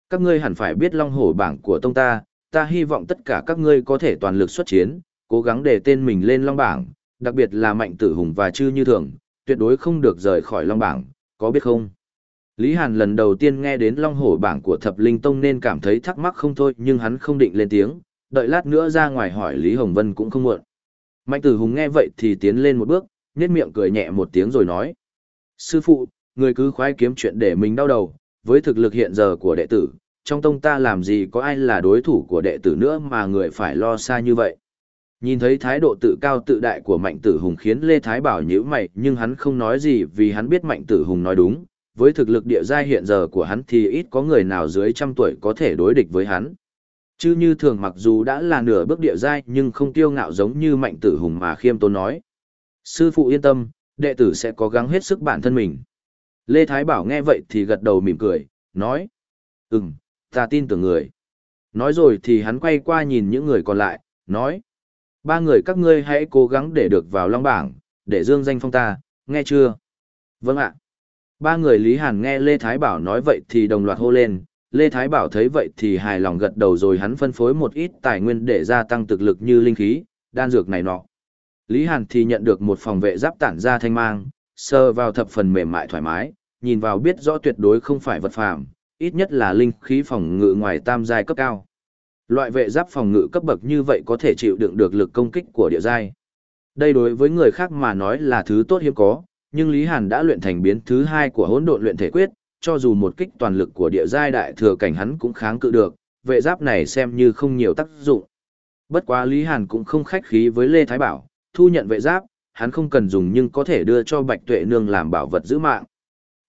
Các ngươi hẳn phải biết long hổ bảng của tông ta, ta hy vọng tất cả các ngươi có thể toàn lực xuất chiến, cố gắng để tên mình lên long bảng, đặc biệt là mạnh tử hùng và chư như thường, tuyệt đối không được rời khỏi long bảng, có biết không? Lý Hàn lần đầu tiên nghe đến long hổ bảng của thập linh tông nên cảm thấy thắc mắc không thôi nhưng hắn không định lên tiếng, đợi lát nữa ra ngoài hỏi Lý Hồng Vân cũng không muộn. Mạnh tử hùng nghe vậy thì tiến lên một bước, nhét miệng cười nhẹ một tiếng rồi nói. Sư phụ, người cứ khoái kiếm chuyện để mình đau đầu, với thực lực hiện giờ của đệ tử, trong tông ta làm gì có ai là đối thủ của đệ tử nữa mà người phải lo xa như vậy. Nhìn thấy thái độ tự cao tự đại của Mạnh Tử Hùng khiến Lê Thái Bảo nhíu mày, nhưng hắn không nói gì vì hắn biết Mạnh Tử Hùng nói đúng, với thực lực địa giai hiện giờ của hắn thì ít có người nào dưới trăm tuổi có thể đối địch với hắn. Chứ như thường mặc dù đã là nửa bước địa giai nhưng không tiêu ngạo giống như Mạnh Tử Hùng mà khiêm tốn nói. Sư phụ yên tâm, đệ tử sẽ cố gắng hết sức bản thân mình. Lê Thái Bảo nghe vậy thì gật đầu mỉm cười, nói. Ừm, ta tin tưởng người. Nói rồi thì hắn quay qua nhìn những người còn lại, nói. Ba người các ngươi hãy cố gắng để được vào long bảng, để dương danh phong ta, nghe chưa? Vâng ạ. Ba người Lý Hàn nghe Lê Thái Bảo nói vậy thì đồng loạt hô lên, Lê Thái Bảo thấy vậy thì hài lòng gật đầu rồi hắn phân phối một ít tài nguyên để gia tăng thực lực như linh khí, đan dược này nọ. Lý Hàn thì nhận được một phòng vệ giáp tản ra thanh mang, sờ vào thập phần mềm mại thoải mái, nhìn vào biết rõ tuyệt đối không phải vật phàm, ít nhất là linh khí phòng ngự ngoài tam giai cấp cao. Loại vệ giáp phòng ngự cấp bậc như vậy có thể chịu đựng được lực công kích của địa giai. Đây đối với người khác mà nói là thứ tốt hiếm có, nhưng Lý Hàn đã luyện thành biến thứ hai của hỗn độn luyện thể quyết, cho dù một kích toàn lực của địa giai đại thừa cảnh hắn cũng kháng cự được, vệ giáp này xem như không nhiều tác dụng. Bất quá Lý Hàn cũng không khách khí với Lê Thái Bảo, thu nhận vệ giáp, hắn không cần dùng nhưng có thể đưa cho Bạch Tuệ Nương làm bảo vật giữ mạng.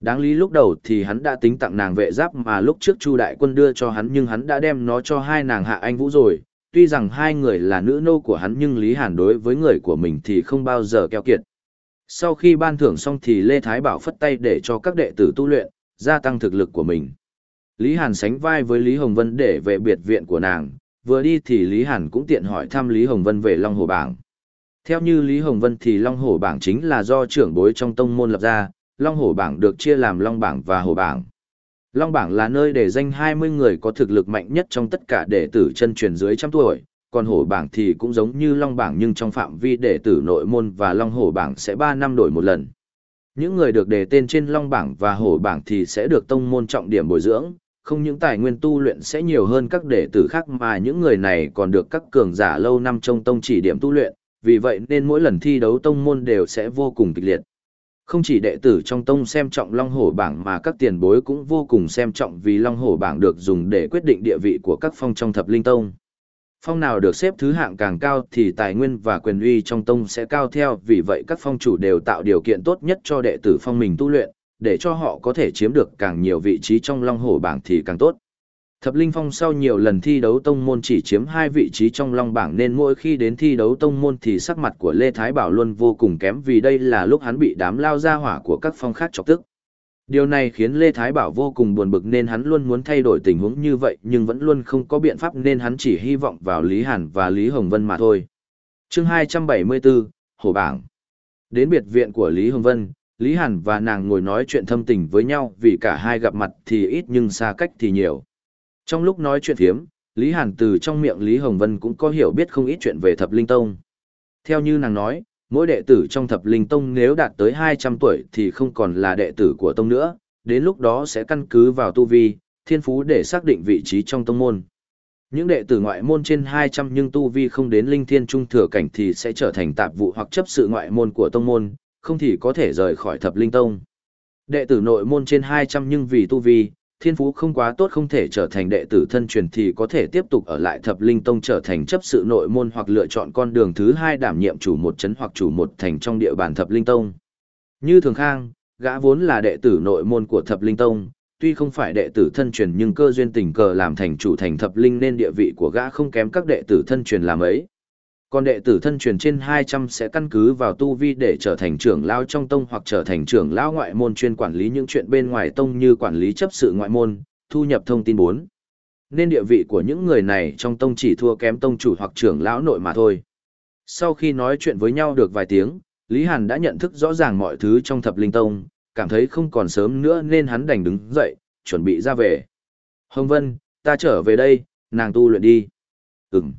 Đáng lý lúc đầu thì hắn đã tính tặng nàng vệ giáp mà lúc trước Chu đại quân đưa cho hắn nhưng hắn đã đem nó cho hai nàng hạ anh vũ rồi. Tuy rằng hai người là nữ nô của hắn nhưng Lý Hàn đối với người của mình thì không bao giờ keo kiệt. Sau khi ban thưởng xong thì Lê Thái Bảo phất tay để cho các đệ tử tu luyện, gia tăng thực lực của mình. Lý Hàn sánh vai với Lý Hồng Vân để về biệt viện của nàng, vừa đi thì Lý Hàn cũng tiện hỏi thăm Lý Hồng Vân về Long Hồ Bảng. Theo như Lý Hồng Vân thì Long Hổ bảng chính là do trưởng bối trong tông môn lập ra, Long Hổ bảng được chia làm Long bảng và Hổ bảng. Long bảng là nơi để danh 20 người có thực lực mạnh nhất trong tất cả đệ tử chân truyền dưới trăm tuổi, còn Hổ bảng thì cũng giống như Long bảng nhưng trong phạm vi đệ tử nội môn và Long Hổ bảng sẽ 3 năm đổi một lần. Những người được đề tên trên Long bảng và Hổ bảng thì sẽ được tông môn trọng điểm bồi dưỡng, không những tài nguyên tu luyện sẽ nhiều hơn các đệ tử khác mà những người này còn được các cường giả lâu năm trong tông chỉ điểm tu luyện, vì vậy nên mỗi lần thi đấu tông môn đều sẽ vô cùng kịch liệt. Không chỉ đệ tử trong tông xem trọng Long Hổ bảng mà các tiền bối cũng vô cùng xem trọng vì Long Hổ bảng được dùng để quyết định địa vị của các phong trong thập linh tông. Phong nào được xếp thứ hạng càng cao thì tài nguyên và quyền uy trong tông sẽ cao theo vì vậy các phong chủ đều tạo điều kiện tốt nhất cho đệ tử phong mình tu luyện, để cho họ có thể chiếm được càng nhiều vị trí trong Long Hổ bảng thì càng tốt. Thập Linh Phong sau nhiều lần thi đấu tông môn chỉ chiếm hai vị trí trong long bảng nên mỗi khi đến thi đấu tông môn thì sắc mặt của Lê Thái Bảo luôn vô cùng kém vì đây là lúc hắn bị đám lao ra hỏa của các phong khác chọc tức. Điều này khiến Lê Thái Bảo vô cùng buồn bực nên hắn luôn muốn thay đổi tình huống như vậy nhưng vẫn luôn không có biện pháp nên hắn chỉ hy vọng vào Lý Hàn và Lý Hồng Vân mà thôi. chương 274, Hổ Bảng Đến biệt viện của Lý Hồng Vân, Lý Hàn và nàng ngồi nói chuyện thâm tình với nhau vì cả hai gặp mặt thì ít nhưng xa cách thì nhiều. Trong lúc nói chuyện thiếm, Lý Hàn từ trong miệng Lý Hồng Vân cũng có hiểu biết không ít chuyện về Thập Linh Tông. Theo như nàng nói, Mỗi đệ tử trong thập linh tông nếu đạt tới 200 tuổi thì không còn là đệ tử của tông nữa, đến lúc đó sẽ căn cứ vào tu vi, thiên phú để xác định vị trí trong tông môn. Những đệ tử ngoại môn trên 200 nhưng tu vi không đến linh thiên trung thừa cảnh thì sẽ trở thành tạp vụ hoặc chấp sự ngoại môn của tông môn, không thì có thể rời khỏi thập linh tông. Đệ tử nội môn trên 200 nhưng vì tu vi, thiên phú không quá tốt không thể trở thành đệ tử thân truyền thì có thể tiếp tục ở lại thập linh tông trở thành chấp sự nội môn hoặc lựa chọn con đường thứ hai đảm nhiệm chủ một chấn hoặc chủ một thành trong địa bàn thập linh tông. Như Thường Khang, gã vốn là đệ tử nội môn của thập linh tông, tuy không phải đệ tử thân truyền nhưng cơ duyên tình cờ làm thành chủ thành thập linh nên địa vị của gã không kém các đệ tử thân truyền làm ấy. Còn đệ tử thân truyền trên 200 sẽ căn cứ vào tu vi để trở thành trưởng lão trong tông hoặc trở thành trưởng lão ngoại môn chuyên quản lý những chuyện bên ngoài tông như quản lý chấp sự ngoại môn, thu nhập thông tin 4. Nên địa vị của những người này trong tông chỉ thua kém tông chủ hoặc trưởng lão nội mà thôi. Sau khi nói chuyện với nhau được vài tiếng, Lý Hàn đã nhận thức rõ ràng mọi thứ trong thập linh tông, cảm thấy không còn sớm nữa nên hắn đành đứng dậy, chuẩn bị ra về. Hồng Vân, ta trở về đây, nàng tu luyện đi. Ừm.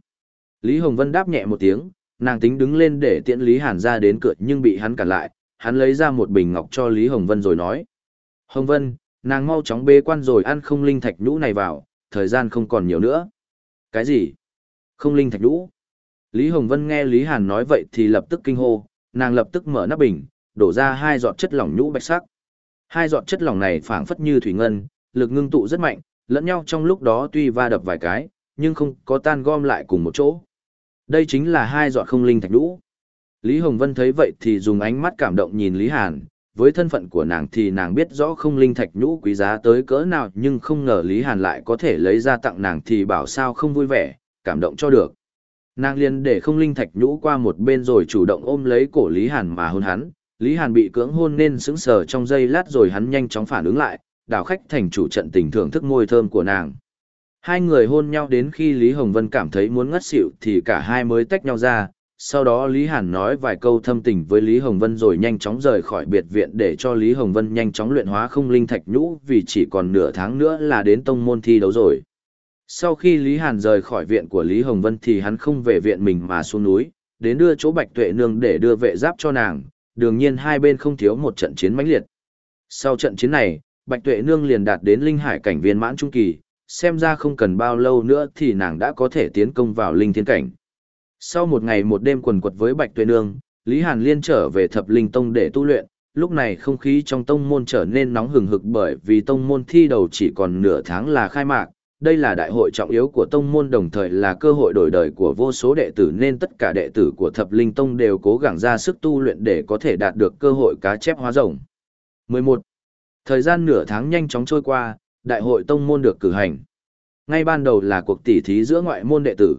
Lý Hồng Vân đáp nhẹ một tiếng, nàng tính đứng lên để tiễn Lý Hàn ra đến cửa nhưng bị hắn cản lại, hắn lấy ra một bình ngọc cho Lý Hồng Vân rồi nói. Hồng Vân, nàng mau chóng bế quan rồi ăn không linh thạch nhũ này vào, thời gian không còn nhiều nữa. Cái gì? Không linh thạch nhũ? Lý Hồng Vân nghe Lý Hàn nói vậy thì lập tức kinh hô, nàng lập tức mở nắp bình, đổ ra hai giọt chất lỏng nhũ bạch sắc. Hai giọt chất lỏng này phảng phất như thủy ngân, lực ngưng tụ rất mạnh, lẫn nhau trong lúc đó tuy va đập vài cái, nhưng không có tan gom lại cùng một chỗ. Đây chính là hai giọt không linh thạch nhũ. Lý Hồng Vân thấy vậy thì dùng ánh mắt cảm động nhìn Lý Hàn, với thân phận của nàng thì nàng biết rõ không linh thạch nhũ quý giá tới cỡ nào nhưng không ngờ Lý Hàn lại có thể lấy ra tặng nàng thì bảo sao không vui vẻ, cảm động cho được. Nàng liền để không linh thạch nhũ qua một bên rồi chủ động ôm lấy cổ Lý Hàn mà hôn hắn, Lý Hàn bị cưỡng hôn nên sững sờ trong giây lát rồi hắn nhanh chóng phản ứng lại, đảo khách thành chủ trận tình thưởng thức môi thơm của nàng. Hai người hôn nhau đến khi Lý Hồng Vân cảm thấy muốn ngất xỉu thì cả hai mới tách nhau ra, sau đó Lý Hàn nói vài câu thâm tình với Lý Hồng Vân rồi nhanh chóng rời khỏi biệt viện để cho Lý Hồng Vân nhanh chóng luyện hóa không linh thạch nhũ vì chỉ còn nửa tháng nữa là đến tông môn thi đấu rồi. Sau khi Lý Hàn rời khỏi viện của Lý Hồng Vân thì hắn không về viện mình mà xuống núi, đến đưa chỗ Bạch Tuệ Nương để đưa vệ giáp cho nàng, đương nhiên hai bên không thiếu một trận chiến mãnh liệt. Sau trận chiến này, Bạch Tuệ Nương liền đạt đến linh hải cảnh viên mãn trung kỳ, xem ra không cần bao lâu nữa thì nàng đã có thể tiến công vào linh thiên cảnh. Sau một ngày một đêm quần quật với Bạch Tuệ Nương, Lý Hàn Liên trở về thập linh tông để tu luyện, lúc này không khí trong tông môn trở nên nóng hừng hực bởi vì tông môn thi đầu chỉ còn nửa tháng là khai mạc. Đây là đại hội trọng yếu của tông môn đồng thời là cơ hội đổi đời của vô số đệ tử nên tất cả đệ tử của thập linh tông đều cố gắng ra sức tu luyện để có thể đạt được cơ hội cá chép hóa rồng. 11. Thời gian nửa tháng nhanh chóng trôi qua, đại hội tông môn được cử hành. Ngay ban đầu là cuộc tỉ thí giữa ngoại môn đệ tử.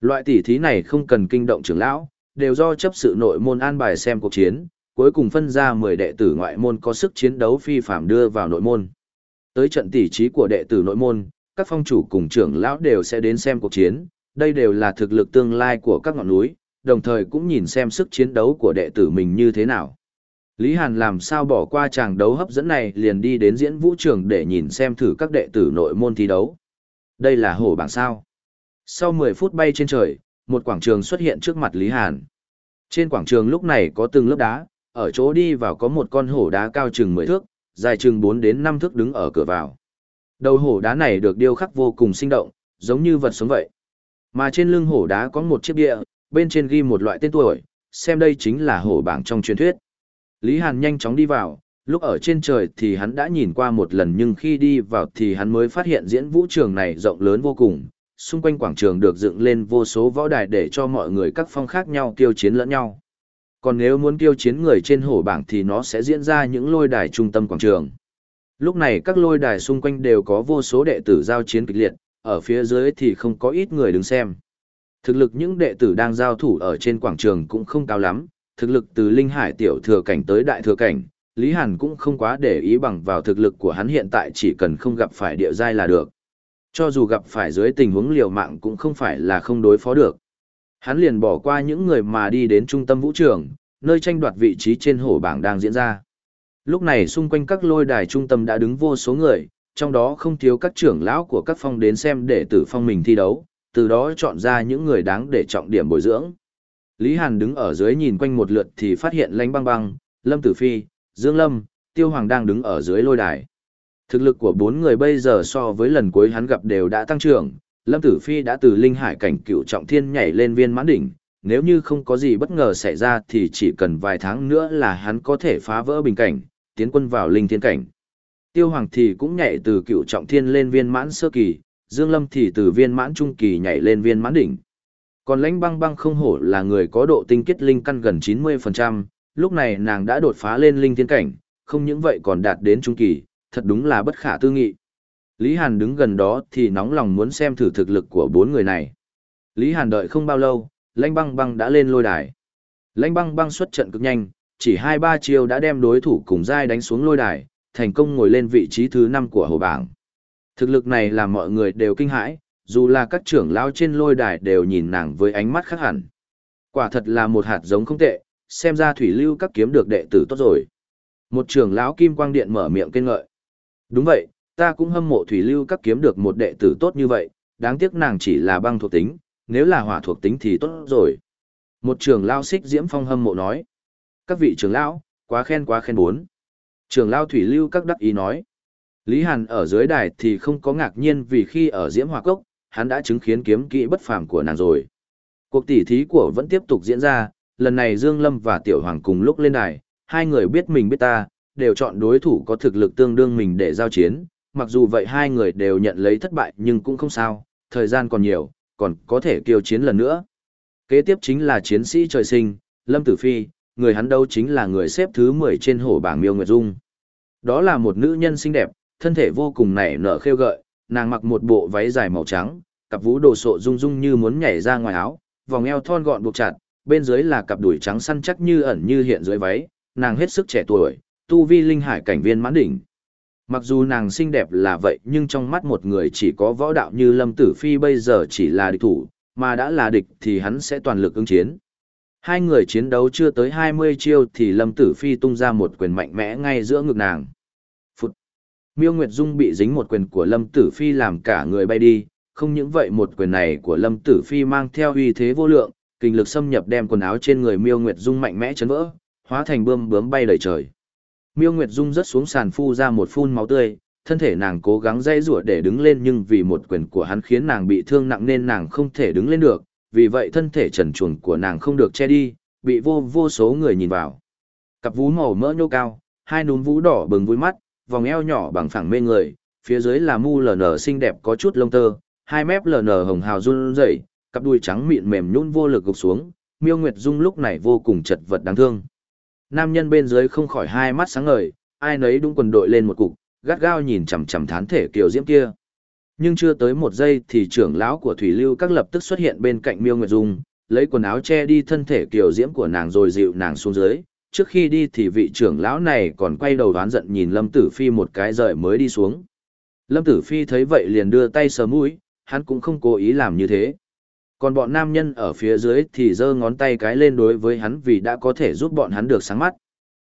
Loại tỉ thí này không cần kinh động trưởng lão, đều do chấp sự nội môn an bài xem cuộc chiến, cuối cùng phân ra 10 đệ tử ngoại môn có sức chiến đấu phi phạm đưa vào nội môn. Tới trận tỉ thí của đệ tử nội môn, các phong chủ cùng trưởng lão đều sẽ đến xem cuộc chiến, đây đều là thực lực tương lai của các ngọn núi, đồng thời cũng nhìn xem sức chiến đấu của đệ tử mình như thế nào. Lý Hàn làm sao bỏ qua chàng đấu hấp dẫn này liền đi đến diễn vũ trường để nhìn xem thử các đệ tử nội môn thi đấu. Đây là hổ bảng sao. Sau 10 phút bay trên trời, một quảng trường xuất hiện trước mặt Lý Hàn. Trên quảng trường lúc này có từng lớp đá, ở chỗ đi vào có một con hổ đá cao chừng 10 thước, dài chừng 4 đến 5 thước đứng ở cửa vào. Đầu hổ đá này được điêu khắc vô cùng sinh động, giống như vật sống vậy. Mà trên lưng hổ đá có một chiếc bia, bên trên ghi một loại tên tuổi, xem đây chính là hổ bảng trong truyền thuyết. Lý Hàn nhanh chóng đi vào, lúc ở trên trời thì hắn đã nhìn qua một lần nhưng khi đi vào thì hắn mới phát hiện diễn vũ trường này rộng lớn vô cùng, xung quanh quảng trường được dựng lên vô số võ đài để cho mọi người các phong khác nhau tiêu chiến lẫn nhau. Còn nếu muốn tiêu chiến người trên hổ bảng thì nó sẽ diễn ra những lôi đài trung tâm quảng trường. Lúc này các lôi đài xung quanh đều có vô số đệ tử giao chiến kịch liệt, ở phía dưới thì không có ít người đứng xem. Thực lực những đệ tử đang giao thủ ở trên quảng trường cũng không cao lắm, thực lực từ linh hải tiểu thừa cảnh tới đại thừa cảnh, Lý Hàn cũng không quá để ý bằng vào thực lực của hắn hiện tại chỉ cần không gặp phải địa giai là được. Cho dù gặp phải dưới tình huống liều mạng cũng không phải là không đối phó được. Hắn liền bỏ qua những người mà đi đến trung tâm vũ trường, nơi tranh đoạt vị trí trên hổ bảng đang diễn ra. Lúc này xung quanh các lôi đài trung tâm đã đứng vô số người, trong đó không thiếu các trưởng lão của các phong đến xem để tử phong mình thi đấu, từ đó chọn ra những người đáng để trọng điểm bồi dưỡng. Lý Hàn đứng ở dưới nhìn quanh một lượt thì phát hiện Lánh Băng Băng, Lâm Tử Phi, Dương Lâm, Tiêu Hoàng đang đứng ở dưới lôi đài. Thực lực của bốn người bây giờ so với lần cuối hắn gặp đều đã tăng trưởng, Lâm Tử Phi đã từ linh hải cảnh cựu trọng thiên nhảy lên viên mãn đỉnh, nếu như không có gì bất ngờ xảy ra thì chỉ cần vài tháng nữa là hắn có thể phá vỡ bình cảnh, tiến quân vào linh thiên cảnh. Tiêu Hoàng thì cũng nhảy từ cựu trọng thiên lên viên mãn sơ kỳ, Dương Lâm thì từ viên mãn trung kỳ nhảy lên viên mãn đỉnh. Còn lãnh băng băng không hổ là người có độ tinh kết linh căn gần 90%, lúc này nàng đã đột phá lên linh thiên cảnh, không những vậy còn đạt đến trung kỳ, thật đúng là bất khả tư nghị. Lý Hàn đứng gần đó thì nóng lòng muốn xem thử thực lực của bốn người này. Lý Hàn đợi không bao lâu, lãnh băng băng đã lên lôi đài. Lãnh băng băng xuất trận cực nhanh, chỉ hai ba chiêu đã đem đối thủ cùng giai đánh xuống lôi đài, thành công ngồi lên vị trí thứ năm của hồ bảng. Thực lực này làm mọi người đều kinh hãi, dù là các trưởng lão trên lôi đài đều nhìn nàng với ánh mắt khác hẳn. Quả thật là một hạt giống không tệ, xem ra thủy lưu các kiếm được đệ tử tốt rồi. Một trưởng lão kim quang điện mở miệng khen ngợi. Đúng vậy, ta cũng hâm mộ thủy lưu các kiếm được một đệ tử tốt như vậy, đáng tiếc nàng chỉ là băng thuộc tính, nếu là hỏa thuộc tính thì tốt rồi. Một trưởng lão xích diễm phong hâm mộ nói. Các vị trưởng lão, quá khen quá khen bốn. Trưởng lão thủy lưu các đắc ý nói. Lý Hàn ở dưới đài thì không có ngạc nhiên vì khi ở diễm hỏa cốc, hắn đã chứng kiến kiếm kỹ bất phàm của nàng rồi. Cuộc tỉ thí của vẫn tiếp tục diễn ra, lần này Dương Lâm và Tiểu Hoàng cùng lúc lên đài, hai người biết mình biết ta, đều chọn đối thủ có thực lực tương đương mình để giao chiến, mặc dù vậy hai người đều nhận lấy thất bại nhưng cũng không sao, thời gian còn nhiều, còn có thể kiêu chiến lần nữa. Kế tiếp chính là chiến sĩ trời sinh, Lâm Tử Phi, người hắn đâu chính là người xếp thứ 10 trên hổ bảng Miêu Nguyệt Dung. Đó là một nữ nhân xinh đẹp, thân thể vô cùng nảy nở khêu gợi, nàng mặc một bộ váy dài màu trắng, cặp vú đồ sộ rung rung như muốn nhảy ra ngoài áo, vòng eo thon gọn buộc chặt, bên dưới là cặp đùi trắng săn chắc như ẩn như hiện dưới váy, nàng hết sức trẻ tuổi, tu vi linh hải cảnh viên mãn đỉnh. Mặc dù nàng xinh đẹp là vậy nhưng trong mắt một người chỉ có võ đạo như Lâm Tử Phi bây giờ chỉ là địch thủ, mà đã là địch thì hắn sẽ toàn lực ứng chiến. Hai người chiến đấu chưa tới 20 chiêu thì Lâm Tử Phi tung ra một quyền mạnh mẽ ngay giữa ngực nàng. Miêu Nguyệt Dung bị dính một quyền của Lâm Tử Phi làm cả người bay đi, không những vậy một quyền này của Lâm Tử Phi mang theo uy thế vô lượng, kinh lực xâm nhập đem quần áo trên người Miêu Nguyệt Dung mạnh mẽ chấn vỡ, hóa thành bươm bướm bay đầy trời. Miêu Nguyệt Dung rớt xuống sàn phu ra một phun máu tươi, thân thể nàng cố gắng dây rủa để đứng lên nhưng vì một quyền của hắn khiến nàng bị thương nặng nên nàng không thể đứng lên được, vì vậy thân thể trần truồng của nàng không được che đi, bị vô vô số người nhìn vào. Cặp vú màu mỡ nhô cao, hai núm vú đỏ bừng vui mắt, vòng eo nhỏ bằng phẳng mê người, phía dưới là mu lờ nở xinh đẹp có chút lông tơ, hai mép lờ nở hồng hào run rẩy, cặp đuôi trắng mịn mềm nhún vô lực gục xuống, Miêu Nguyệt Dung lúc này vô cùng chật vật đáng thương. Nam nhân bên dưới không khỏi hai mắt sáng ngời, ai nấy đúng quần đội lên một cục, gắt gao nhìn chằm chằm thán thể kiều diễm kia. Nhưng chưa tới một giây thì trưởng lão của Thủy Lưu các lập tức xuất hiện bên cạnh Miêu Nguyệt Dung, lấy quần áo che đi thân thể kiều diễm của nàng rồi dịu nàng xuống dưới. Trước khi đi thì vị trưởng lão này còn quay đầu đoán giận nhìn Lâm Tử Phi một cái rời mới đi xuống. Lâm Tử Phi thấy vậy liền đưa tay sờ mũi, hắn cũng không cố ý làm như thế. Còn bọn nam nhân ở phía dưới thì giơ ngón tay cái lên đối với hắn vì đã có thể giúp bọn hắn được sáng mắt.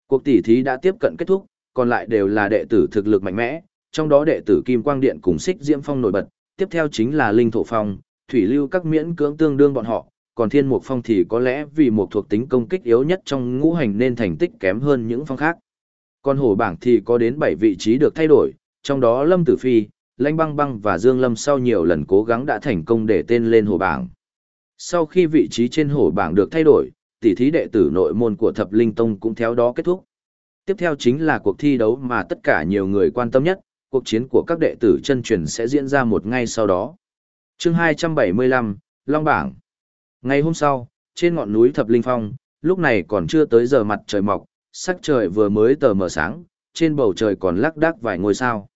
Cuộc tỉ thí đã tiếp cận kết thúc, còn lại đều là đệ tử thực lực mạnh mẽ, trong đó đệ tử Kim Quang Điện cùng Xích Diễm Phong nổi bật, tiếp theo chính là Linh Thổ Phong, Thủy Lưu các miễn cưỡng tương đương bọn họ, còn Thiên Mục Phong thì có lẽ vì một thuộc tính công kích yếu nhất trong ngũ hành nên thành tích kém hơn những phong khác. Còn hổ bảng thì có đến 7 vị trí được thay đổi, trong đó Lâm Tử Phi, Lãnh Băng Băng và Dương Lâm sau nhiều lần cố gắng đã thành công để tên lên hổ bảng. Sau khi vị trí trên hổ bảng được thay đổi, tỷ thí đệ tử nội môn của Thập Linh Tông cũng theo đó kết thúc. Tiếp theo chính là cuộc thi đấu mà tất cả nhiều người quan tâm nhất, cuộc chiến của các đệ tử chân truyền sẽ diễn ra một ngày sau đó. Chương 275, Long Bảng Ngày hôm sau, trên ngọn núi Thập Linh Phong, lúc này còn chưa tới giờ mặt trời mọc, sắc trời vừa mới tờ mờ sáng, trên bầu trời còn lác đác vài ngôi sao.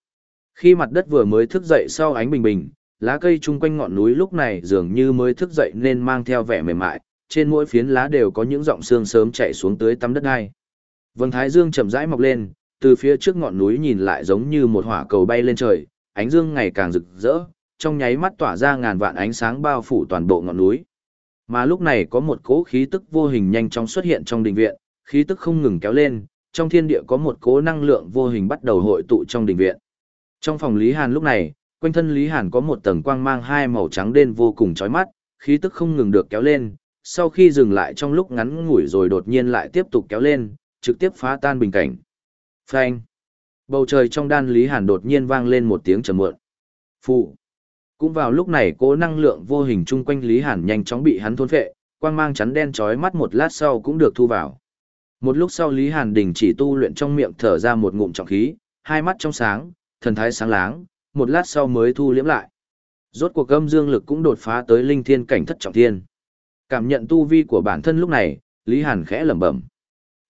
Khi mặt đất vừa mới thức dậy sau ánh bình bình, lá cây chung quanh ngọn núi lúc này dường như mới thức dậy nên mang theo vẻ mềm mại, trên mỗi phiến lá đều có những giọng sương sớm chạy xuống tới tắm đất hai. Vầng thái dương chậm rãi mọc lên, từ phía trước ngọn núi nhìn lại giống như một hỏa cầu bay lên trời, ánh dương ngày càng rực rỡ, trong nháy mắt tỏa ra ngàn vạn ánh sáng bao phủ toàn bộ ngọn núi. Mà lúc này có một cỗ khí tức vô hình nhanh chóng xuất hiện trong đình viện, khí tức không ngừng kéo lên, trong thiên địa có một cỗ năng lượng vô hình bắt đầu hội tụ trong đình viện. Trong phòng Lý Hàn lúc này, quanh thân Lý Hàn có một tầng quang mang hai màu trắng đen vô cùng chói mắt, khí tức không ngừng được kéo lên, sau khi dừng lại trong lúc ngắn ngủi rồi đột nhiên lại tiếp tục kéo lên, trực tiếp phá tan bình cảnh. Phanh. Bầu trời trong đan Lý Hàn đột nhiên vang lên một tiếng trầm muộn. Phụ. Cũng vào lúc này cố năng lượng vô hình chung quanh Lý Hàn nhanh chóng bị hắn thôn phệ, quang mang chắn đen chói mắt một lát sau cũng được thu vào. Một lúc sau Lý Hàn đình chỉ tu luyện trong miệng thở ra một ngụm trọng khí, hai mắt trong sáng, thần thái sáng láng, một lát sau mới thu liễm lại. Rốt cuộc âm dương lực cũng đột phá tới linh thiên cảnh thất trọng thiên. Cảm nhận tu vi của bản thân lúc này, Lý Hàn khẽ lẩm bẩm.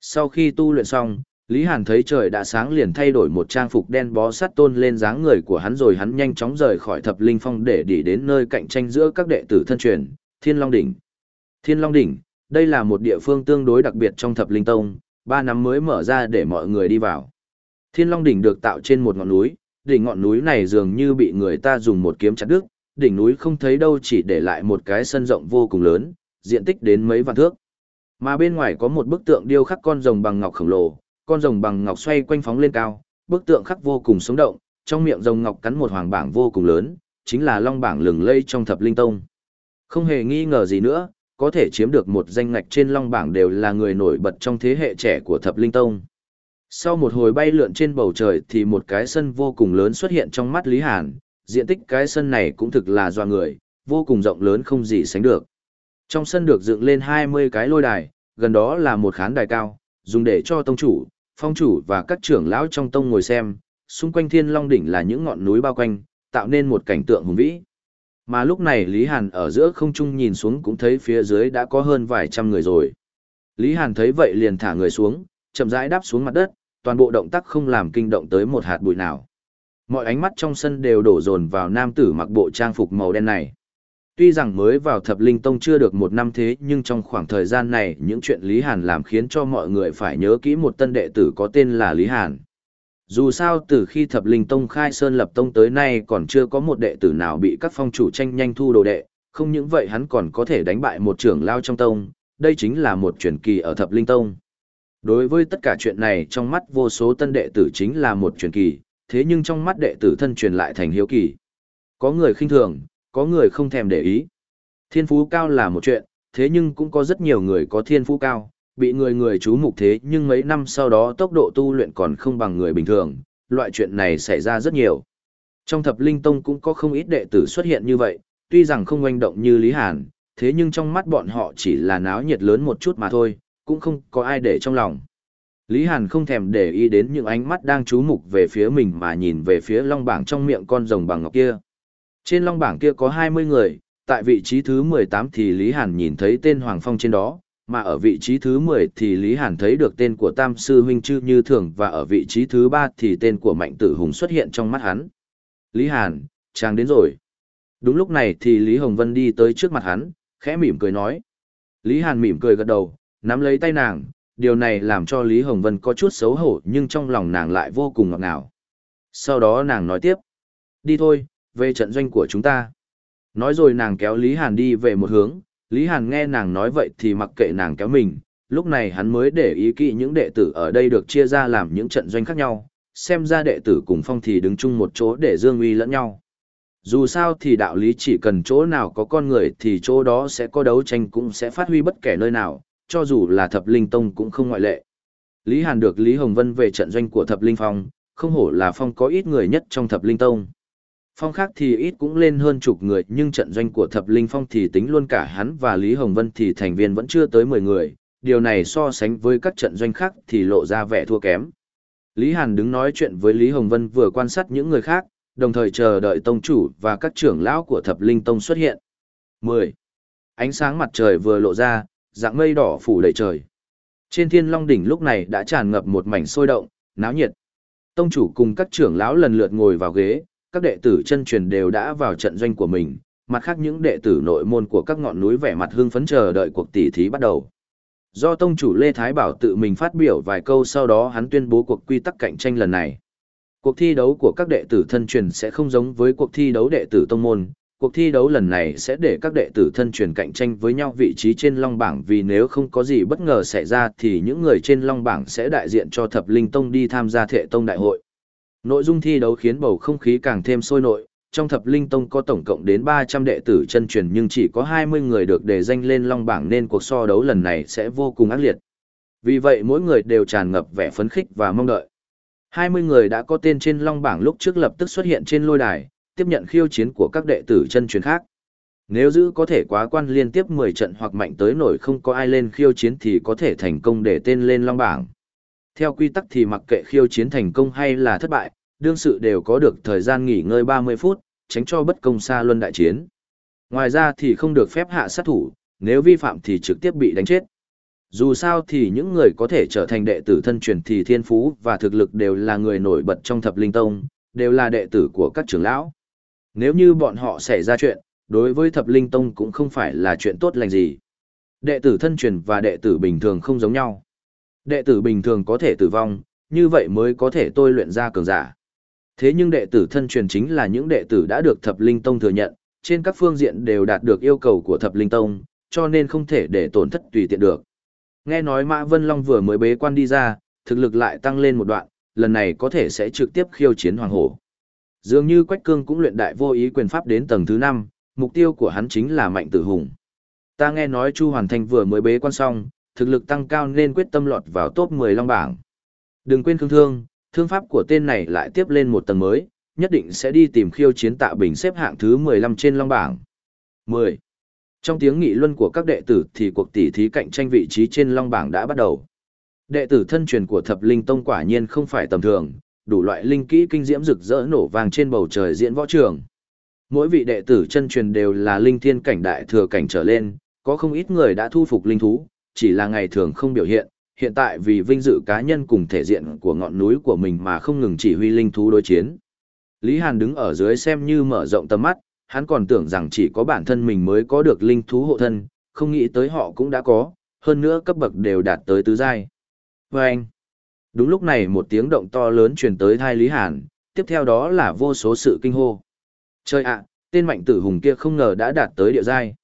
Sau khi tu luyện xong, Lý Hàn thấy trời đã sáng liền thay đổi một trang phục đen bó sắt tôn lên dáng người của hắn rồi hắn nhanh chóng rời khỏi thập linh phong để đi đến nơi cạnh tranh giữa các đệ tử thân truyền, Thiên Long Đỉnh. Thiên Long Đỉnh, đây là một địa phương tương đối đặc biệt trong thập linh tông, ba năm mới mở ra để mọi người đi vào. Thiên Long Đỉnh được tạo trên một ngọn núi, đỉnh ngọn núi này dường như bị người ta dùng một kiếm chặt đứt, đỉnh núi không thấy đâu chỉ để lại một cái sân rộng vô cùng lớn, diện tích đến mấy vạn thước. Mà bên ngoài có một bức tượng điêu khắc con rồng bằng ngọc khổng lồ, con rồng bằng ngọc xoay quanh phóng lên cao, bức tượng khắc vô cùng sống động, trong miệng rồng ngọc cắn một hoàng bảng vô cùng lớn, chính là long bảng lừng lây trong thập linh tông. Không hề nghi ngờ gì nữa, có thể chiếm được một danh ngạch trên long bảng đều là người nổi bật trong thế hệ trẻ của thập linh tông. Sau một hồi bay lượn trên bầu trời thì một cái sân vô cùng lớn xuất hiện trong mắt Lý Hàn, diện tích cái sân này cũng thực là doa người, vô cùng rộng lớn không gì sánh được. Trong sân được dựng lên 20 cái lôi đài, gần đó là một khán đài cao, dùng để cho tông chủ, phong chủ và các trưởng lão trong tông ngồi xem, xung quanh thiên long đỉnh là những ngọn núi bao quanh, tạo nên một cảnh tượng hùng vĩ. Mà lúc này Lý Hàn ở giữa không trung nhìn xuống cũng thấy phía dưới đã có hơn vài trăm người rồi. Lý Hàn thấy vậy liền thả người xuống, chậm rãi đáp xuống mặt đất, toàn bộ động tác không làm kinh động tới một hạt bụi nào. Mọi ánh mắt trong sân đều đổ dồn vào nam tử mặc bộ trang phục màu đen này. Tuy rằng mới vào thập linh tông chưa được một năm thế nhưng trong khoảng thời gian này những chuyện Lý Hàn làm khiến cho mọi người phải nhớ kỹ một tân đệ tử có tên là Lý Hàn. Dù sao từ khi thập linh tông khai sơn lập tông tới nay còn chưa có một đệ tử nào bị các phong chủ tranh nhanh thu đồ đệ, không những vậy hắn còn có thể đánh bại một trưởng lao trong tông, đây chính là một truyền kỳ ở thập linh tông. Đối với tất cả chuyện này trong mắt vô số tân đệ tử chính là một truyền kỳ, thế nhưng trong mắt đệ tử thân truyền lại thành hiếu kỳ. Có người khinh thường, có người không thèm để ý. Thiên phú cao là một chuyện, thế nhưng cũng có rất nhiều người có thiên phú cao, bị người người chú mục thế nhưng mấy năm sau đó tốc độ tu luyện còn không bằng người bình thường, loại chuyện này xảy ra rất nhiều. Trong thập linh tông cũng có không ít đệ tử xuất hiện như vậy, tuy rằng không oanh động như Lý Hàn, thế nhưng trong mắt bọn họ chỉ là náo nhiệt lớn một chút mà thôi, cũng không có ai để trong lòng. Lý Hàn không thèm để ý đến những ánh mắt đang chú mục về phía mình mà nhìn về phía long bảng trong miệng con rồng bằng ngọc kia. Trên long bảng kia có 20 người, tại vị trí thứ 18 thì Lý Hàn nhìn thấy tên Hoàng Phong trên đó, mà ở vị trí thứ 10 thì Lý Hàn thấy được tên của Tam Sư Huynh Chư Như Thường và ở vị trí thứ 3 thì tên của Mạnh Tử Hùng xuất hiện trong mắt hắn. Lý Hàn, chàng đến rồi. Đúng lúc này thì Lý Hồng Vân đi tới trước mặt hắn, khẽ mỉm cười nói. Lý Hàn mỉm cười gật đầu, nắm lấy tay nàng, điều này làm cho Lý Hồng Vân có chút xấu hổ nhưng trong lòng nàng lại vô cùng ngọt ngào. Sau đó nàng nói tiếp. Đi thôi, về trận doanh của chúng ta. Nói rồi nàng kéo Lý Hàn đi về một hướng, Lý Hàn nghe nàng nói vậy thì mặc kệ nàng kéo mình, lúc này hắn mới để ý kỹ những đệ tử ở đây được chia ra làm những trận doanh khác nhau, xem ra đệ tử cùng phong thì đứng chung một chỗ để dương uy lẫn nhau. Dù sao thì đạo lý chỉ cần chỗ nào có con người thì chỗ đó sẽ có đấu tranh cũng sẽ phát huy bất kể nơi nào, cho dù là thập linh tông cũng không ngoại lệ. Lý Hàn được Lý Hồng Vân về trận doanh của thập linh phong, không hổ là phong có ít người nhất trong thập linh tông. Phong khác thì ít cũng lên hơn chục người nhưng trận doanh của thập linh phong thì tính luôn cả hắn và Lý Hồng Vân thì thành viên vẫn chưa tới 10 người, điều này so sánh với các trận doanh khác thì lộ ra vẻ thua kém. Lý Hàn đứng nói chuyện với Lý Hồng Vân vừa quan sát những người khác, đồng thời chờ đợi tông chủ và các trưởng lão của thập linh tông xuất hiện. 10. Ánh sáng mặt trời vừa lộ ra, dạng mây đỏ phủ đầy trời. Trên thiên long đỉnh lúc này đã tràn ngập một mảnh sôi động, náo nhiệt. Tông chủ cùng các trưởng lão lần lượt ngồi vào ghế, các đệ tử chân truyền đều đã vào trận doanh của mình, mặt khác những đệ tử nội môn của các ngọn núi vẻ mặt hưng phấn chờ đợi cuộc tỷ thí bắt đầu. Do tông chủ Lê Thái Bảo tự mình phát biểu vài câu sau đó hắn tuyên bố cuộc quy tắc cạnh tranh lần này. Cuộc thi đấu của các đệ tử thân truyền sẽ không giống với cuộc thi đấu đệ tử tông môn, cuộc thi đấu lần này sẽ để các đệ tử thân truyền cạnh tranh với nhau vị trí trên long bảng vì nếu không có gì bất ngờ xảy ra thì những người trên long bảng sẽ đại diện cho thập linh tông đi tham gia thệ tông đại hội. Nội dung thi đấu khiến bầu không khí càng thêm sôi nổi, Trong thập linh tông có tổng cộng đến 300 đệ tử chân truyền nhưng chỉ có 20 người được đề danh lên long bảng nên cuộc so đấu lần này sẽ vô cùng ác liệt. Vì vậy mỗi người đều tràn ngập vẻ phấn khích và mong đợi. 20 người đã có tên trên long bảng lúc trước lập tức xuất hiện trên lôi đài, tiếp nhận khiêu chiến của các đệ tử chân truyền khác. Nếu giữ có thể quá quan liên tiếp 10 trận hoặc mạnh tới nổi không có ai lên khiêu chiến thì có thể thành công để tên lên long bảng. Theo quy tắc thì mặc kệ khiêu chiến thành công hay là thất bại, đương sự đều có được thời gian nghỉ ngơi 30 phút, tránh cho bất công xa luân đại chiến. Ngoài ra thì không được phép hạ sát thủ, nếu vi phạm thì trực tiếp bị đánh chết. Dù sao thì những người có thể trở thành đệ tử thân truyền thì thiên phú và thực lực đều là người nổi bật trong thập linh tông, đều là đệ tử của các trưởng lão. Nếu như bọn họ xảy ra chuyện, đối với thập linh tông cũng không phải là chuyện tốt lành gì. Đệ tử thân truyền và đệ tử bình thường không giống nhau. Đệ tử bình thường có thể tử vong, như vậy mới có thể tôi luyện ra cường giả. Thế nhưng đệ tử thân truyền chính là những đệ tử đã được thập linh tông thừa nhận, trên các phương diện đều đạt được yêu cầu của thập linh tông, cho nên không thể để tổn thất tùy tiện được. Nghe nói Mã Vân Long vừa mới bế quan đi ra, thực lực lại tăng lên một đoạn, lần này có thể sẽ trực tiếp khiêu chiến Hoàng Hổ. Dường như Quách Cương cũng luyện đại vô ý quyền pháp đến tầng thứ 5, mục tiêu của hắn chính là Mạnh Tử Hùng. Ta nghe nói Chu Hoàn Thanh vừa mới bế quan xong, thực lực tăng cao nên quyết tâm lọt vào top 10 long bảng. Đừng quên thương thương, thương pháp của tên này lại tiếp lên một tầng mới, nhất định sẽ đi tìm khiêu chiến tạ bình xếp hạng thứ 15 trên long bảng. 10. Trong tiếng nghị luân của các đệ tử thì cuộc tỷ thí cạnh tranh vị trí trên long bảng đã bắt đầu. Đệ tử thân truyền của thập linh tông quả nhiên không phải tầm thường, đủ loại linh kỹ kinh diễm rực rỡ nổ vàng trên bầu trời diễn võ trường. Mỗi vị đệ tử chân truyền đều là linh thiên cảnh đại thừa cảnh trở lên, có không ít người đã thu phục linh thú, chỉ là ngày thường không biểu hiện, hiện tại vì vinh dự cá nhân cùng thể diện của ngọn núi của mình mà không ngừng chỉ huy linh thú đối chiến. Lý Hàn đứng ở dưới xem như mở rộng tầm mắt, hắn còn tưởng rằng chỉ có bản thân mình mới có được linh thú hộ thân, không nghĩ tới họ cũng đã có, hơn nữa cấp bậc đều đạt tới tứ giai. Và anh, đúng lúc này một tiếng động to lớn truyền tới thai Lý Hàn, tiếp theo đó là vô số sự kinh hô. Trời ạ, tên mạnh tử hùng kia không ngờ đã đạt tới địa giai.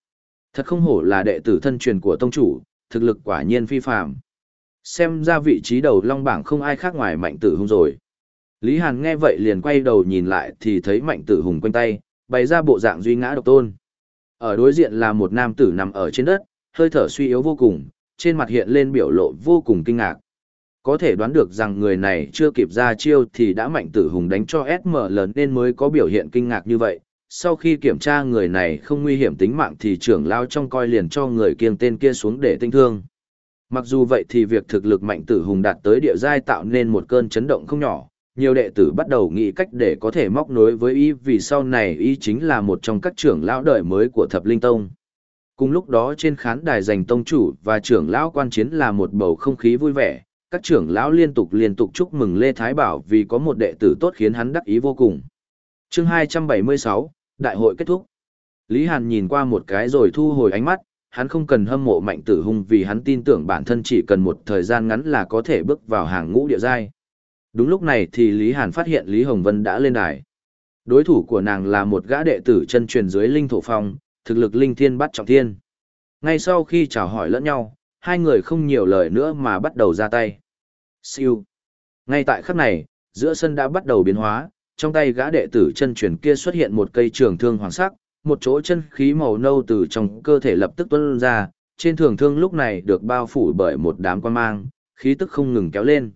Thật không hổ là đệ tử thân truyền của tông chủ, thực lực quả nhiên phi phàm. Xem ra vị trí đầu long bảng không ai khác ngoài mạnh tử hùng rồi. Lý Hàn nghe vậy liền quay đầu nhìn lại thì thấy mạnh tử hùng quanh tay, bày ra bộ dạng duy ngã độc tôn. Ở đối diện là một nam tử nằm ở trên đất, hơi thở suy yếu vô cùng, trên mặt hiện lên biểu lộ vô cùng kinh ngạc. Có thể đoán được rằng người này chưa kịp ra chiêu thì đã mạnh tử hùng đánh cho SML nên mới có biểu hiện kinh ngạc như vậy. Sau khi kiểm tra người này không nguy hiểm tính mạng thì trưởng lao trong coi liền cho người kiêng tên kia xuống để tinh thương. Mặc dù vậy thì việc thực lực mạnh tử hùng đạt tới địa giai tạo nên một cơn chấn động không nhỏ, nhiều đệ tử bắt đầu nghĩ cách để có thể móc nối với y vì sau này y chính là một trong các trưởng lão đời mới của thập linh tông. Cùng lúc đó trên khán đài dành tông chủ và trưởng lão quan chiến là một bầu không khí vui vẻ, các trưởng lão liên tục liên tục chúc mừng Lê Thái Bảo vì có một đệ tử tốt khiến hắn đắc ý vô cùng. chương 276, Đại hội kết thúc. Lý Hàn nhìn qua một cái rồi thu hồi ánh mắt, hắn không cần hâm mộ mạnh tử hung vì hắn tin tưởng bản thân chỉ cần một thời gian ngắn là có thể bước vào hàng ngũ địa giai. Đúng lúc này thì Lý Hàn phát hiện Lý Hồng Vân đã lên đài. Đối thủ của nàng là một gã đệ tử chân truyền dưới linh thổ phong, thực lực linh thiên bắt trọng thiên. Ngay sau khi chào hỏi lẫn nhau, hai người không nhiều lời nữa mà bắt đầu ra tay. Siêu. Ngay tại khắc này, giữa sân đã bắt đầu biến hóa, trong tay gã đệ tử chân truyền kia xuất hiện một cây trường thương hoàng sắc, một chỗ chân khí màu nâu từ trong cơ thể lập tức tuôn ra, trên thường thương lúc này được bao phủ bởi một đám quan mang, khí tức không ngừng kéo lên.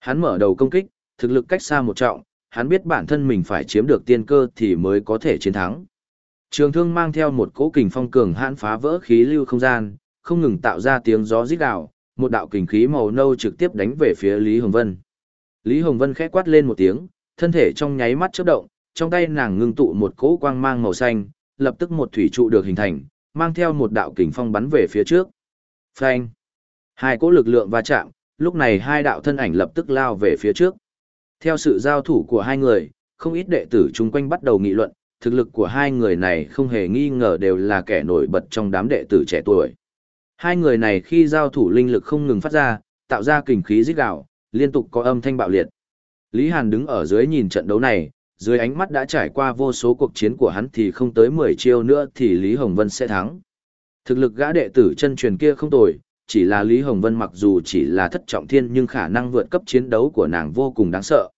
Hắn mở đầu công kích, thực lực cách xa một trọng, hắn biết bản thân mình phải chiếm được tiên cơ thì mới có thể chiến thắng. Trường thương mang theo một cỗ kình phong cường hãn phá vỡ khí lưu không gian, không ngừng tạo ra tiếng gió rít đảo, một đạo kình khí màu nâu trực tiếp đánh về phía Lý Hồng Vân. Lý Hồng Vân khẽ quát lên một tiếng, thân thể trong nháy mắt chớp động, trong tay nàng ngưng tụ một cỗ quang mang màu xanh, lập tức một thủy trụ được hình thành, mang theo một đạo kình phong bắn về phía trước. Phanh! Hai cỗ lực lượng va chạm, lúc này hai đạo thân ảnh lập tức lao về phía trước. Theo sự giao thủ của hai người, không ít đệ tử chung quanh bắt đầu nghị luận, thực lực của hai người này không hề nghi ngờ đều là kẻ nổi bật trong đám đệ tử trẻ tuổi. Hai người này khi giao thủ linh lực không ngừng phát ra, tạo ra kình khí rít gào, liên tục có âm thanh bạo liệt. Lý Hàn đứng ở dưới nhìn trận đấu này, dưới ánh mắt đã trải qua vô số cuộc chiến của hắn thì không tới 10 chiêu nữa thì Lý Hồng Vân sẽ thắng. Thực lực gã đệ tử chân truyền kia không tồi, chỉ là Lý Hồng Vân mặc dù chỉ là thất trọng thiên nhưng khả năng vượt cấp chiến đấu của nàng vô cùng đáng sợ.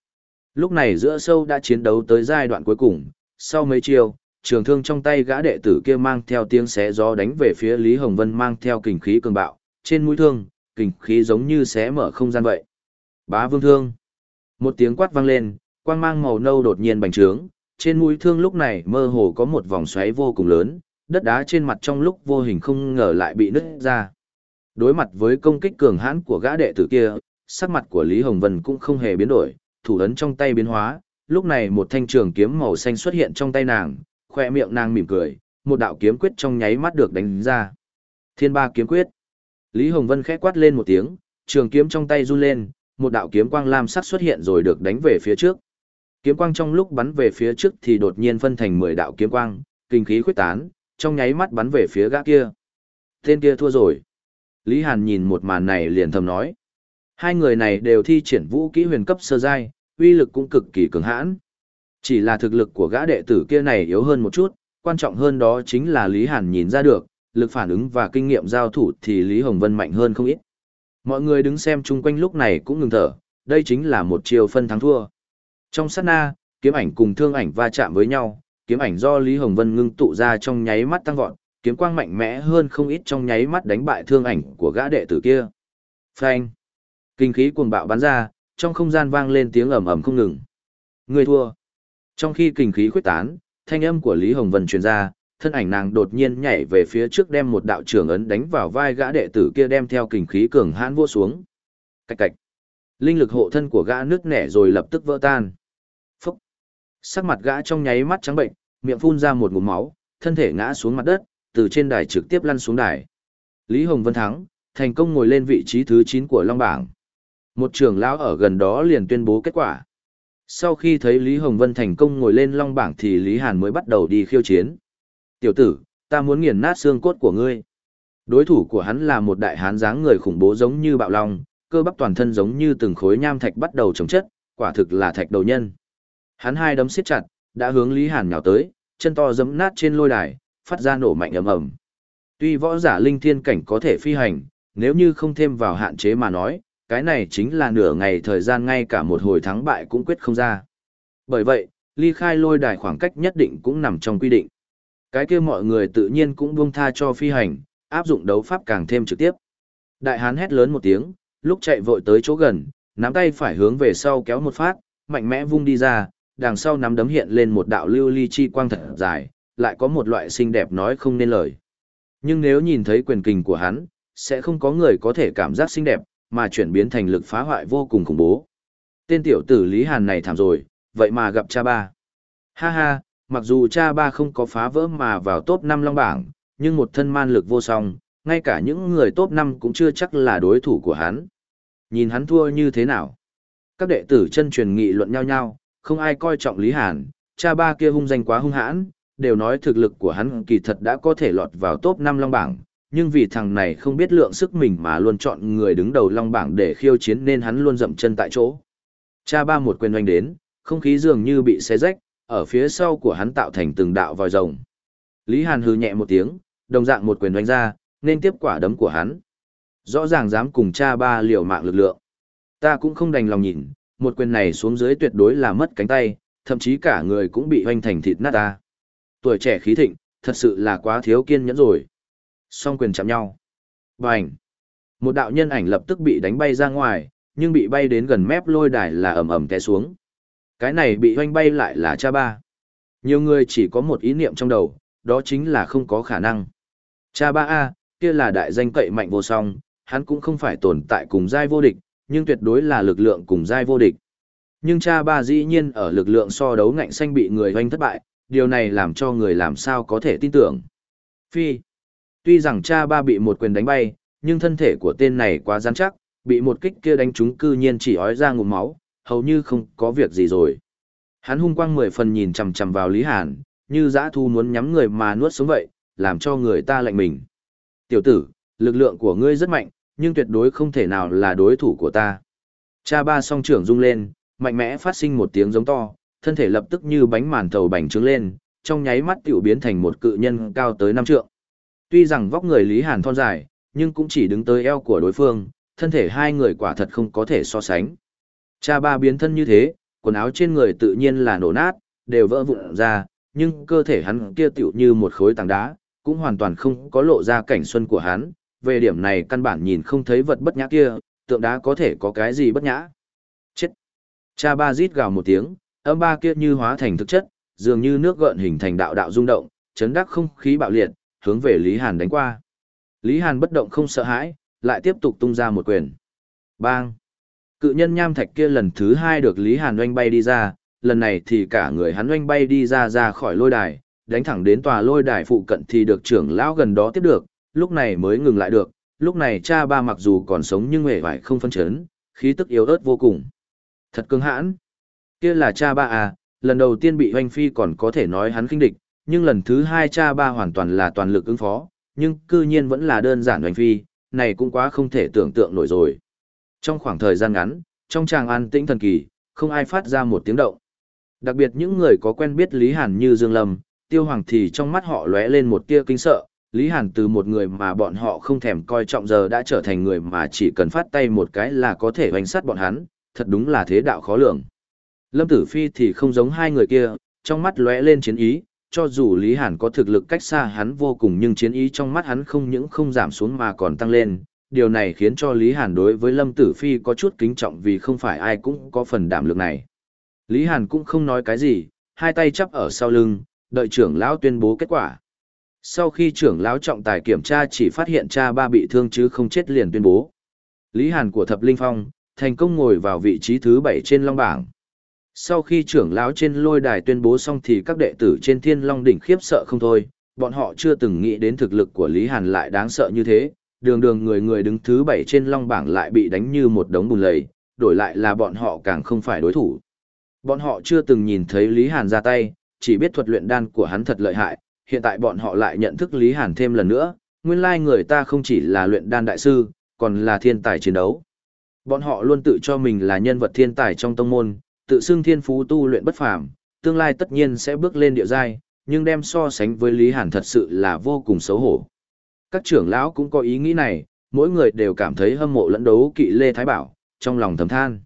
Lúc này giữa sâu đã chiến đấu tới giai đoạn cuối cùng, sau mấy chiêu, trường thương trong tay gã đệ tử kia mang theo tiếng xé gió đánh về phía Lý Hồng Vân mang theo kình khí cường bạo, trên mũi thương, kình khí giống như xé mở không gian vậy. Bá vương thương. Một tiếng quát vang lên, quang mang màu nâu đột nhiên bành trướng, trên mũi thương lúc này mơ hồ có một vòng xoáy vô cùng lớn, đất đá trên mặt trong lúc vô hình không ngờ lại bị nứt ra. Đối mặt với công kích cường hãn của gã đệ tử kia, sắc mặt của Lý Hồng Vân cũng không hề biến đổi, thủ ấn trong tay biến hóa, lúc này một thanh trường kiếm màu xanh xuất hiện trong tay nàng, khoe miệng nàng mỉm cười, một đạo kiếm quyết trong nháy mắt được đánh ra. Thiên ba kiếm quyết. Lý Hồng Vân khẽ quát lên một tiếng, trường kiếm trong tay run lên, một đạo kiếm quang lam sắc xuất hiện rồi được đánh về phía trước. Kiếm quang trong lúc bắn về phía trước thì đột nhiên phân thành 10 đạo kiếm quang, kinh khí khuyết tán, trong nháy mắt bắn về phía gã kia. Tên kia thua rồi. Lý Hàn nhìn một màn này liền thầm nói. Hai người này đều thi triển vũ kỹ huyền cấp sơ giai, uy lực cũng cực kỳ cường hãn. Chỉ là thực lực của gã đệ tử kia này yếu hơn một chút, quan trọng hơn đó chính là Lý Hàn nhìn ra được, lực phản ứng và kinh nghiệm giao thủ thì Lý Hồng Vân mạnh hơn không ít. Mọi người đứng xem chung quanh lúc này cũng ngừng thở, đây chính là một chiều phân thắng thua. Trong sát na, kiếm ảnh cùng thương ảnh va chạm với nhau, kiếm ảnh do Lý Hồng Vân ngưng tụ ra trong nháy mắt tăng vọt, kiếm quang mạnh mẽ hơn không ít trong nháy mắt đánh bại thương ảnh của gã đệ tử kia. Phanh! Kinh khí cuồng bạo bắn ra, trong không gian vang lên tiếng ầm ầm không ngừng. Người thua! Trong khi kinh khí khuếch tán, thanh âm của Lý Hồng Vân truyền ra, thân ảnh nàng đột nhiên nhảy về phía trước đem một đạo trưởng ấn đánh vào vai gã đệ tử kia đem theo kình khí cường hãn vua xuống. Cạch cạch. Linh lực hộ thân của gã nước nẻ rồi lập tức vỡ tan. Phúc. Sắc mặt gã trong nháy mắt trắng bệnh, miệng phun ra một ngụm máu, thân thể ngã xuống mặt đất, từ trên đài trực tiếp lăn xuống đài. Lý Hồng Vân thắng, thành công ngồi lên vị trí thứ 9 của Long Bảng. Một trưởng lão ở gần đó liền tuyên bố kết quả. Sau khi thấy Lý Hồng Vân thành công ngồi lên Long Bảng thì Lý Hàn mới bắt đầu đi khiêu chiến. Tiểu tử, ta muốn nghiền nát xương cốt của ngươi. Đối thủ của hắn là một đại hán dáng người khủng bố giống như bạo long, cơ bắp toàn thân giống như từng khối nham thạch bắt đầu chống chất, quả thực là thạch đầu nhân. Hắn hai đấm siết chặt, đã hướng Lý Hàn nhào tới, chân to giẫm nát trên lôi đài, phát ra nổ mạnh ầm ầm. Tuy võ giả linh thiên cảnh có thể phi hành, nếu như không thêm vào hạn chế mà nói, cái này chính là nửa ngày thời gian ngay cả một hồi thắng bại cũng quyết không ra. Bởi vậy, ly khai lôi đài khoảng cách nhất định cũng nằm trong quy định. Cái kia mọi người tự nhiên cũng buông tha cho phi hành, áp dụng đấu pháp càng thêm trực tiếp. Đại hán hét lớn một tiếng, lúc chạy vội tới chỗ gần, nắm tay phải hướng về sau kéo một phát, mạnh mẽ vung đi ra, đằng sau nắm đấm hiện lên một đạo lưu ly chi quang thật dài, lại có một loại xinh đẹp nói không nên lời. Nhưng nếu nhìn thấy quyền kình của hắn, sẽ không có người có thể cảm giác xinh đẹp, mà chuyển biến thành lực phá hoại vô cùng khủng bố. Tên tiểu tử Lý Hàn này thảm rồi, vậy mà gặp cha ba. Ha ha, mặc dù cha ba không có phá vỡ mà vào top 5 long bảng, nhưng một thân man lực vô song, ngay cả những người top 5 cũng chưa chắc là đối thủ của hắn. Nhìn hắn thua như thế nào? Các đệ tử chân truyền nghị luận nhau nhau, không ai coi trọng Lý Hàn, cha ba kia hung danh quá hung hãn, đều nói thực lực của hắn kỳ thật đã có thể lọt vào top 5 long bảng, nhưng vì thằng này không biết lượng sức mình mà luôn chọn người đứng đầu long bảng để khiêu chiến nên hắn luôn dậm chân tại chỗ. Cha ba một quyền oanh đến, không khí dường như bị xé rách, ở phía sau của hắn tạo thành từng đạo vòi rồng. Lý Hàn hừ nhẹ một tiếng, đồng dạng một quyền đánh ra, nên tiếp quả đấm của hắn. Rõ ràng dám cùng cha ba liều mạng lực lượng. Ta cũng không đành lòng nhìn, một quyền này xuống dưới tuyệt đối là mất cánh tay, thậm chí cả người cũng bị hoanh thành thịt nát ta. Tuổi trẻ khí thịnh, thật sự là quá thiếu kiên nhẫn rồi. Song quyền chạm nhau. Bành! Một đạo nhân ảnh lập tức bị đánh bay ra ngoài, nhưng bị bay đến gần mép lôi đài là ầm ầm té xuống. Cái này bị hoanh bay lại là cha ba. Nhiều người chỉ có một ý niệm trong đầu, đó chính là không có khả năng. Cha ba A, kia là đại danh cậy mạnh vô song, hắn cũng không phải tồn tại cùng giai vô địch, nhưng tuyệt đối là lực lượng cùng giai vô địch. Nhưng cha ba dĩ nhiên ở lực lượng so đấu ngạnh xanh bị người hoanh thất bại, điều này làm cho người làm sao có thể tin tưởng. Phi. Tuy rằng cha ba bị một quyền đánh bay, nhưng thân thể của tên này quá rắn chắc, bị một kích kia đánh trúng cư nhiên chỉ ói ra ngụm máu, hầu như không có việc gì rồi. Hắn hung quang mười phần nhìn chằm chằm vào Lý Hàn, như dã thu muốn nhắm người mà nuốt sống vậy, làm cho người ta lạnh mình. Tiểu tử, lực lượng của ngươi rất mạnh, nhưng tuyệt đối không thể nào là đối thủ của ta. Cha ba song trưởng rung lên, mạnh mẽ phát sinh một tiếng giống to, thân thể lập tức như bánh màn thầu bành trướng lên, trong nháy mắt tiểu biến thành một cự nhân cao tới năm trượng. Tuy rằng vóc người Lý Hàn thon dài, nhưng cũng chỉ đứng tới eo của đối phương, thân thể hai người quả thật không có thể so sánh. Cha ba biến thân như thế, quần áo trên người tự nhiên là nổ nát, đều vỡ vụn ra, nhưng cơ thể hắn kia tựu như một khối tảng đá, cũng hoàn toàn không có lộ ra cảnh xuân của hắn, về điểm này căn bản nhìn không thấy vật bất nhã kia, tượng đá có thể có cái gì bất nhã. Chết! Cha ba rít gào một tiếng, âm ba kia như hóa thành thực chất, dường như nước gợn hình thành đạo đạo rung động, chấn đắc không khí bạo liệt, hướng về Lý Hàn đánh qua. Lý Hàn bất động không sợ hãi, lại tiếp tục tung ra một quyền. Bang! Cự nhân nham thạch kia lần thứ hai được Lý Hàn oanh bay đi ra, lần này thì cả người hắn oanh bay đi ra ra khỏi lôi đài, đánh thẳng đến tòa lôi đài phụ cận thì được trưởng lão gần đó tiếp được, lúc này mới ngừng lại được, lúc này cha ba mặc dù còn sống nhưng hề vải không phân chấn, khí tức yếu ớt vô cùng. Thật cứng hãn. Kia là cha ba à, lần đầu tiên bị hoanh phi còn có thể nói hắn kinh địch, nhưng lần thứ hai cha ba hoàn toàn là toàn lực ứng phó, nhưng cư nhiên vẫn là đơn giản hoanh phi, này cũng quá không thể tưởng tượng nổi rồi. Trong khoảng thời gian ngắn, trong tràng an tĩnh thần kỳ, không ai phát ra một tiếng động. Đặc biệt những người có quen biết Lý Hàn như Dương Lâm, Tiêu Hoàng thì trong mắt họ lóe lên một tia kinh sợ, Lý Hàn từ một người mà bọn họ không thèm coi trọng giờ đã trở thành người mà chỉ cần phát tay một cái là có thể hoành sát bọn hắn, thật đúng là thế đạo khó lường. Lâm Tử Phi thì không giống hai người kia, trong mắt lóe lên chiến ý, cho dù Lý Hàn có thực lực cách xa hắn vô cùng nhưng chiến ý trong mắt hắn không những không giảm xuống mà còn tăng lên. Điều này khiến cho Lý Hàn đối với Lâm Tử Phi có chút kính trọng vì không phải ai cũng có phần đảm lược này. Lý Hàn cũng không nói cái gì, hai tay chắp ở sau lưng, đợi trưởng lão tuyên bố kết quả. Sau khi trưởng lão trọng tài kiểm tra chỉ phát hiện cha ba bị thương chứ không chết liền tuyên bố. Lý Hàn của Thập Linh Phong, thành công ngồi vào vị trí thứ bảy trên long bảng. Sau khi trưởng lão trên lôi đài tuyên bố xong thì các đệ tử trên thiên long đỉnh khiếp sợ không thôi, bọn họ chưa từng nghĩ đến thực lực của Lý Hàn lại đáng sợ như thế, đường đường người người đứng thứ bảy trên long bảng lại bị đánh như một đống bùn lầy, đổi lại là bọn họ càng không phải đối thủ. Bọn họ chưa từng nhìn thấy Lý Hàn ra tay, chỉ biết thuật luyện đan của hắn thật lợi hại, hiện tại bọn họ lại nhận thức Lý Hàn thêm lần nữa, nguyên lai người ta không chỉ là luyện đan đại sư, còn là thiên tài chiến đấu. Bọn họ luôn tự cho mình là nhân vật thiên tài trong tông môn, tự xưng thiên phú tu luyện bất phàm, tương lai tất nhiên sẽ bước lên địa giai, nhưng đem so sánh với Lý Hàn thật sự là vô cùng xấu hổ. Các trưởng lão cũng có ý nghĩ này, mỗi người đều cảm thấy hâm mộ lẫn đấu kỵ Lê Thái Bảo, trong lòng thầm than.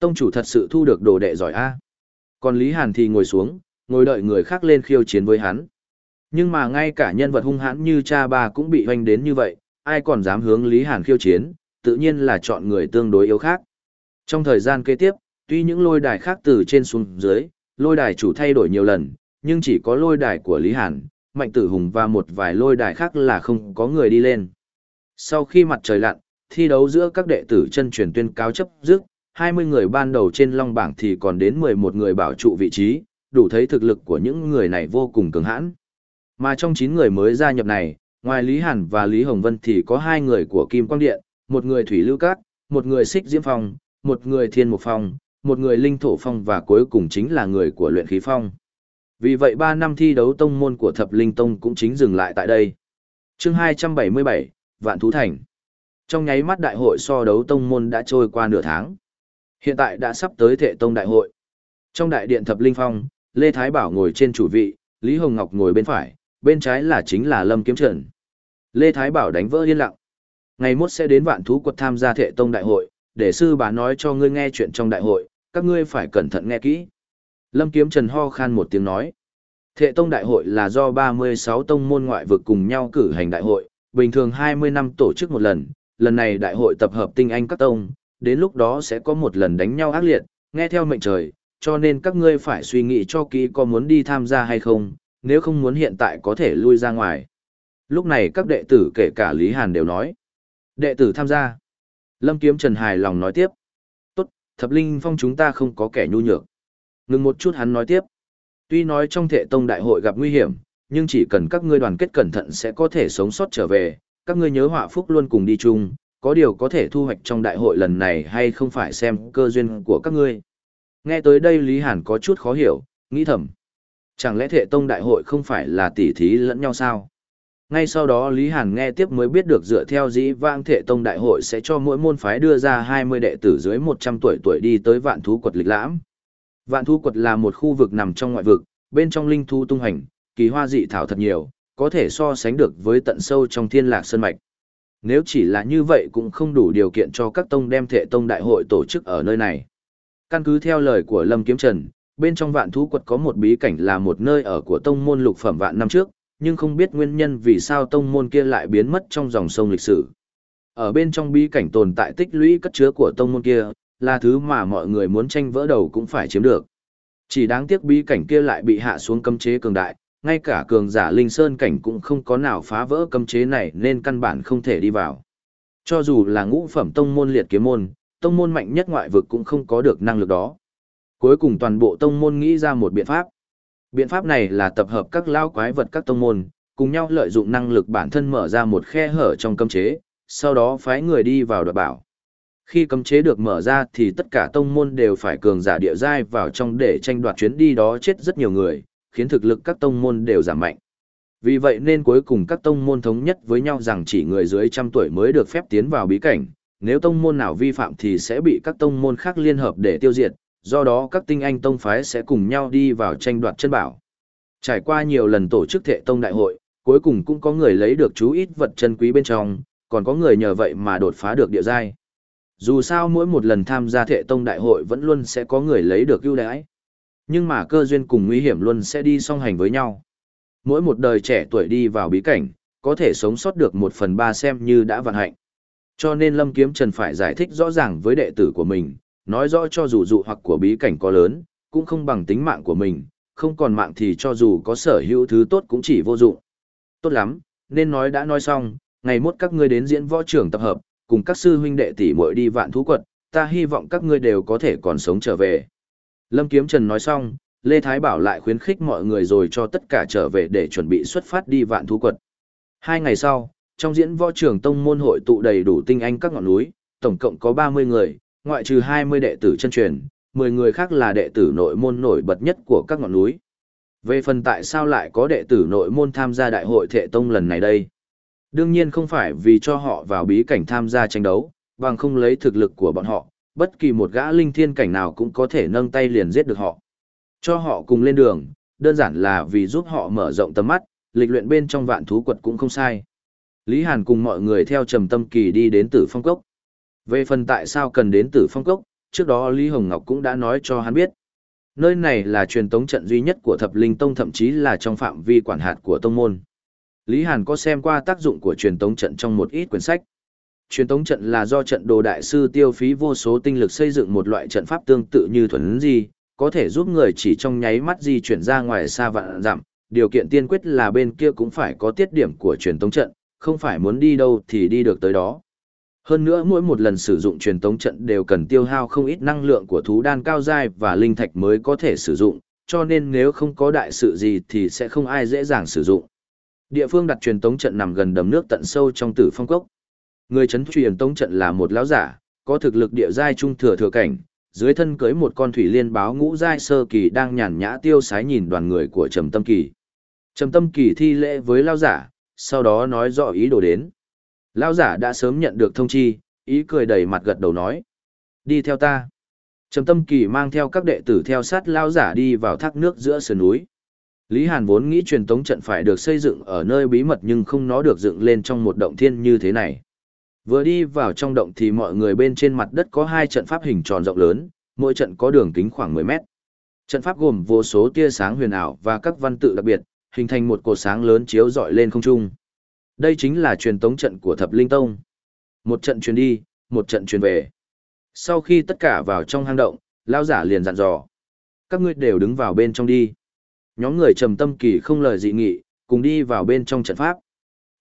Tông chủ thật sự thu được đồ đệ giỏi a. Còn Lý Hàn thì ngồi xuống, ngồi đợi người khác lên khiêu chiến với hắn. Nhưng mà ngay cả nhân vật hung hãn như cha bà cũng bị hoành đến như vậy, ai còn dám hướng Lý Hàn khiêu chiến, tự nhiên là chọn người tương đối yếu khác. Trong thời gian kế tiếp, tuy những lôi đài khác từ trên xuống dưới, lôi đài chủ thay đổi nhiều lần, nhưng chỉ có lôi đài của Lý Hàn, Mạnh Tử Hùng và một vài lôi đài khác là không có người đi lên. Sau khi mặt trời lặn, thi đấu giữa các đệ tử chân truyền tuyên cáo chấp dứt, 20 người ban đầu trên long bảng thì còn đến 11 người bảo trụ vị trí, đủ thấy thực lực của những người này vô cùng cường hãn. Mà trong 9 người mới gia nhập này, ngoài Lý Hàn và Lý Hồng Vân thì có hai người của Kim Quang Điện, một người Thủy Lưu Cát, một người Xích Diễm Phong, một người Thiên Mục Phong, một người Linh Thổ Phong và cuối cùng chính là người của Luyện Khí Phong. Vì vậy 3 năm thi đấu tông môn của Thập Linh Tông cũng chính dừng lại tại đây. chương 277, Vạn Thú Thành. Trong nháy mắt đại hội so đấu tông môn đã trôi qua nửa tháng. Hiện tại đã sắp tới thệ tông đại hội. Trong đại điện Thập Linh Phong, Lê Thái Bảo ngồi trên chủ vị, Lý Hồng Ngọc ngồi bên phải, bên trái là chính là Lâm Kiếm Trần. Lê Thái Bảo đánh vỡ yên lặng. Ngày mốt sẽ đến vạn thú quật tham gia thệ tông đại hội, để sư bá nói cho ngươi nghe chuyện trong đại hội, các ngươi phải cẩn thận nghe kỹ. Lâm Kiếm Trần ho khan một tiếng nói. Thệ tông đại hội là do 36 tông môn ngoại vực cùng nhau cử hành đại hội, bình thường 20 năm tổ chức một lần, lần này đại hội tập hợp tinh anh các tông, đến lúc đó sẽ có một lần đánh nhau ác liệt, nghe theo mệnh trời, cho nên các ngươi phải suy nghĩ cho kỹ có muốn đi tham gia hay không, nếu không muốn hiện tại có thể lui ra ngoài. Lúc này các đệ tử kể cả Lý Hàn đều nói. Đệ tử tham gia. Lâm Kiếm Trần hài lòng nói tiếp. Tốt, thập linh phong chúng ta không có kẻ nhu nhược. Ngừng một chút hắn nói tiếp. Tuy nói trong thệ tông đại hội gặp nguy hiểm, nhưng chỉ cần các ngươi đoàn kết cẩn thận sẽ có thể sống sót trở về, các ngươi nhớ họa phúc luôn cùng đi chung, có điều có thể thu hoạch trong đại hội lần này hay không phải xem cơ duyên của các ngươi. Nghe tới đây Lý Hàn có chút khó hiểu, nghĩ thầm. Chẳng lẽ thệ tông đại hội không phải là tỉ thí lẫn nhau sao? Ngay sau đó Lý Hàn nghe tiếp mới biết được dựa theo dĩ vãng Thể tông đại hội sẽ cho mỗi môn phái đưa ra 20 đệ tử dưới 100 tuổi tuổi đi tới vạn thú quật lịch lãm. Vạn thú quật là một khu vực nằm trong ngoại vực, bên trong linh thú tung hành, kỳ hoa dị thảo thật nhiều, có thể so sánh được với tận sâu trong thiên lạc sơn mạch. Nếu chỉ là như vậy cũng không đủ điều kiện cho các tông đem Thể tông đại hội tổ chức ở nơi này. Căn cứ theo lời của Lâm Kiếm Trần, Bên trong vạn thú quật có một bí cảnh là một nơi ở của tông môn lục phẩm vạn năm trước, nhưng không biết nguyên nhân vì sao tông môn kia lại biến mất trong dòng sông lịch sử. Ở bên trong bí cảnh tồn tại tích lũy cất chứa của tông môn kia, là thứ mà mọi người muốn tranh vỡ đầu cũng phải chiếm được. Chỉ đáng tiếc bí cảnh kia lại bị hạ xuống cấm chế cường đại, ngay cả cường giả linh sơn cảnh cũng không có nào phá vỡ cấm chế này nên căn bản không thể đi vào. Cho dù là ngũ phẩm tông môn liệt kiếm môn, tông môn mạnh nhất ngoại vực cũng không có được năng lực đó. Cuối cùng toàn bộ tông môn nghĩ ra một biện pháp. Biện pháp này là tập hợp các lao quái vật các tông môn, cùng nhau lợi dụng năng lực bản thân mở ra một khe hở trong cấm chế, sau đó phái người đi vào đoạt bảo. Khi cấm chế được mở ra thì tất cả tông môn đều phải cường giả địa giai vào trong để tranh đoạt chuyến đi đó chết rất nhiều người, khiến thực lực các tông môn đều giảm mạnh. Vì vậy nên cuối cùng các tông môn thống nhất với nhau rằng chỉ người dưới trăm tuổi mới được phép tiến vào bí cảnh, nếu tông môn nào vi phạm thì sẽ bị các tông môn khác liên hợp để tiêu diệt, do đó các tinh anh tông phái sẽ cùng nhau đi vào tranh đoạt chân bảo. Trải qua nhiều lần tổ chức thệ tông đại hội, cuối cùng cũng có người lấy được chú ít vật chân quý bên trong, còn có người nhờ vậy mà đột phá được địa giai. Dù sao mỗi một lần tham gia thệ tông đại hội vẫn luôn sẽ có người lấy được ưu đãi. Nhưng mà cơ duyên cùng nguy hiểm luôn sẽ đi song hành với nhau. Mỗi một đời trẻ tuổi đi vào bí cảnh, có thể sống sót được một phần ba xem như đã vận hạnh. Cho nên Lâm Kiếm Trần phải giải thích rõ ràng với đệ tử của mình, nói rõ cho dù dụ hoặc của bí cảnh có lớn, cũng không bằng tính mạng của mình, không còn mạng thì cho dù có sở hữu thứ tốt cũng chỉ vô dụng. Tốt lắm, nên nói đã nói xong, ngày mốt các ngươi đến diễn võ trưởng tập hợp, cùng các sư huynh đệ tỷ muội đi vạn thú quật, ta hy vọng các ngươi đều có thể còn sống trở về. Lâm Kiếm Trần nói xong, Lê Thái Bảo lại khuyến khích mọi người rồi cho tất cả trở về để chuẩn bị xuất phát đi vạn thú quật. Hai ngày sau, trong diễn võ trường tông môn hội tụ đầy đủ tinh anh các ngọn núi, tổng cộng có 30 người, ngoại trừ 20 đệ tử chân truyền, 10 người khác là đệ tử nội môn nổi bật nhất của các ngọn núi. Về phần tại sao lại có đệ tử nội môn tham gia đại hội thệ tông lần này đây? Đương nhiên không phải vì cho họ vào bí cảnh tham gia tranh đấu, bằng không lấy thực lực của bọn họ, bất kỳ một gã linh thiên cảnh nào cũng có thể nâng tay liền giết được họ. Cho họ cùng lên đường, đơn giản là vì giúp họ mở rộng tầm mắt, lịch luyện bên trong vạn thú quật cũng không sai. Lý Hàn cùng mọi người theo trầm tâm kỳ đi đến tử phong cốc. Về phần tại sao cần đến tử phong cốc, trước đó Lý Hồng Ngọc cũng đã nói cho hắn biết. Nơi này là truyền tống trận duy nhất của thập linh tông thậm chí là trong phạm vi quản hạt của tông môn. Lý Hàn có xem qua tác dụng của truyền tống trận trong một ít quyển sách. Truyền tống trận là do trận đồ đại sư tiêu phí vô số tinh lực xây dựng một loại trận pháp tương tự như thuần di, có thể giúp người chỉ trong nháy mắt di chuyển ra ngoài xa vạn dặm. Điều kiện tiên quyết là bên kia cũng phải có tiết điểm của truyền tống trận, không phải muốn đi đâu thì đi được tới đó. Hơn nữa mỗi một lần sử dụng truyền tống trận đều cần tiêu hao không ít năng lượng của thú đan cao giai và linh thạch mới có thể sử dụng, cho nên nếu không có đại sự gì thì sẽ không ai dễ dàng sử dụng. Địa phương đặt truyền tống trận nằm gần đầm nước tận sâu trong Tử Phong cốc. Người chấn truyền tống trận là một lão giả, có thực lực địa giai trung thừa thừa cảnh, dưới thân cưới một con thủy liên báo ngũ giai sơ kỳ đang nhàn nhã tiêu sái nhìn đoàn người của Trầm Tâm Kỳ. Trầm Tâm Kỳ thi lễ với lão giả, sau đó nói rõ ý đồ đến. Lão giả đã sớm nhận được thông chi, ý cười đầy mặt gật đầu nói. Đi theo ta. Trầm tâm kỳ mang theo các đệ tử theo sát lão giả đi vào thác nước giữa sườn núi. Lý Hàn vốn nghĩ truyền tống trận phải được xây dựng ở nơi bí mật nhưng không nó được dựng lên trong một động thiên như thế này. Vừa đi vào trong động thì mọi người bên trên mặt đất có hai trận pháp hình tròn rộng lớn, mỗi trận có đường kính khoảng 10 mét. Trận pháp gồm vô số tia sáng huyền ảo và các văn tự đặc biệt, hình thành một cột sáng lớn chiếu rọi lên không trung. Đây chính là truyền tống trận của Thập Linh Tông. Một trận truyền đi, một trận truyền về. Sau khi tất cả vào trong hang động, lao giả liền dặn dò. Các ngươi đều đứng vào bên trong đi. Nhóm người trầm tâm kỳ không lời dị nghị, cùng đi vào bên trong trận pháp.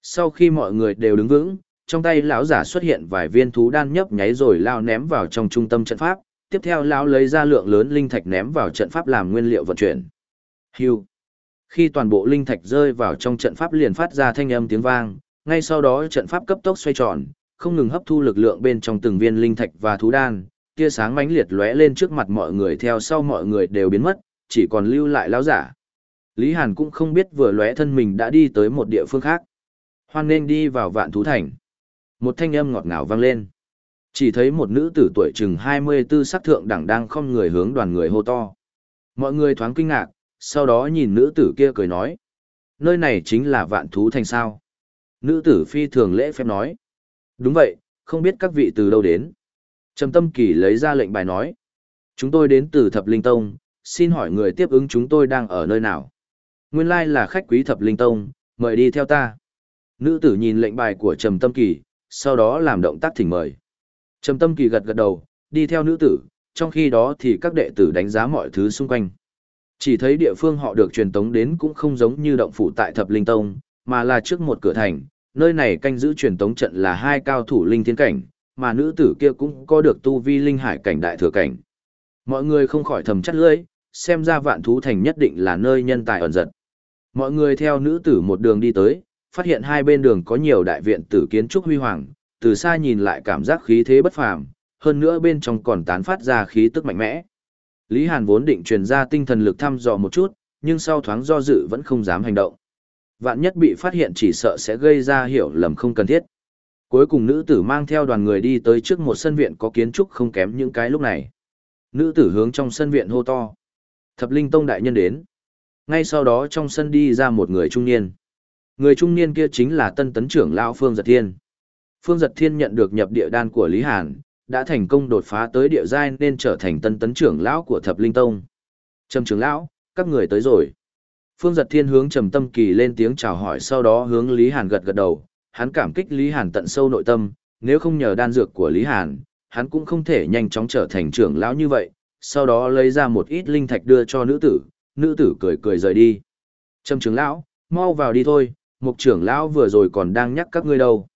Sau khi mọi người đều đứng vững, trong tay lão giả xuất hiện vài viên thú đan nhấp nháy rồi lao ném vào trong trung tâm trận pháp. Tiếp theo lão lấy ra lượng lớn linh thạch ném vào trận pháp làm nguyên liệu vận chuyển. Hưu. Khi toàn bộ linh thạch rơi vào trong trận pháp liền phát ra thanh âm tiếng vang, ngay sau đó trận pháp cấp tốc xoay tròn, không ngừng hấp thu lực lượng bên trong từng viên linh thạch và thú đan, tia sáng mãnh liệt lóe lên trước mặt mọi người theo sau mọi người đều biến mất, chỉ còn lưu lại lão giả. Lý Hàn cũng không biết vừa lóe thân mình đã đi tới một địa phương khác. Hoan nên đi vào vạn thú thành. Một thanh âm ngọt ngào vang lên. Chỉ thấy một nữ tử tuổi chừng 24 sắc thượng đẳng đang không người hướng đoàn người hô to. Mọi người thoáng kinh ngạc, sau đó nhìn nữ tử kia cười nói. Nơi này chính là vạn thú thành sao. Nữ tử phi thường lễ phép nói. Đúng vậy, không biết các vị từ đâu đến. Trầm tâm kỳ lấy ra lệnh bài nói. Chúng tôi đến từ thập linh tông, xin hỏi người tiếp ứng chúng tôi đang ở nơi nào? Nguyên lai là khách quý thập linh tông, mời đi theo ta. Nữ tử nhìn lệnh bài của Trầm Tâm Kỳ, sau đó làm động tác thỉnh mời. Trầm Tâm Kỳ gật gật đầu, đi theo nữ tử, trong khi đó thì các đệ tử đánh giá mọi thứ xung quanh. Chỉ thấy địa phương họ được truyền tống đến cũng không giống như động phủ tại Thập Linh Tông, mà là trước một cửa thành, nơi này canh giữ truyền tống trận là hai cao thủ linh thiên cảnh, mà nữ tử kia cũng có được tu vi linh hải cảnh đại thừa cảnh. Mọi người không khỏi thầm chắc lưỡi, xem ra vạn thú thành nhất định là nơi nhân tài ẩn giật. Mọi người theo nữ tử một đường đi tới, phát hiện hai bên đường có nhiều đại viện tử kiến trúc huy hoàng, từ xa nhìn lại cảm giác khí thế bất phàm, hơn nữa bên trong còn tán phát ra khí tức mạnh mẽ. Lý Hàn vốn định truyền ra tinh thần lực thăm dò một chút, nhưng sau thoáng do dự vẫn không dám hành động. Vạn nhất bị phát hiện chỉ sợ sẽ gây ra hiểu lầm không cần thiết. Cuối cùng nữ tử mang theo đoàn người đi tới trước một sân viện có kiến trúc không kém những cái lúc này. Nữ tử hướng trong sân viện hô to. Thập linh tông đại nhân đến. Ngay sau đó trong sân đi ra một người trung niên. Người trung niên kia chính là tân tấn trưởng lão Phương Giật Thiên. Phương Giật Thiên nhận được nhập địa đan của Lý Hàn, đã thành công đột phá tới địa giai nên trở thành tân tấn trưởng lão của Thập Linh Tông. Trầm trưởng lão, các người tới rồi. Phương Giật Thiên hướng Trầm Tâm Kỳ lên tiếng chào hỏi sau đó hướng Lý Hàn gật gật đầu, hắn cảm kích Lý Hàn tận sâu nội tâm, nếu không nhờ đan dược của Lý Hàn, hắn cũng không thể nhanh chóng trở thành trưởng lão như vậy, sau đó lấy ra một ít linh thạch đưa cho nữ tử, nữ tử cười cười rời đi. Trâm trưởng lão, mau vào đi thôi, mục trưởng lão vừa rồi còn đang nhắc các ngươi đâu.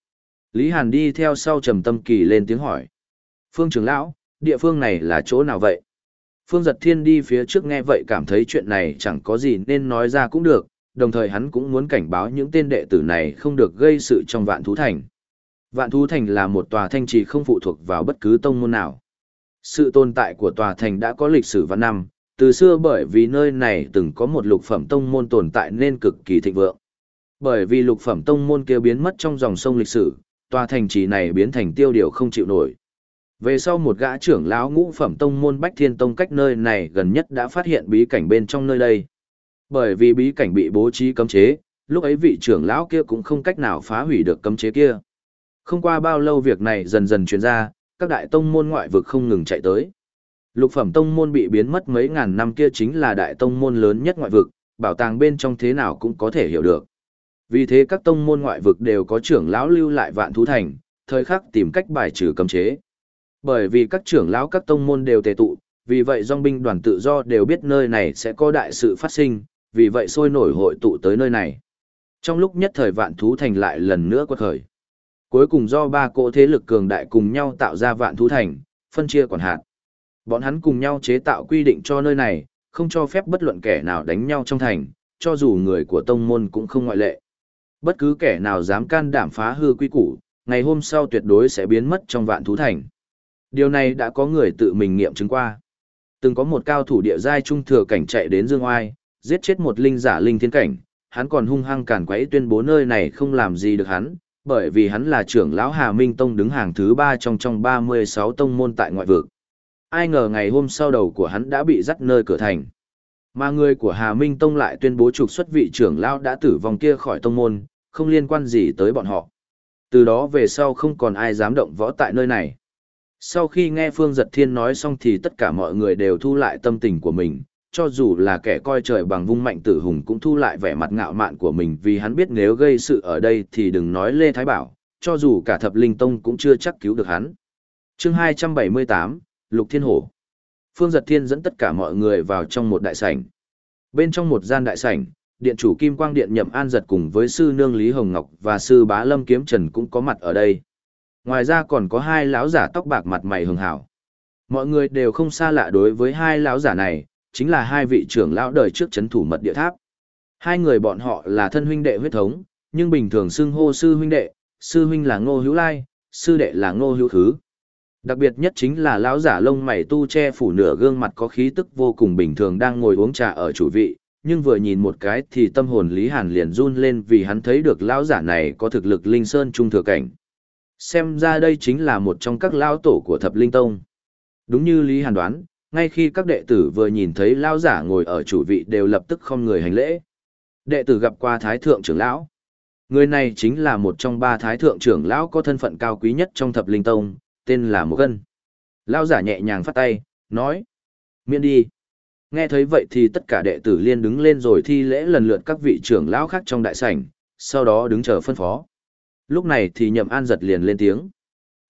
Lý Hàn đi theo sau Trầm Tâm Kỳ lên tiếng hỏi. Phương trưởng lão, địa phương này là chỗ nào vậy? Phương giật thiên đi phía trước nghe vậy cảm thấy chuyện này chẳng có gì nên nói ra cũng được, đồng thời hắn cũng muốn cảnh báo những tên đệ tử này không được gây sự trong vạn thú thành. Vạn thú thành là một tòa thanh trì không phụ thuộc vào bất cứ tông môn nào. Sự tồn tại của tòa thành đã có lịch sử vạn năm, từ xưa bởi vì nơi này từng có một lục phẩm tông môn tồn tại nên cực kỳ thịnh vượng. Bởi vì lục phẩm tông môn kia biến mất trong dòng sông lịch sử, tòa thành trì này biến thành tiêu điều không chịu nổi. Về sau một gã trưởng lão ngũ phẩm tông môn Bách Thiên Tông cách nơi này gần nhất đã phát hiện bí cảnh bên trong nơi đây. Bởi vì bí cảnh bị bố trí cấm chế, lúc ấy vị trưởng lão kia cũng không cách nào phá hủy được cấm chế kia. Không qua bao lâu việc này dần dần truyền ra, các đại tông môn ngoại vực không ngừng chạy tới. Lục phẩm tông môn bị biến mất mấy ngàn năm kia chính là đại tông môn lớn nhất ngoại vực, bảo tàng bên trong thế nào cũng có thể hiểu được. Vì thế các tông môn ngoại vực đều có trưởng lão lưu lại vạn thú thành, thời khắc tìm cách bài trừ cấm chế. Bởi vì các trưởng lão các tông môn đều tề tụ, vì vậy dòng binh đoàn tự do đều biết nơi này sẽ có đại sự phát sinh, vì vậy sôi nổi hội tụ tới nơi này. Trong lúc nhất thời vạn thú thành lại lần nữa quật khởi. Cuối cùng do ba cỗ thế lực cường đại cùng nhau tạo ra vạn thú thành, phân chia quản hạt. Bọn hắn cùng nhau chế tạo quy định cho nơi này, không cho phép bất luận kẻ nào đánh nhau trong thành, cho dù người của tông môn cũng không ngoại lệ. Bất cứ kẻ nào dám can đảm phá hư quy củ, ngày hôm sau tuyệt đối sẽ biến mất trong vạn thú thành. Điều này đã có người tự mình nghiệm chứng qua. Từng có một cao thủ địa giai trung thừa cảnh chạy đến Dương Oai, giết chết một linh giả linh thiên cảnh, hắn còn hung hăng cản quấy tuyên bố nơi này không làm gì được hắn, bởi vì hắn là trưởng lão Hà Minh Tông đứng hàng thứ ba trong trong 36 tông môn tại ngoại vực. Ai ngờ ngày hôm sau đầu của hắn đã bị dắt nơi cửa thành. Mà người của Hà Minh Tông lại tuyên bố trục xuất vị trưởng lão đã tử vong kia khỏi tông môn, không liên quan gì tới bọn họ. Từ đó về sau không còn ai dám động võ tại nơi này. Sau khi nghe Phương Giật Thiên nói xong thì tất cả mọi người đều thu lại tâm tình của mình, cho dù là kẻ coi trời bằng vung mạnh tử hùng cũng thu lại vẻ mặt ngạo mạn của mình vì hắn biết nếu gây sự ở đây thì đừng nói Lê Thái Bảo, cho dù cả thập linh tông cũng chưa chắc cứu được hắn. chương 278, Lục Thiên Hổ Phương Giật Thiên dẫn tất cả mọi người vào trong một đại sảnh. Bên trong một gian đại sảnh, điện chủ Kim Quang Điện Nhậm An Giật cùng với sư nương Lý Hồng Ngọc và sư bá Lâm Kiếm Trần cũng có mặt ở đây. Ngoài ra còn có hai lão giả tóc bạc mặt mày hường hảo. Mọi người đều không xa lạ đối với hai lão giả này, chính là hai vị trưởng lão đời trước chấn thủ mật địa tháp. Hai người bọn họ là thân huynh đệ huyết thống, nhưng bình thường xưng hô sư huynh đệ, sư huynh là Ngô Hữu Lai, sư đệ là Ngô Hữu Thứ. Đặc biệt nhất chính là lão giả lông mày tu che phủ nửa gương mặt có khí tức vô cùng bình thường đang ngồi uống trà ở chủ vị, nhưng vừa nhìn một cái thì tâm hồn Lý Hàn liền run lên vì hắn thấy được lão giả này có thực lực linh sơn trung thừa cảnh. Xem ra đây chính là một trong các lão tổ của thập linh tông. Đúng như Lý Hàn đoán, ngay khi các đệ tử vừa nhìn thấy lão giả ngồi ở chủ vị đều lập tức không người hành lễ. Đệ tử gặp qua Thái Thượng trưởng lão. Người này chính là một trong ba Thái Thượng trưởng lão có thân phận cao quý nhất trong thập linh tông, tên là Một Gân. Lão giả nhẹ nhàng phát tay, nói. Miễn đi. Nghe thấy vậy thì tất cả đệ tử liên đứng lên rồi thi lễ lần lượt các vị trưởng lão khác trong đại sảnh, sau đó đứng chờ phân phó. Lúc này thì nhậm an giật liền lên tiếng.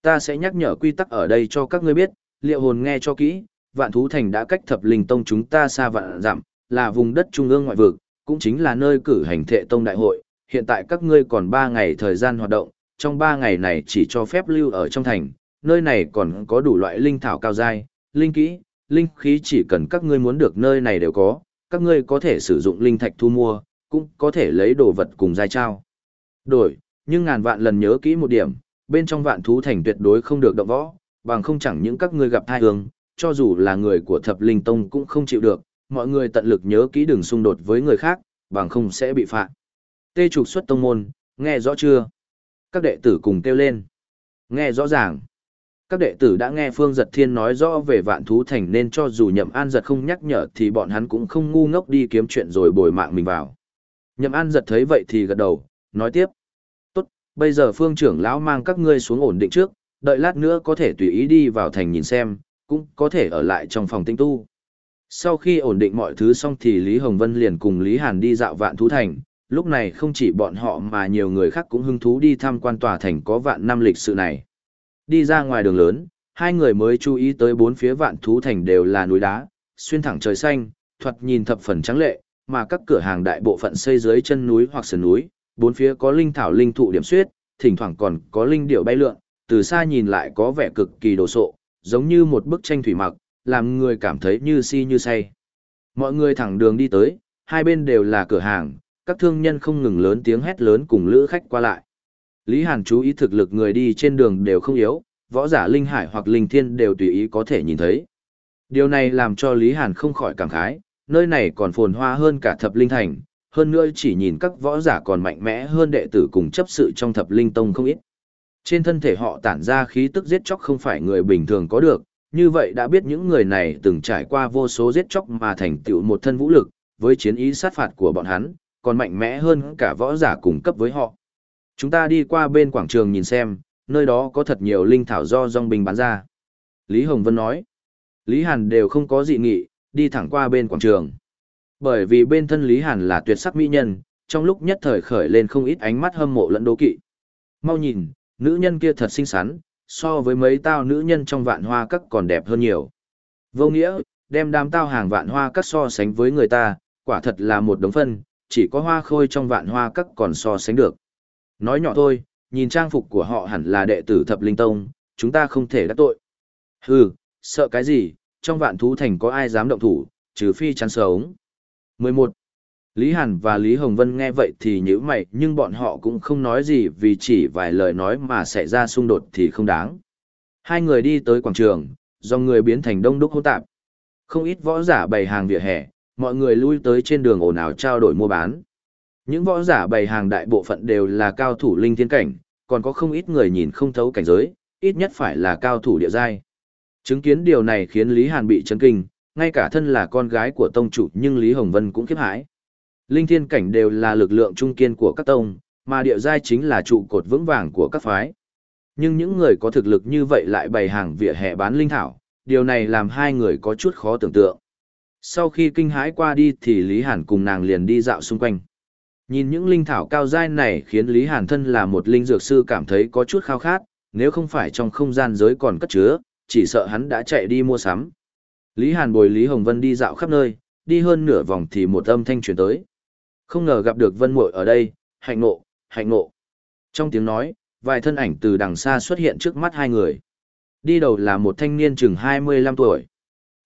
Ta sẽ nhắc nhở quy tắc ở đây cho các ngươi biết, liệu hồn nghe cho kỹ, vạn thú thành đã cách thập linh tông chúng ta xa vạn dặm, là vùng đất trung ương ngoại vực, cũng chính là nơi cử hành thệ tông đại hội. Hiện tại các ngươi còn 3 ngày thời gian hoạt động, trong 3 ngày này chỉ cho phép lưu ở trong thành, nơi này còn có đủ loại linh thảo cao dai, linh kỹ, linh khí chỉ cần các ngươi muốn được nơi này đều có, các ngươi có thể sử dụng linh thạch thu mua, cũng có thể lấy đồ vật cùng giai trao. Đổi, nhưng ngàn vạn lần nhớ kỹ một điểm, bên trong vạn thú thành tuyệt đối không được động võ, bằng không chẳng những các ngươi gặp thai hương, cho dù là người của thập linh tông cũng không chịu được, mọi người tận lực nhớ kỹ đừng xung đột với người khác, bằng không sẽ bị phạt. Tê trục xuất tông môn, nghe rõ chưa? Các đệ tử cùng kêu lên. Nghe rõ ràng. Các đệ tử đã nghe Phương Giật Thiên nói rõ về vạn thú thành nên cho dù nhậm an giật không nhắc nhở thì bọn hắn cũng không ngu ngốc đi kiếm chuyện rồi bồi mạng mình vào. Nhậm an giật thấy vậy thì gật đầu, nói tiếp. Tốt, bây giờ phương trưởng lão mang các ngươi xuống ổn định trước, đợi lát nữa có thể tùy ý đi vào thành nhìn xem, cũng có thể ở lại trong phòng tinh tu. Sau khi ổn định mọi thứ xong thì Lý Hồng Vân liền cùng Lý Hàn đi dạo vạn thú thành, lúc này không chỉ bọn họ mà nhiều người khác cũng hứng thú đi tham quan tòa thành có vạn năm lịch sự này. Đi ra ngoài đường lớn, hai người mới chú ý tới bốn phía vạn thú thành đều là núi đá, xuyên thẳng trời xanh, thoạt nhìn thập phần trắng lệ, mà các cửa hàng đại bộ phận xây dưới chân núi hoặc sườn núi, bốn phía có linh thảo linh thụ điểm xuyết, thỉnh thoảng còn có linh điểu bay lượn, từ xa nhìn lại có vẻ cực kỳ đồ sộ, giống như một bức tranh thủy mặc, làm người cảm thấy như si như say. Mọi người thẳng đường đi tới, hai bên đều là cửa hàng, các thương nhân không ngừng lớn tiếng hét lớn cùng lữ khách qua lại. Lý Hàn chú ý thực lực người đi trên đường đều không yếu, võ giả linh hải hoặc linh thiên đều tùy ý có thể nhìn thấy. Điều này làm cho Lý Hàn không khỏi cảm khái, nơi này còn phồn hoa hơn cả thập linh thành, hơn nữa chỉ nhìn các võ giả còn mạnh mẽ hơn đệ tử cùng chấp sự trong thập linh tông không ít. Trên thân thể họ tản ra khí tức giết chóc không phải người bình thường có được, như vậy đã biết những người này từng trải qua vô số giết chóc mà thành tựu một thân vũ lực, với chiến ý sát phạt của bọn hắn, còn mạnh mẽ hơn cả võ giả cùng cấp với họ. Chúng ta đi qua bên quảng trường nhìn xem, nơi đó có thật nhiều linh thảo do dòng binh bán ra. Lý Hồng Vân nói, Lý Hàn đều không có dị nghị, đi thẳng qua bên quảng trường. Bởi vì bên thân Lý Hàn là tuyệt sắc mỹ nhân, trong lúc nhất thời khởi lên không ít ánh mắt hâm mộ lẫn đố kỵ. Mau nhìn, nữ nhân kia thật xinh xắn, so với mấy tao nữ nhân trong vạn hoa các còn đẹp hơn nhiều. Vô nghĩa, đem đám tao hàng vạn hoa các so sánh với người ta, quả thật là một đống phân, chỉ có hoa khôi trong vạn hoa các còn so sánh được. Nói nhỏ thôi, nhìn trang phục của họ hẳn là đệ tử thập linh tông, chúng ta không thể đắc tội. Hừ, sợ cái gì, trong vạn thú thành có ai dám động thủ, trừ phi chán sống. 11. Lý Hàn và Lý Hồng Vân nghe vậy thì nhíu mày nhưng bọn họ cũng không nói gì vì chỉ vài lời nói mà xảy ra xung đột thì không đáng. Hai người đi tới quảng trường, do người biến thành đông đúc hỗn tạp. Không ít võ giả bày hàng vỉa hè, mọi người lui tới trên đường ồn ào trao đổi mua bán. Những võ giả bày hàng đại bộ phận đều là cao thủ linh thiên cảnh, còn có không ít người nhìn không thấu cảnh giới, ít nhất phải là cao thủ địa giai. Chứng kiến điều này khiến Lý Hàn bị chấn kinh, ngay cả thân là con gái của tông chủ nhưng Lý Hồng Vân cũng khiếp hãi. Linh thiên cảnh đều là lực lượng trung kiên của các tông, mà địa giai chính là trụ cột vững vàng của các phái. Nhưng những người có thực lực như vậy lại bày hàng vỉa hè bán linh thảo, điều này làm hai người có chút khó tưởng tượng. Sau khi kinh hãi qua đi thì Lý Hàn cùng nàng liền đi dạo xung quanh. Nhìn những linh thảo cao giai này khiến Lý Hàn thân là một linh dược sư cảm thấy có chút khao khát, nếu không phải trong không gian giới còn cất chứa, chỉ sợ hắn đã chạy đi mua sắm. Lý Hàn bồi Lý Hồng Vân đi dạo khắp nơi, đi hơn nửa vòng thì một âm thanh truyền tới. Không ngờ gặp được Vân Muội ở đây, hạnh nộ, hạnh nộ. Trong tiếng nói, vài thân ảnh từ đằng xa xuất hiện trước mắt hai người. Đi đầu là một thanh niên chừng 25 tuổi.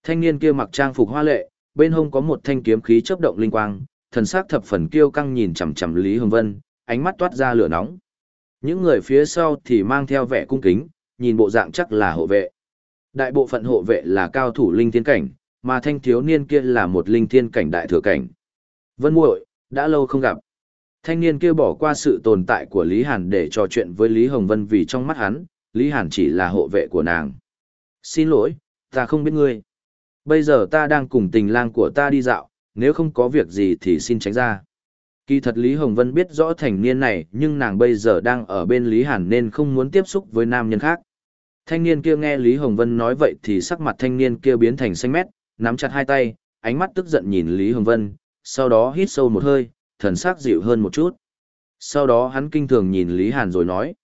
Thanh niên kia mặc trang phục hoa lệ, bên hông có một thanh kiếm khí chớp động linh quang, thần sắc thập phần kiêu căng nhìn chằm chằm Lý Hồng Vân, ánh mắt toát ra lửa nóng. Những người phía sau thì mang theo vẻ cung kính, nhìn bộ dạng chắc là hộ vệ. Đại bộ phận hộ vệ là cao thủ linh thiên cảnh, mà thanh thiếu niên kia là một linh thiên cảnh đại thừa cảnh. Vân muội, đã lâu không gặp. Thanh niên kia bỏ qua sự tồn tại của Lý Hàn để trò chuyện với Lý Hồng Vân vì trong mắt hắn, Lý Hàn chỉ là hộ vệ của nàng. Xin lỗi, ta không biết ngươi. Bây giờ ta đang cùng tình lang của ta đi dạo, nếu không có việc gì thì xin tránh ra. Kỳ thật Lý Hồng Vân biết rõ thành niên này nhưng nàng bây giờ đang ở bên Lý Hàn nên không muốn tiếp xúc với nam nhân khác. Thanh niên kia nghe Lý Hồng Vân nói vậy thì sắc mặt thanh niên kia biến thành xanh mét, nắm chặt hai tay, ánh mắt tức giận nhìn Lý Hồng Vân, sau đó hít sâu một hơi, thần sắc dịu hơn một chút. Sau đó hắn kinh thường nhìn Lý Hàn rồi nói,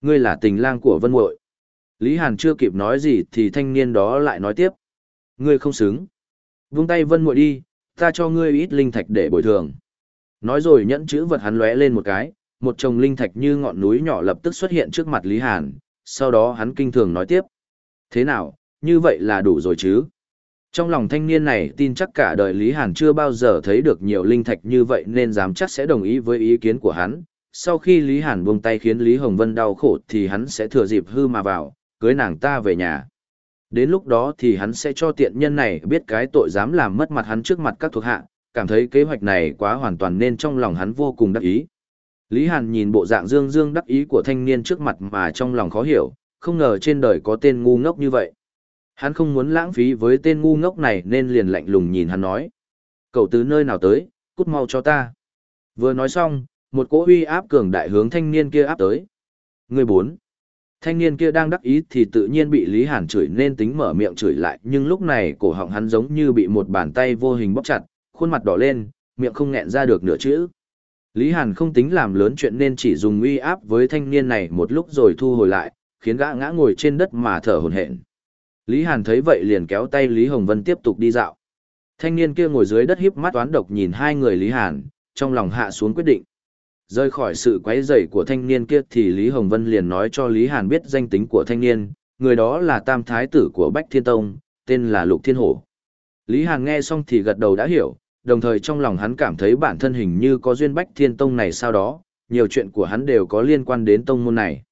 ngươi là tình lang của Vân Muội. Lý Hàn chưa kịp nói gì thì thanh niên đó lại nói tiếp, ngươi không xứng. Vung tay Vân Muội đi, ta cho ngươi ít linh thạch để bồi thường. Nói rồi nhẫn chữ vật hắn lóe lên một cái, một chồng linh thạch như ngọn núi nhỏ lập tức xuất hiện trước mặt Lý Hàn, sau đó hắn kinh thường nói tiếp. Thế nào, như vậy là đủ rồi chứ? Trong lòng thanh niên này tin chắc cả đời Lý Hàn chưa bao giờ thấy được nhiều linh thạch như vậy nên dám chắc sẽ đồng ý với ý kiến của hắn. Sau khi Lý Hàn buông tay khiến Lý Hồng Vân đau khổ thì hắn sẽ thừa dịp hư mà vào, cưới nàng ta về nhà. Đến lúc đó thì hắn sẽ cho tiện nhân này biết cái tội dám làm mất mặt hắn trước mặt các thuộc hạ, cảm thấy kế hoạch này quá hoàn toàn nên trong lòng hắn vô cùng đắc ý. Lý Hàn nhìn bộ dạng dương dương đắc ý của thanh niên trước mặt mà trong lòng khó hiểu, không ngờ trên đời có tên ngu ngốc như vậy. Hắn không muốn lãng phí với tên ngu ngốc này nên liền lạnh lùng nhìn hắn nói. Cậu từ nơi nào tới, cút mau cho ta. Vừa nói xong, một cỗ huy áp cường đại hướng thanh niên kia áp tới. Người bốn. Thanh niên kia đang đắc ý thì tự nhiên bị Lý Hàn chửi nên tính mở miệng chửi lại nhưng lúc này cổ họng hắn giống như bị một bàn tay vô hình bóp chặt, khuôn mặt đỏ lên, miệng không nghẹn ra được nửa chữ. Lý Hàn không tính làm lớn chuyện nên chỉ dùng uy áp với thanh niên này một lúc rồi thu hồi lại, khiến gã ngã ngồi trên đất mà thở hổn hển. Lý Hàn thấy vậy liền kéo tay Lý Hồng Vân tiếp tục đi dạo. Thanh niên kia ngồi dưới đất híp mắt toán độc nhìn hai người Lý Hàn, trong lòng hạ xuống quyết định. Rơi khỏi sự quấy rầy của thanh niên kia thì Lý Hồng Vân liền nói cho Lý Hàn biết danh tính của thanh niên, người đó là tam thái tử của Bách Thiên Tông, tên là Lục Thiên Hổ. Lý Hàn nghe xong thì gật đầu đã hiểu, đồng thời trong lòng hắn cảm thấy bản thân hình như có duyên Bách Thiên Tông này sau đó, nhiều chuyện của hắn đều có liên quan đến tông môn này.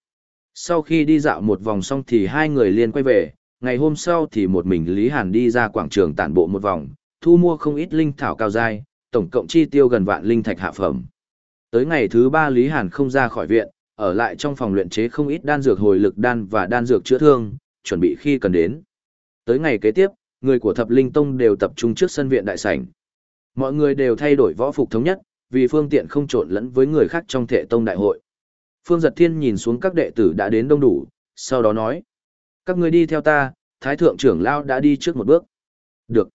Sau khi đi dạo một vòng xong thì hai người liền quay về, ngày hôm sau thì một mình Lý Hàn đi ra quảng trường tản bộ một vòng, thu mua không ít linh thảo cao dai, tổng cộng chi tiêu gần vạn linh thạch hạ phẩm. Tới ngày thứ ba Lý Hàn không ra khỏi viện, ở lại trong phòng luyện chế không ít đan dược hồi lực đan và đan dược chữa thương, chuẩn bị khi cần đến. Tới ngày kế tiếp, người của Thập Linh Tông đều tập trung trước sân viện đại sảnh. Mọi người đều thay đổi võ phục thống nhất, vì phương tiện không trộn lẫn với người khác trong thể tông đại hội. Phương Giật Thiên nhìn xuống các đệ tử đã đến đông đủ, sau đó nói. Các người đi theo ta, Thái Thượng trưởng Lao đã đi trước một bước. Được.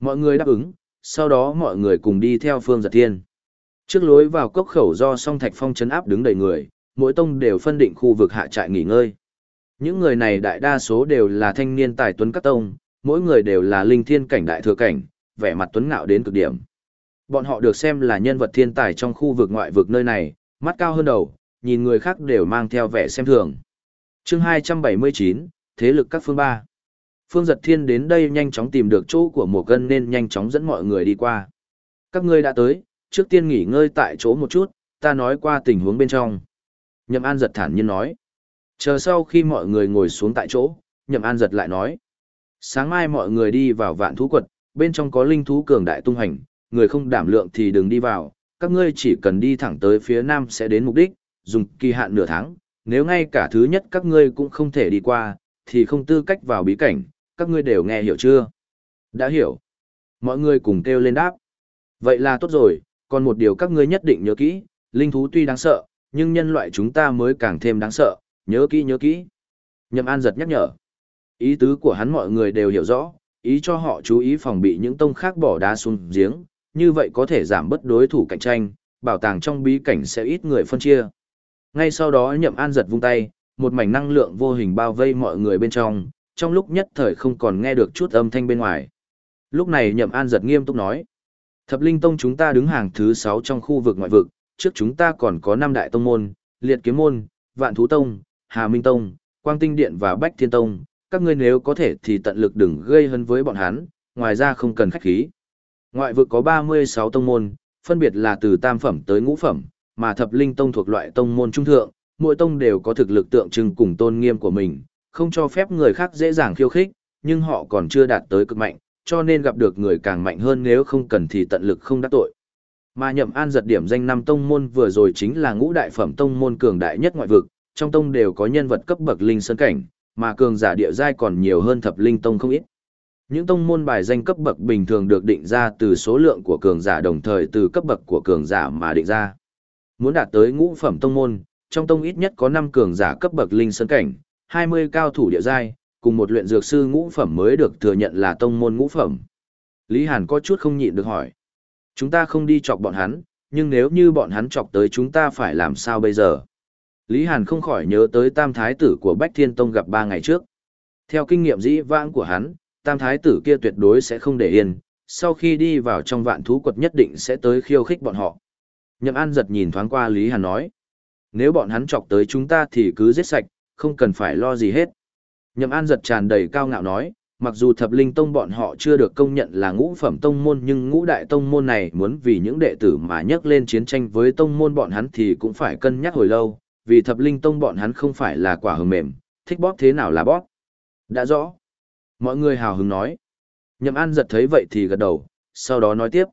Mọi người đáp ứng, sau đó mọi người cùng đi theo Phương Giật Thiên. Trước lối vào cốc khẩu do song thạch phong chấn áp đứng đầy người, mỗi tông đều phân định khu vực hạ trại nghỉ ngơi. Những người này đại đa số đều là thanh niên tài tuấn các tông, mỗi người đều là linh thiên cảnh đại thừa cảnh, vẻ mặt tuấn ngạo đến cực điểm. Bọn họ được xem là nhân vật thiên tài trong khu vực ngoại vực nơi này, mắt cao hơn đầu, nhìn người khác đều mang theo vẻ xem thường. chương 279, Thế lực các phương ba. Phương Giật Thiên đến đây nhanh chóng tìm được chỗ của một cân nên nhanh chóng dẫn mọi người đi qua. Các ngươi đã tới, trước tiên nghỉ ngơi tại chỗ một chút, ta nói qua tình huống bên trong. Nhậm An giật thản nhiên nói. Chờ sau khi mọi người ngồi xuống tại chỗ, Nhậm An giật lại nói. Sáng mai mọi người đi vào vạn thú quật, bên trong có linh thú cường đại tung hành, người không đảm lượng thì đừng đi vào, các ngươi chỉ cần đi thẳng tới phía nam sẽ đến mục đích, dùng kỳ hạn nửa tháng, nếu ngay cả thứ nhất các ngươi cũng không thể đi qua, thì không tư cách vào bí cảnh, các ngươi đều nghe hiểu chưa? Đã hiểu. Mọi người cùng kêu lên đáp. Vậy là tốt rồi, còn một điều các ngươi nhất định nhớ kỹ, linh thú tuy đáng sợ, nhưng nhân loại chúng ta mới càng thêm đáng sợ, nhớ kỹ nhớ kỹ. Nhậm An giật nhắc nhở. Ý tứ của hắn mọi người đều hiểu rõ, ý cho họ chú ý phòng bị những tông khác bỏ đá xuống giếng, như vậy có thể giảm bớt đối thủ cạnh tranh, bảo tàng trong bí cảnh sẽ ít người phân chia. Ngay sau đó Nhậm An giật vung tay, một mảnh năng lượng vô hình bao vây mọi người bên trong, trong lúc nhất thời không còn nghe được chút âm thanh bên ngoài. Lúc này Nhậm An giật nghiêm túc nói, Thập Linh Tông chúng ta đứng hàng thứ 6 trong khu vực ngoại vực, trước chúng ta còn có 5 đại tông môn, Liệt Kiếm Môn, Vạn Thú Tông, Hà Minh Tông, Quang Tinh Điện và Bách Thiên Tông, các ngươi nếu có thể thì tận lực đừng gây hấn với bọn hắn, ngoài ra không cần khách khí. Ngoại vực có 36 tông môn, phân biệt là từ tam phẩm tới ngũ phẩm, mà Thập Linh Tông thuộc loại tông môn trung thượng, mỗi tông đều có thực lực tượng trưng cùng tôn nghiêm của mình, không cho phép người khác dễ dàng khiêu khích, nhưng họ còn chưa đạt tới cực mạnh, cho nên gặp được người càng mạnh hơn nếu không cần thì tận lực không đắc tội. Mà nhậm an giật điểm danh năm tông môn vừa rồi chính là ngũ đại phẩm tông môn cường đại nhất ngoại vực, trong tông đều có nhân vật cấp bậc linh sơn cảnh, mà cường giả địa giai còn nhiều hơn thập linh tông không ít. Những tông môn bài danh cấp bậc bình thường được định ra từ số lượng của cường giả đồng thời từ cấp bậc của cường giả mà định ra. Muốn đạt tới ngũ phẩm tông môn, trong tông ít nhất có 5 cường giả cấp bậc linh sơn cảnh, 20 cao thủ địa giai, cùng một luyện dược sư ngũ phẩm mới được thừa nhận là tông môn ngũ phẩm. Lý Hàn có chút không nhịn được hỏi. Chúng ta không đi chọc bọn hắn, nhưng nếu như bọn hắn chọc tới chúng ta phải làm sao bây giờ? Lý Hàn không khỏi nhớ tới tam thái tử của Bách Thiên Tông gặp ba ngày trước. Theo kinh nghiệm dĩ vãng của hắn, tam thái tử kia tuyệt đối sẽ không để yên, sau khi đi vào trong vạn thú quật nhất định sẽ tới khiêu khích bọn họ. Nhậm An giật nhìn thoáng qua Lý Hàn nói. Nếu bọn hắn chọc tới chúng ta thì cứ giết sạch, không cần phải lo gì hết. Nhậm An giật tràn đầy cao ngạo nói, mặc dù thập linh tông bọn họ chưa được công nhận là ngũ phẩm tông môn nhưng ngũ đại tông môn này muốn vì những đệ tử mà nhắc lên chiến tranh với tông môn bọn hắn thì cũng phải cân nhắc hồi lâu, vì thập linh tông bọn hắn không phải là quả hờm mềm, thích bóp thế nào là bóp. Đã rõ. Mọi người hào hứng nói. Nhậm An giật thấy vậy thì gật đầu, sau đó nói tiếp.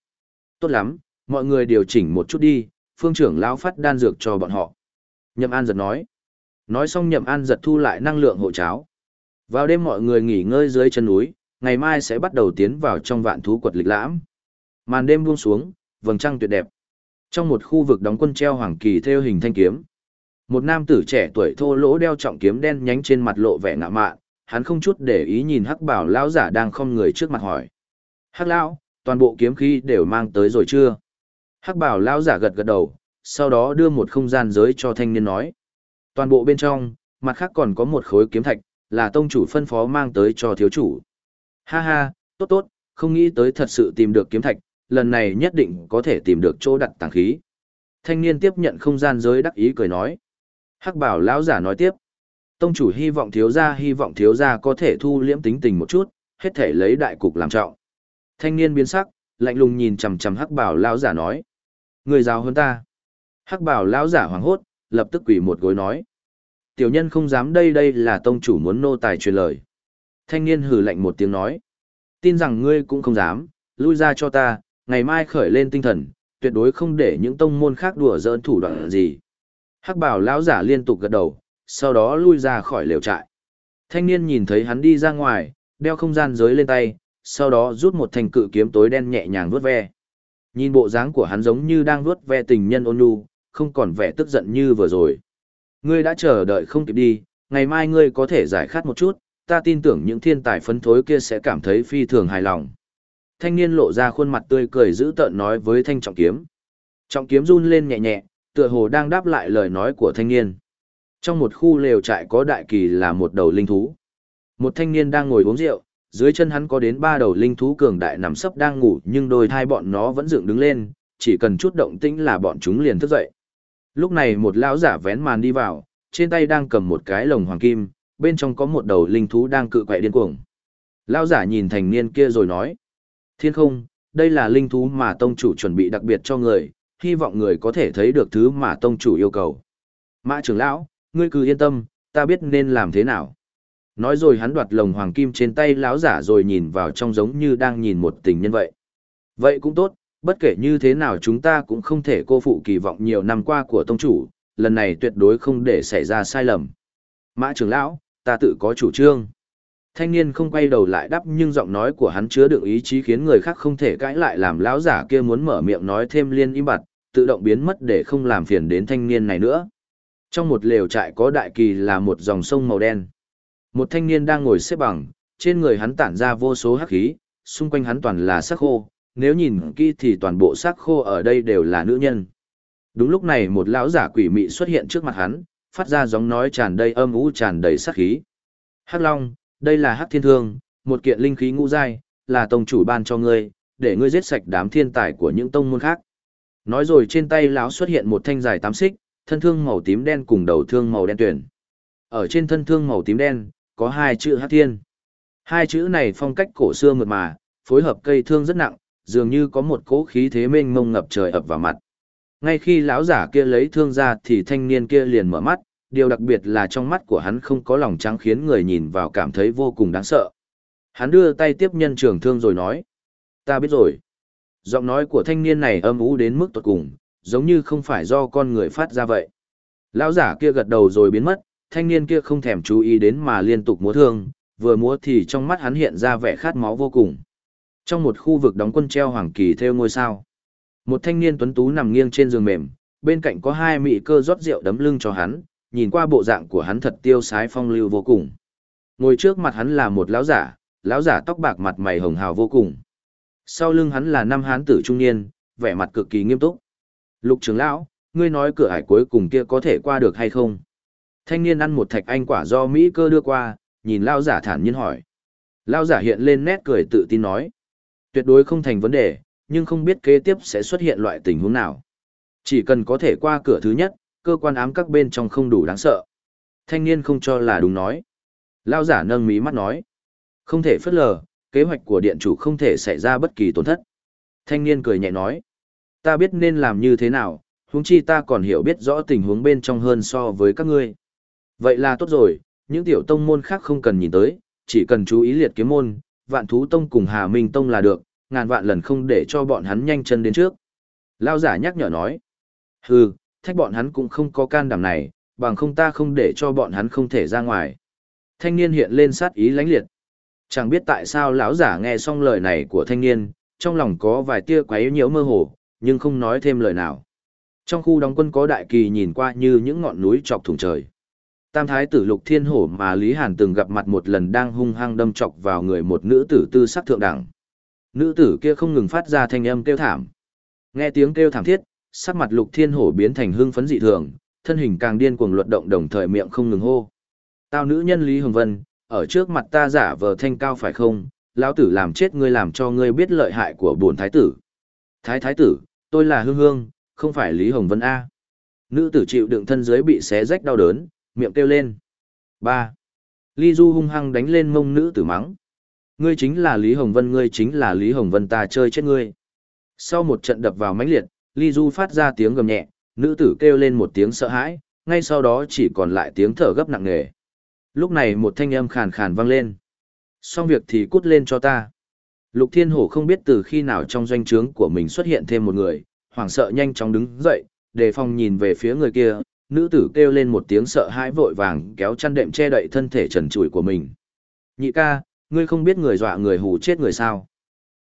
Tốt lắm, mọi người điều chỉnh một chút đi, phương trưởng lão phát đan dược cho bọn họ. Nhậm An giật nói. Nói xong Nhậm An giật thu lại năng lượng hộ cháo. Vào đêm mọi người nghỉ ngơi dưới chân núi, ngày mai sẽ bắt đầu tiến vào trong vạn thú quật lịch lãm. Màn đêm buông xuống, vầng trăng tuyệt đẹp. Trong một khu vực đóng quân treo hoàng kỳ theo hình thanh kiếm. Một nam tử trẻ tuổi thô lỗ đeo trọng kiếm đen nhánh trên mặt lộ vẻ ngạ mạn, hắn không chút để ý nhìn hắc bảo lão giả đang không người trước mặt hỏi. Hắc lão, toàn bộ kiếm khí đều mang tới rồi chưa? Hắc bảo lão giả gật gật đầu, sau đó đưa một không gian giới cho thanh niên nói. Toàn bộ bên trong, mặt khác còn có một khối kiếm thạch, là tông chủ phân phó mang tới cho thiếu chủ. Ha ha, tốt tốt, không nghĩ tới thật sự tìm được kiếm thạch, lần này nhất định có thể tìm được chỗ đặt tàng khí. Thanh niên tiếp nhận không gian giới đắc ý cười nói. Hắc bảo lão giả nói tiếp. Tông chủ hy vọng thiếu gia hy vọng thiếu gia có thể thu liễm tính tình một chút, hết thể lấy đại cục làm trọng. Thanh niên biến sắc, lạnh lùng nhìn chằm chằm hắc bảo lão giả nói. Người giàu hơn ta. Hắc bảo lão giả hoảng hốt, lập tức quỳ một gối nói. Tiểu nhân không dám đây đây là tông chủ muốn nô tài truyền lời. Thanh niên hừ lạnh một tiếng nói. Tin rằng ngươi cũng không dám, lui ra cho ta, ngày mai khởi lên tinh thần, tuyệt đối không để những tông môn khác đùa giỡn thủ đoạn gì. Hắc bảo lão giả liên tục gật đầu, sau đó lui ra khỏi lều trại. Thanh niên nhìn thấy hắn đi ra ngoài, đeo không gian giới lên tay, sau đó rút một thanh cự kiếm tối đen nhẹ nhàng vuốt ve. Nhìn bộ dáng của hắn giống như đang vuốt ve tình nhân ôn nhu, không còn vẻ tức giận như vừa rồi. Ngươi đã chờ đợi không kịp đi, ngày mai ngươi có thể giải khát một chút, ta tin tưởng những thiên tài phấn thối kia sẽ cảm thấy phi thường hài lòng. Thanh niên lộ ra khuôn mặt tươi cười giữ tợn nói với thanh trọng kiếm. Trọng kiếm run lên nhẹ nhẹ, tựa hồ đang đáp lại lời nói của thanh niên. Trong một khu lều trại có đại kỳ là một đầu linh thú. Một thanh niên đang ngồi uống rượu, dưới chân hắn có đến ba đầu linh thú cường đại nằm sấp đang ngủ nhưng đôi thai bọn nó vẫn dựng đứng lên, chỉ cần chút động tĩnh là bọn chúng liền thức dậy. Lúc này một lão giả vén màn đi vào, trên tay đang cầm một cái lồng hoàng kim, bên trong có một đầu linh thú đang cự quậy điên cuồng. Lão giả nhìn thành niên kia rồi nói: "Thiên không, đây là linh thú mà tông chủ chuẩn bị đặc biệt cho người, hy vọng người có thể thấy được thứ mà tông chủ yêu cầu." Mã trưởng lão, ngươi cứ yên tâm, ta biết nên làm thế nào. Nói rồi hắn đoạt lồng hoàng kim trên tay lão giả rồi nhìn vào trong giống như đang nhìn một tình nhân vậy. Vậy cũng tốt, bất kể như thế nào chúng ta cũng không thể cô phụ kỳ vọng nhiều năm qua của tông chủ, lần này tuyệt đối không để xảy ra sai lầm. Mã trưởng lão, ta tự có chủ trương. Thanh niên không quay đầu lại đáp nhưng giọng nói của hắn chứa đựng ý chí khiến người khác không thể cãi lại làm lão giả kia muốn mở miệng nói thêm liên im bặt, tự động biến mất để không làm phiền đến thanh niên này nữa. Trong một lều trại có đại kỳ là một dòng sông màu đen. Một thanh niên đang ngồi xếp bằng, trên người hắn tản ra vô số hắc khí, xung quanh hắn toàn là sắc khô, nếu nhìn kỹ thì toàn bộ xác khô ở đây đều là nữ nhân. Đúng lúc này một lão giả quỷ mị xuất hiện trước mặt hắn, phát ra giọng nói tràn đầy âm u tràn đầy sát khí. Hắc Long, đây là Hắc Thiên Thương, một kiện linh khí ngũ giai, là tông chủ ban cho ngươi, để ngươi giết sạch đám thiên tài của những tông môn khác. Nói rồi trên tay lão xuất hiện một thanh dài tám xích, thân thương màu tím đen cùng đầu thương màu đen tuyển. Ở trên thân thương màu tím đen, có hai chữ Hắc Thiên. Hai chữ này phong cách cổ xưa mượt mà, phối hợp cây thương rất nặng, dường như có một cỗ khí thế mênh mông ngập trời ập vào mặt. Ngay khi lão giả kia lấy thương ra thì thanh niên kia liền mở mắt, điều đặc biệt là trong mắt của hắn không có lòng trắng khiến người nhìn vào cảm thấy vô cùng đáng sợ. Hắn đưa tay tiếp nhân trường thương rồi nói. Ta biết rồi. Giọng nói của thanh niên này âm ú đến mức tột cùng, giống như không phải do con người phát ra vậy. Lão giả kia gật đầu rồi biến mất, thanh niên kia không thèm chú ý đến mà liên tục múa thương, vừa múa thì trong mắt hắn hiện ra vẻ khát máu vô cùng. Trong một khu vực đóng quân treo hoàng kỳ theo ngôi sao, một thanh niên tuấn tú nằm nghiêng trên giường mềm, bên cạnh có hai mỹ cơ rót rượu đấm lưng cho hắn, nhìn qua bộ dạng của hắn thật tiêu sái phong lưu vô cùng. Ngồi trước mặt hắn là một lão giả, lão giả tóc bạc mặt mày hồng hào vô cùng. Sau lưng hắn là năm hán tử trung niên, vẻ mặt cực kỳ nghiêm túc. Lục trưởng lão, ngươi nói cửa hải cuối cùng kia có thể qua được hay không? Thanh niên ăn một thạch anh quả do Mỹ cơ đưa qua, nhìn lao giả thản nhiên hỏi. Lao giả hiện lên nét cười tự tin nói. Tuyệt đối không thành vấn đề, nhưng không biết kế tiếp sẽ xuất hiện loại tình huống nào. Chỉ cần có thể qua cửa thứ nhất, cơ quan ám các bên trong không đủ đáng sợ. Thanh niên không cho là đúng nói. Lao giả nâng mí mắt nói. Không thể phất lờ, kế hoạch của điện chủ không thể xảy ra bất kỳ tổn thất. Thanh niên cười nhẹ nói. Ta biết nên làm như thế nào, huống chi ta còn hiểu biết rõ tình huống bên trong hơn so với các ngươi. Vậy là tốt rồi, những tiểu tông môn khác không cần nhìn tới, chỉ cần chú ý liệt kiếm môn, vạn thú tông cùng Hà Minh tông là được, ngàn vạn lần không để cho bọn hắn nhanh chân đến trước. Lao giả nhắc nhở nói. Hừ, thách bọn hắn cũng không có can đảm này, bằng không ta không để cho bọn hắn không thể ra ngoài. Thanh niên hiện lên sát ý lãnh liệt. Chẳng biết tại sao lão giả nghe xong lời này của thanh niên, trong lòng có vài tia quấy nhiễu mơ hồ, nhưng không nói thêm lời nào. Trong khu đóng quân có đại kỳ nhìn qua như những ngọn núi chọc thủng trời. Tam thái tử lục thiên hổ mà Lý Hàn từng gặp mặt một lần đang hung hăng đâm chọc vào người một nữ tử tư sắc thượng đẳng. Nữ tử kia không ngừng phát ra thanh âm kêu thảm. Nghe tiếng kêu thảm thiết, sắc mặt lục thiên hổ biến thành hưng phấn dị thường, thân hình càng điên cuồng luật động đồng thời miệng không ngừng hô. Tao nữ nhân Lý Hồng Vân, ở trước mặt ta giả vờ thanh cao phải không, lão tử làm chết ngươi làm cho ngươi biết lợi hại của bổn thái tử. Thái thái tử, tôi là hương hương, không phải Lý Hồng Vân A. Nữ tử chịu đựng thân dưới bị xé rách đau đớn, miệng kêu lên. ba Ly Du hung hăng đánh lên mông nữ tử mắng. Ngươi chính là Lý Hồng Vân, ngươi chính là Lý Hồng Vân ta chơi chết ngươi. Sau một trận đập vào mãnh liệt, Ly Du phát ra tiếng gầm nhẹ, nữ tử kêu lên một tiếng sợ hãi, ngay sau đó chỉ còn lại tiếng thở gấp nặng nề. Lúc này một thanh âm khàn khàn vang lên. Xong việc thì cút lên cho ta. Lục Thiên Hổ không biết từ khi nào trong doanh trướng của mình xuất hiện thêm một người, hoảng sợ nhanh chóng đứng dậy, đề phòng nhìn về phía người kia, nữ tử kêu lên một tiếng sợ hãi vội vàng kéo chăn đệm che đậy thân thể trần trụi của mình. Nhị ca, ngươi không biết người dọa người hù chết người sao?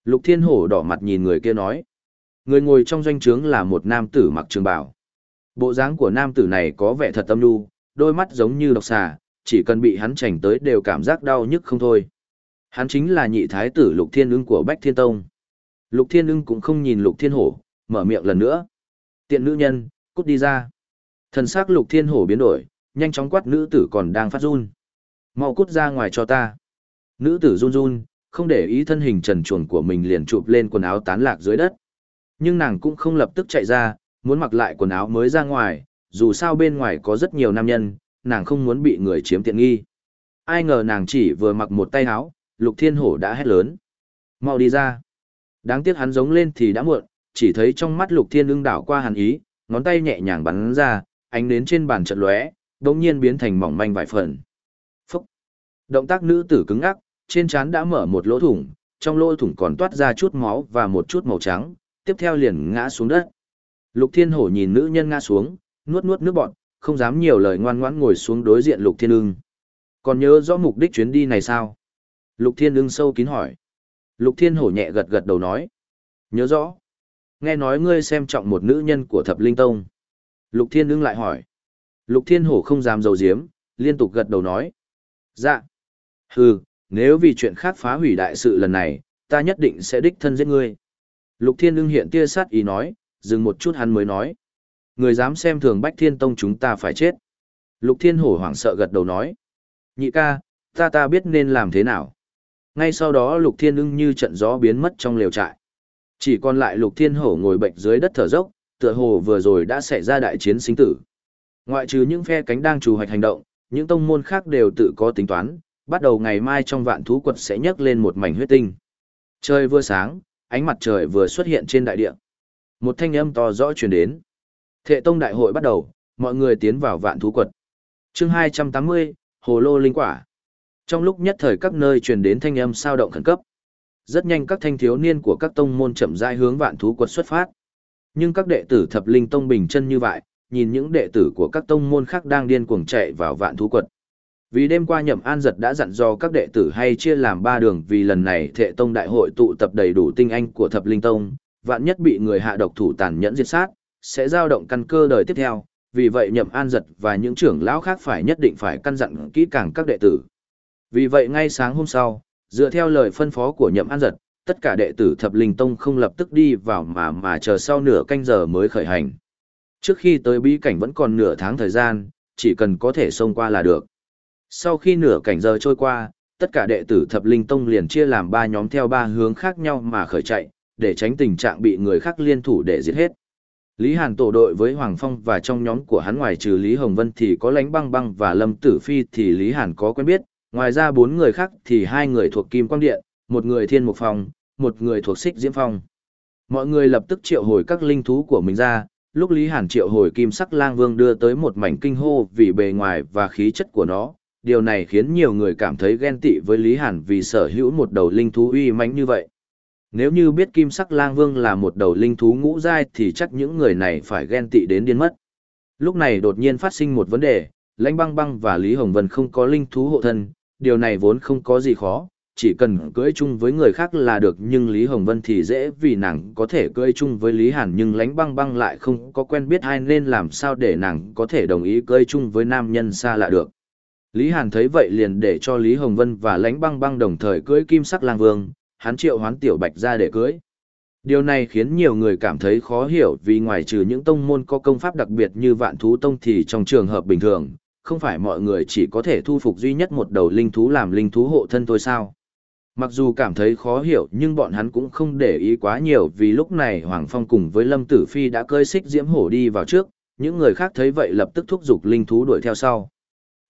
Lục Thiên Hổ đỏ mặt nhìn người kia nói. Người ngồi trong doanh trướng là một nam tử mặc trường bào. Bộ dáng của nam tử này có vẻ thật tâm nhu, đôi mắt giống như độc xà, chỉ cần bị hắn chảnh tới đều cảm giác đau nhức không thôi. Hắn chính là nhị thái tử Lục Thiên ưng của Bách Thiên Tông. Lục Thiên ưng cũng không nhìn Lục Thiên Hổ, mở miệng lần nữa. Tiện nữ nhân, cút đi ra. Thần sắc Lục Thiên Hổ biến đổi, nhanh chóng quát nữ tử còn đang phát run. Mau cút ra ngoài cho ta. Nữ tử run run, không để ý thân hình trần truồng của mình liền chụp lên quần áo tán lạc dưới đất. Nhưng nàng cũng không lập tức chạy ra, muốn mặc lại quần áo mới ra ngoài, dù sao bên ngoài có rất nhiều nam nhân, nàng không muốn bị người chiếm tiện nghi. Ai ngờ nàng chỉ vừa mặc một tay áo, Lục Thiên Hổ đã hét lớn. Mau đi ra. Đáng tiếc hắn giống lên thì đã muộn, chỉ thấy trong mắt Lục Thiên ưng đảo qua hàn ý, ngón tay nhẹ nhàng bắn ra, ánh đến trên bàn chợt lóe, đột nhiên biến thành mỏng manh vài phần. Phúc. Động tác nữ tử cứng ngắc, trên trán đã mở một lỗ thủng, trong lỗ thủng còn toát ra chút máu và một chút màu trắng, tiếp theo liền ngã xuống đất. Lục Thiên Hổ nhìn nữ nhân ngã xuống, nuốt nuốt nước bọt, không dám nhiều lời ngoan ngoãn ngồi xuống đối diện Lục Thiên Ưng. Còn nhớ rõ mục đích chuyến đi này sao? Lục Thiên Ưng sâu kín hỏi. Lục Thiên Hổ nhẹ gật gật đầu nói. Nhớ rõ. Nghe nói ngươi xem trọng một nữ nhân của Thập Linh Tông. Lục Thiên Ưng lại hỏi. Lục Thiên Hổ không dám dầu diếm, liên tục gật đầu nói. Dạ. Hừ, nếu vì chuyện khác phá hủy đại sự lần này, ta nhất định sẽ đích thân giết ngươi. Lục Thiên ưng hiện tia sát ý nói, dừng một chút hắn mới nói. Người dám xem thường Bách Thiên Tông chúng ta phải chết. Lục Thiên hổ hoảng sợ gật đầu nói. Nhị ca, ta ta biết nên làm thế nào. Ngay sau đó Lục Thiên ưng như trận gió biến mất trong lều trại. Chỉ còn lại Lục Thiên hổ ngồi bệnh dưới đất thở dốc, tựa hồ vừa rồi đã xảy ra đại chiến sinh tử. Ngoại trừ những phe cánh đang chủ hoạch hành động, những tông môn khác đều tự có tính toán, bắt đầu ngày mai trong vạn thú quật sẽ nhấc lên một mảnh huyết tinh. Trời vừa sáng, ánh mặt trời vừa xuất hiện trên đại địa. Một thanh âm to rõ truyền đến. Thệ tông đại hội bắt đầu, mọi người tiến vào vạn thú quật. chương 280, Hồ Lô Linh Quả. Trong lúc nhất thời các nơi truyền đến thanh âm sao động khẩn cấp. Rất nhanh các thanh thiếu niên của các tông môn chậm rãi hướng vạn thú quật xuất phát. Nhưng các đệ tử thập linh tông bình chân như vậy, nhìn những đệ tử của các tông môn khác đang điên cuồng chạy vào vạn thú quật. Vì đêm qua nhậm an giật đã dặn dò các đệ tử hay chia làm ba đường vì lần này thệ tông đại hội tụ tập đầy đủ tinh anh của thập linh tông, vạn nhất bị người hạ độc thủ tàn nhẫn diệt sát, sẽ giao động căn cơ đời tiếp theo, vì vậy nhậm an giật và những trưởng lão khác phải nhất định phải căn dặn kỹ càng các đệ tử. Vì vậy ngay sáng hôm sau, dựa theo lời phân phó của nhậm an giật, tất cả đệ tử thập linh tông không lập tức đi vào mà mà chờ sau nửa canh giờ mới khởi hành. Trước khi tới bí cảnh vẫn còn nửa tháng thời gian, chỉ cần có thể xông qua là được. Sau khi nửa cảnh giờ trôi qua, tất cả đệ tử thập linh tông liền chia làm ba nhóm theo ba hướng khác nhau mà khởi chạy, để tránh tình trạng bị người khác liên thủ để giết hết. Lý Hàn tổ đội với Hoàng Phong và trong nhóm của hắn ngoài trừ Lý Hồng Vân thì có Lánh Băng Băng và Lâm Tử Phi thì Lý Hàn có quen biết, ngoài ra bốn người khác thì hai người thuộc Kim Quang Điện, một người Thiên Mục Phong, một người thuộc Xích Diễm Phong. Mọi người lập tức triệu hồi các linh thú của mình ra, lúc Lý Hàn triệu hồi Kim Sắc Lang Vương đưa tới một mảnh kinh hô vì bề ngoài và khí chất của nó, điều này khiến nhiều người cảm thấy ghen tị với Lý Hàn vì sở hữu một đầu linh thú uy mãnh như vậy. Nếu như biết Kim Sắc Lang Vương là một đầu linh thú ngũ giai thì chắc những người này phải ghen tị đến điên mất. Lúc này đột nhiên phát sinh một vấn đề, Lãnh Băng Băng và Lý Hồng Vân không có linh thú hộ thân, điều này vốn không có gì khó, chỉ cần cưới chung với người khác là được nhưng Lý Hồng Vân thì dễ vì nàng có thể cưới chung với Lý Hàn nhưng Lãnh Băng Băng lại không có quen biết ai nên làm sao để nàng có thể đồng ý cưới chung với nam nhân xa lạ được. Lý Hàn thấy vậy liền để cho Lý Hồng Vân và Lãnh Băng Băng đồng thời cưới Kim Sắc Lang Vương, hắn triệu hoán tiểu bạch ra để cưới. Điều này khiến nhiều người cảm thấy khó hiểu vì ngoài trừ những tông môn có công pháp đặc biệt như vạn thú tông thì trong trường hợp bình thường, không phải mọi người chỉ có thể thu phục duy nhất một đầu linh thú làm linh thú hộ thân thôi sao. Mặc dù cảm thấy khó hiểu nhưng bọn hắn cũng không để ý quá nhiều vì lúc này Hoàng Phong cùng với Lâm Tử Phi đã cơi xích diễm hổ đi vào trước, những người khác thấy vậy lập tức thúc giục linh thú đuổi theo sau.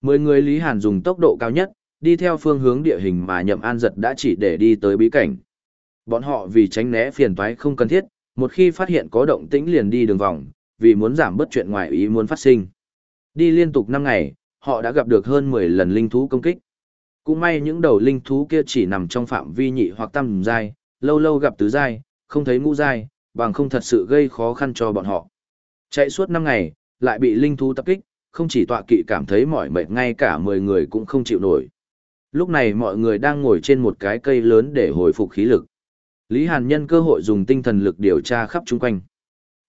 Mười người Lý Hàn dùng tốc độ cao nhất, đi theo phương hướng địa hình mà nhậm an giật đã chỉ để đi tới bí cảnh. Bọn họ vì tránh né phiền toái không cần thiết, một khi phát hiện có động tĩnh liền đi đường vòng, vì muốn giảm bớt chuyện ngoài ý muốn phát sinh. Đi liên tục năm ngày, họ đã gặp được hơn 10 lần linh thú công kích. Cũng may những đầu linh thú kia chỉ nằm trong phạm vi nhị hoặc tam giai, lâu lâu gặp tứ giai, không thấy ngũ giai, bằng không thật sự gây khó khăn cho bọn họ. Chạy suốt 5 ngày, lại bị linh thú tập kích, không chỉ tọa kỵ cảm thấy mỏi mệt ngay cả 10 người cũng không chịu nổi. Lúc này mọi người đang ngồi trên một cái cây lớn để hồi phục khí lực. Lý Hàn nhân cơ hội dùng tinh thần lực điều tra khắp chung quanh.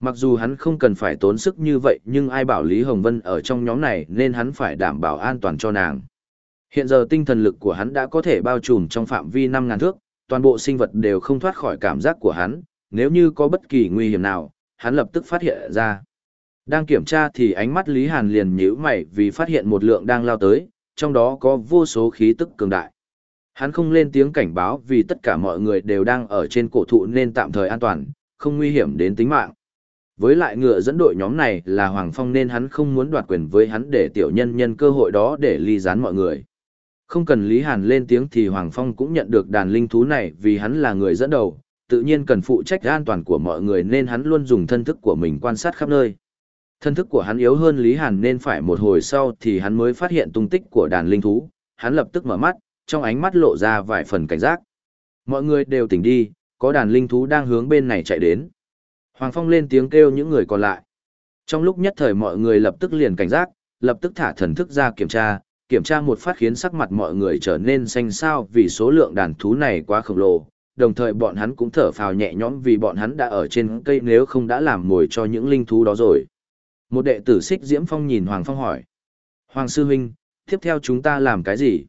Mặc dù hắn không cần phải tốn sức như vậy nhưng ai bảo Lý Hồng Vân ở trong nhóm này nên hắn phải đảm bảo an toàn cho nàng. Hiện giờ tinh thần lực của hắn đã có thể bao trùm trong phạm vi 5.000 thước, toàn bộ sinh vật đều không thoát khỏi cảm giác của hắn, nếu như có bất kỳ nguy hiểm nào, hắn lập tức phát hiện ra. Đang kiểm tra thì ánh mắt Lý Hàn liền nhíu mày vì phát hiện một lượng đang lao tới, trong đó có vô số khí tức cường đại. Hắn không lên tiếng cảnh báo vì tất cả mọi người đều đang ở trên cổ thụ nên tạm thời an toàn, không nguy hiểm đến tính mạng. Với lại ngựa dẫn đội nhóm này là Hoàng Phong nên hắn không muốn đoạt quyền với hắn để tiểu nhân nhân cơ hội đó để ly gián mọi người. Không cần Lý Hàn lên tiếng thì Hoàng Phong cũng nhận được đàn linh thú này vì hắn là người dẫn đầu, tự nhiên cần phụ trách an toàn của mọi người nên hắn luôn dùng thân thức của mình quan sát khắp nơi. Thân thức của hắn yếu hơn Lý Hàn nên phải một hồi sau thì hắn mới phát hiện tung tích của đàn linh thú, hắn lập tức mở mắt, trong ánh mắt lộ ra vài phần cảnh giác. Mọi người đều tỉnh đi, có đàn linh thú đang hướng bên này chạy đến. Hoàng Phong lên tiếng kêu những người còn lại. Trong lúc nhất thời mọi người lập tức liền cảnh giác, lập tức thả thần thức ra kiểm tra, kiểm tra một phát khiến sắc mặt mọi người trở nên xanh xao vì số lượng đàn thú này quá khổng lồ, đồng thời bọn hắn cũng thở phào nhẹ nhõm vì bọn hắn đã ở trên cây nếu không đã làm mồi cho những linh thú đó rồi. Một đệ tử xích Diễm Phong nhìn Hoàng Phong hỏi. Hoàng Sư Huynh, tiếp theo chúng ta làm cái gì?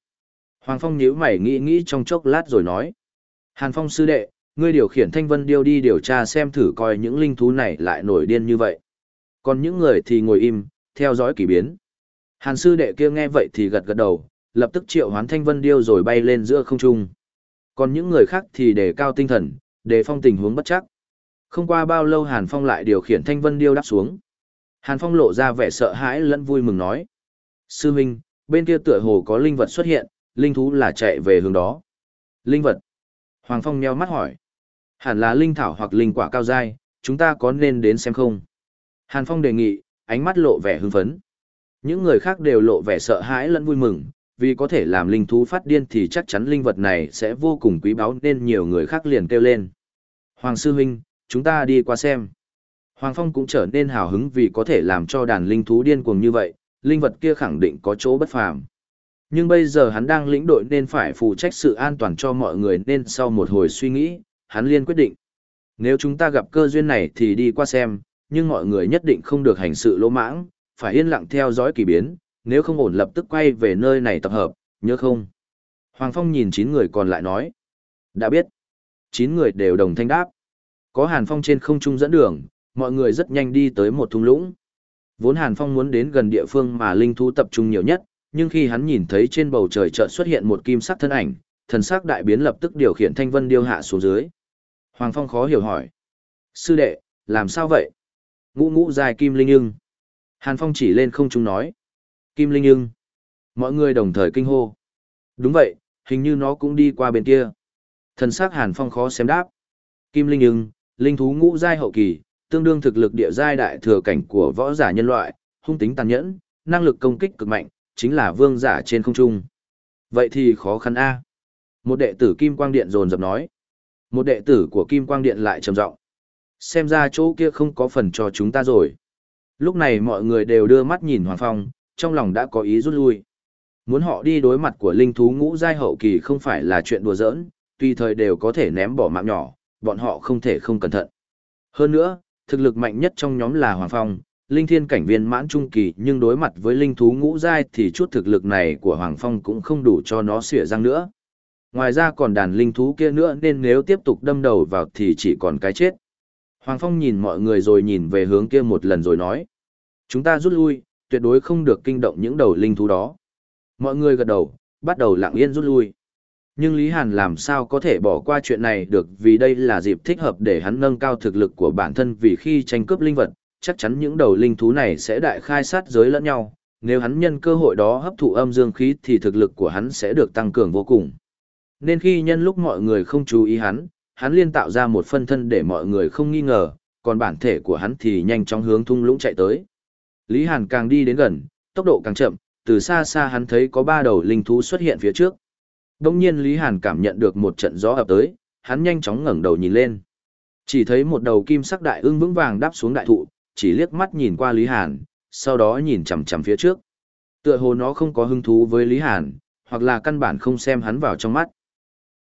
Hoàng Phong nhíu mày nghĩ nghĩ trong chốc lát rồi nói. Hàn Phong Sư Đệ, ngươi điều khiển Thanh Vân Điêu đi điều tra xem thử coi những linh thú này lại nổi điên như vậy. Còn những người thì ngồi im, theo dõi kỳ biến. Hàn Sư Đệ kia nghe vậy thì gật gật đầu, lập tức triệu hoán Thanh Vân Điêu rồi bay lên giữa không trung. Còn những người khác thì đề cao tinh thần, đề phong tình huống bất chắc. Không qua bao lâu Hàn Phong lại điều khiển Thanh Vân Điêu đáp xuống. Hàn Phong lộ ra vẻ sợ hãi lẫn vui mừng nói. Sư Minh, bên kia tựa hồ có linh vật xuất hiện, linh thú là chạy về hướng đó. Linh vật? Hoàng Phong nheo mắt hỏi. Hẳn là linh thảo hoặc linh quả cao dai, chúng ta có nên đến xem không? Hàn Phong đề nghị, ánh mắt lộ vẻ hưng phấn. Những người khác đều lộ vẻ sợ hãi lẫn vui mừng, vì có thể làm linh thú phát điên thì chắc chắn linh vật này sẽ vô cùng quý báu nên nhiều người khác liền kêu lên. Hoàng Sư Huynh, chúng ta đi qua xem. Hoàng Phong cũng trở nên hào hứng vì có thể làm cho đàn linh thú điên cuồng như vậy, linh vật kia khẳng định có chỗ bất phàm. Nhưng bây giờ hắn đang lĩnh đội nên phải phụ trách sự an toàn cho mọi người nên sau một hồi suy nghĩ, hắn liên quyết định. Nếu chúng ta gặp cơ duyên này thì đi qua xem, nhưng mọi người nhất định không được hành sự lỗ mãng, phải yên lặng theo dõi kỳ biến, nếu không ổn lập tức quay về nơi này tập hợp, nhớ không? Hoàng Phong nhìn chín người còn lại nói. Đã biết. Chín người đều đồng thanh đáp. Có Hàn Phong trên không trung dẫn đường, mọi người rất nhanh đi tới một thung lũng. Vốn Hàn Phong muốn đến gần địa phương mà linh thú tập trung nhiều nhất, nhưng khi hắn nhìn thấy trên bầu trời chợt xuất hiện một kim sắc thân ảnh, thần sắc đại biến lập tức điều khiển thanh vân điêu hạ xuống dưới. Hoàng Phong khó hiểu hỏi. Sư đệ, làm sao vậy? Ngũ ngũ dài kim linh ưng. Hàn Phong chỉ lên không trung nói. Kim linh ưng. Mọi người đồng thời kinh hô. Đúng vậy, hình như nó cũng đi qua bên kia. Thần sắc Hàn Phong khó xem đáp. Kim linh ưng, linh thú ngũ giai hậu kỳ, tương đương thực lực địa giai đại thừa cảnh của võ giả nhân loại, hung tính tàn nhẫn, năng lực công kích cực mạnh, chính là vương giả trên không trung. Vậy thì khó khăn a. Một đệ tử Kim Quang Điện dồn dập nói. Một đệ tử của Kim Quang Điện lại trầm giọng. Xem ra chỗ kia không có phần cho chúng ta rồi. Lúc này mọi người đều đưa mắt nhìn Hoàng Phong, trong lòng đã có ý rút lui. Muốn họ đi đối mặt của linh thú ngũ giai hậu kỳ không phải là chuyện đùa giỡn, tùy thời đều có thể ném bỏ mạng nhỏ, bọn họ không thể không cẩn thận. Hơn nữa, thực lực mạnh nhất trong nhóm là Hoàng Phong, linh thiên cảnh viên mãn trung kỳ nhưng đối mặt với linh thú ngũ giai thì chút thực lực này của Hoàng Phong cũng không đủ cho nó xỉa răng nữa. Ngoài ra còn đàn linh thú kia nữa nên nếu tiếp tục đâm đầu vào thì chỉ còn cái chết. Hoàng Phong nhìn mọi người rồi nhìn về hướng kia một lần rồi nói. Chúng ta rút lui, tuyệt đối không được kinh động những đầu linh thú đó. Mọi người gật đầu, bắt đầu lặng yên rút lui. Nhưng Lý Hàn làm sao có thể bỏ qua chuyện này được vì đây là dịp thích hợp để hắn nâng cao thực lực của bản thân vì khi tranh cướp linh vật, chắc chắn những đầu linh thú này sẽ đại khai sát giới lẫn nhau. Nếu hắn nhân cơ hội đó hấp thụ âm dương khí thì thực lực của hắn sẽ được tăng cường vô cùng. Nên khi nhân lúc mọi người không chú ý hắn, hắn liên tạo ra một phân thân để mọi người không nghi ngờ, còn bản thể của hắn thì nhanh chóng hướng thung lũng chạy tới. Lý Hàn càng đi đến gần, tốc độ càng chậm, từ xa xa hắn thấy có ba đầu linh thú xuất hiện phía trước. Đông nhiên Lý Hàn cảm nhận được một trận gió ập tới, hắn nhanh chóng ngẩng đầu nhìn lên. Chỉ thấy một đầu kim sắc đại ưng vững vàng đáp xuống đại thụ, chỉ liếc mắt nhìn qua Lý Hàn, sau đó nhìn chằm chằm phía trước. Tựa hồ nó không có hứng thú với Lý Hàn, hoặc là căn bản không xem hắn vào trong mắt.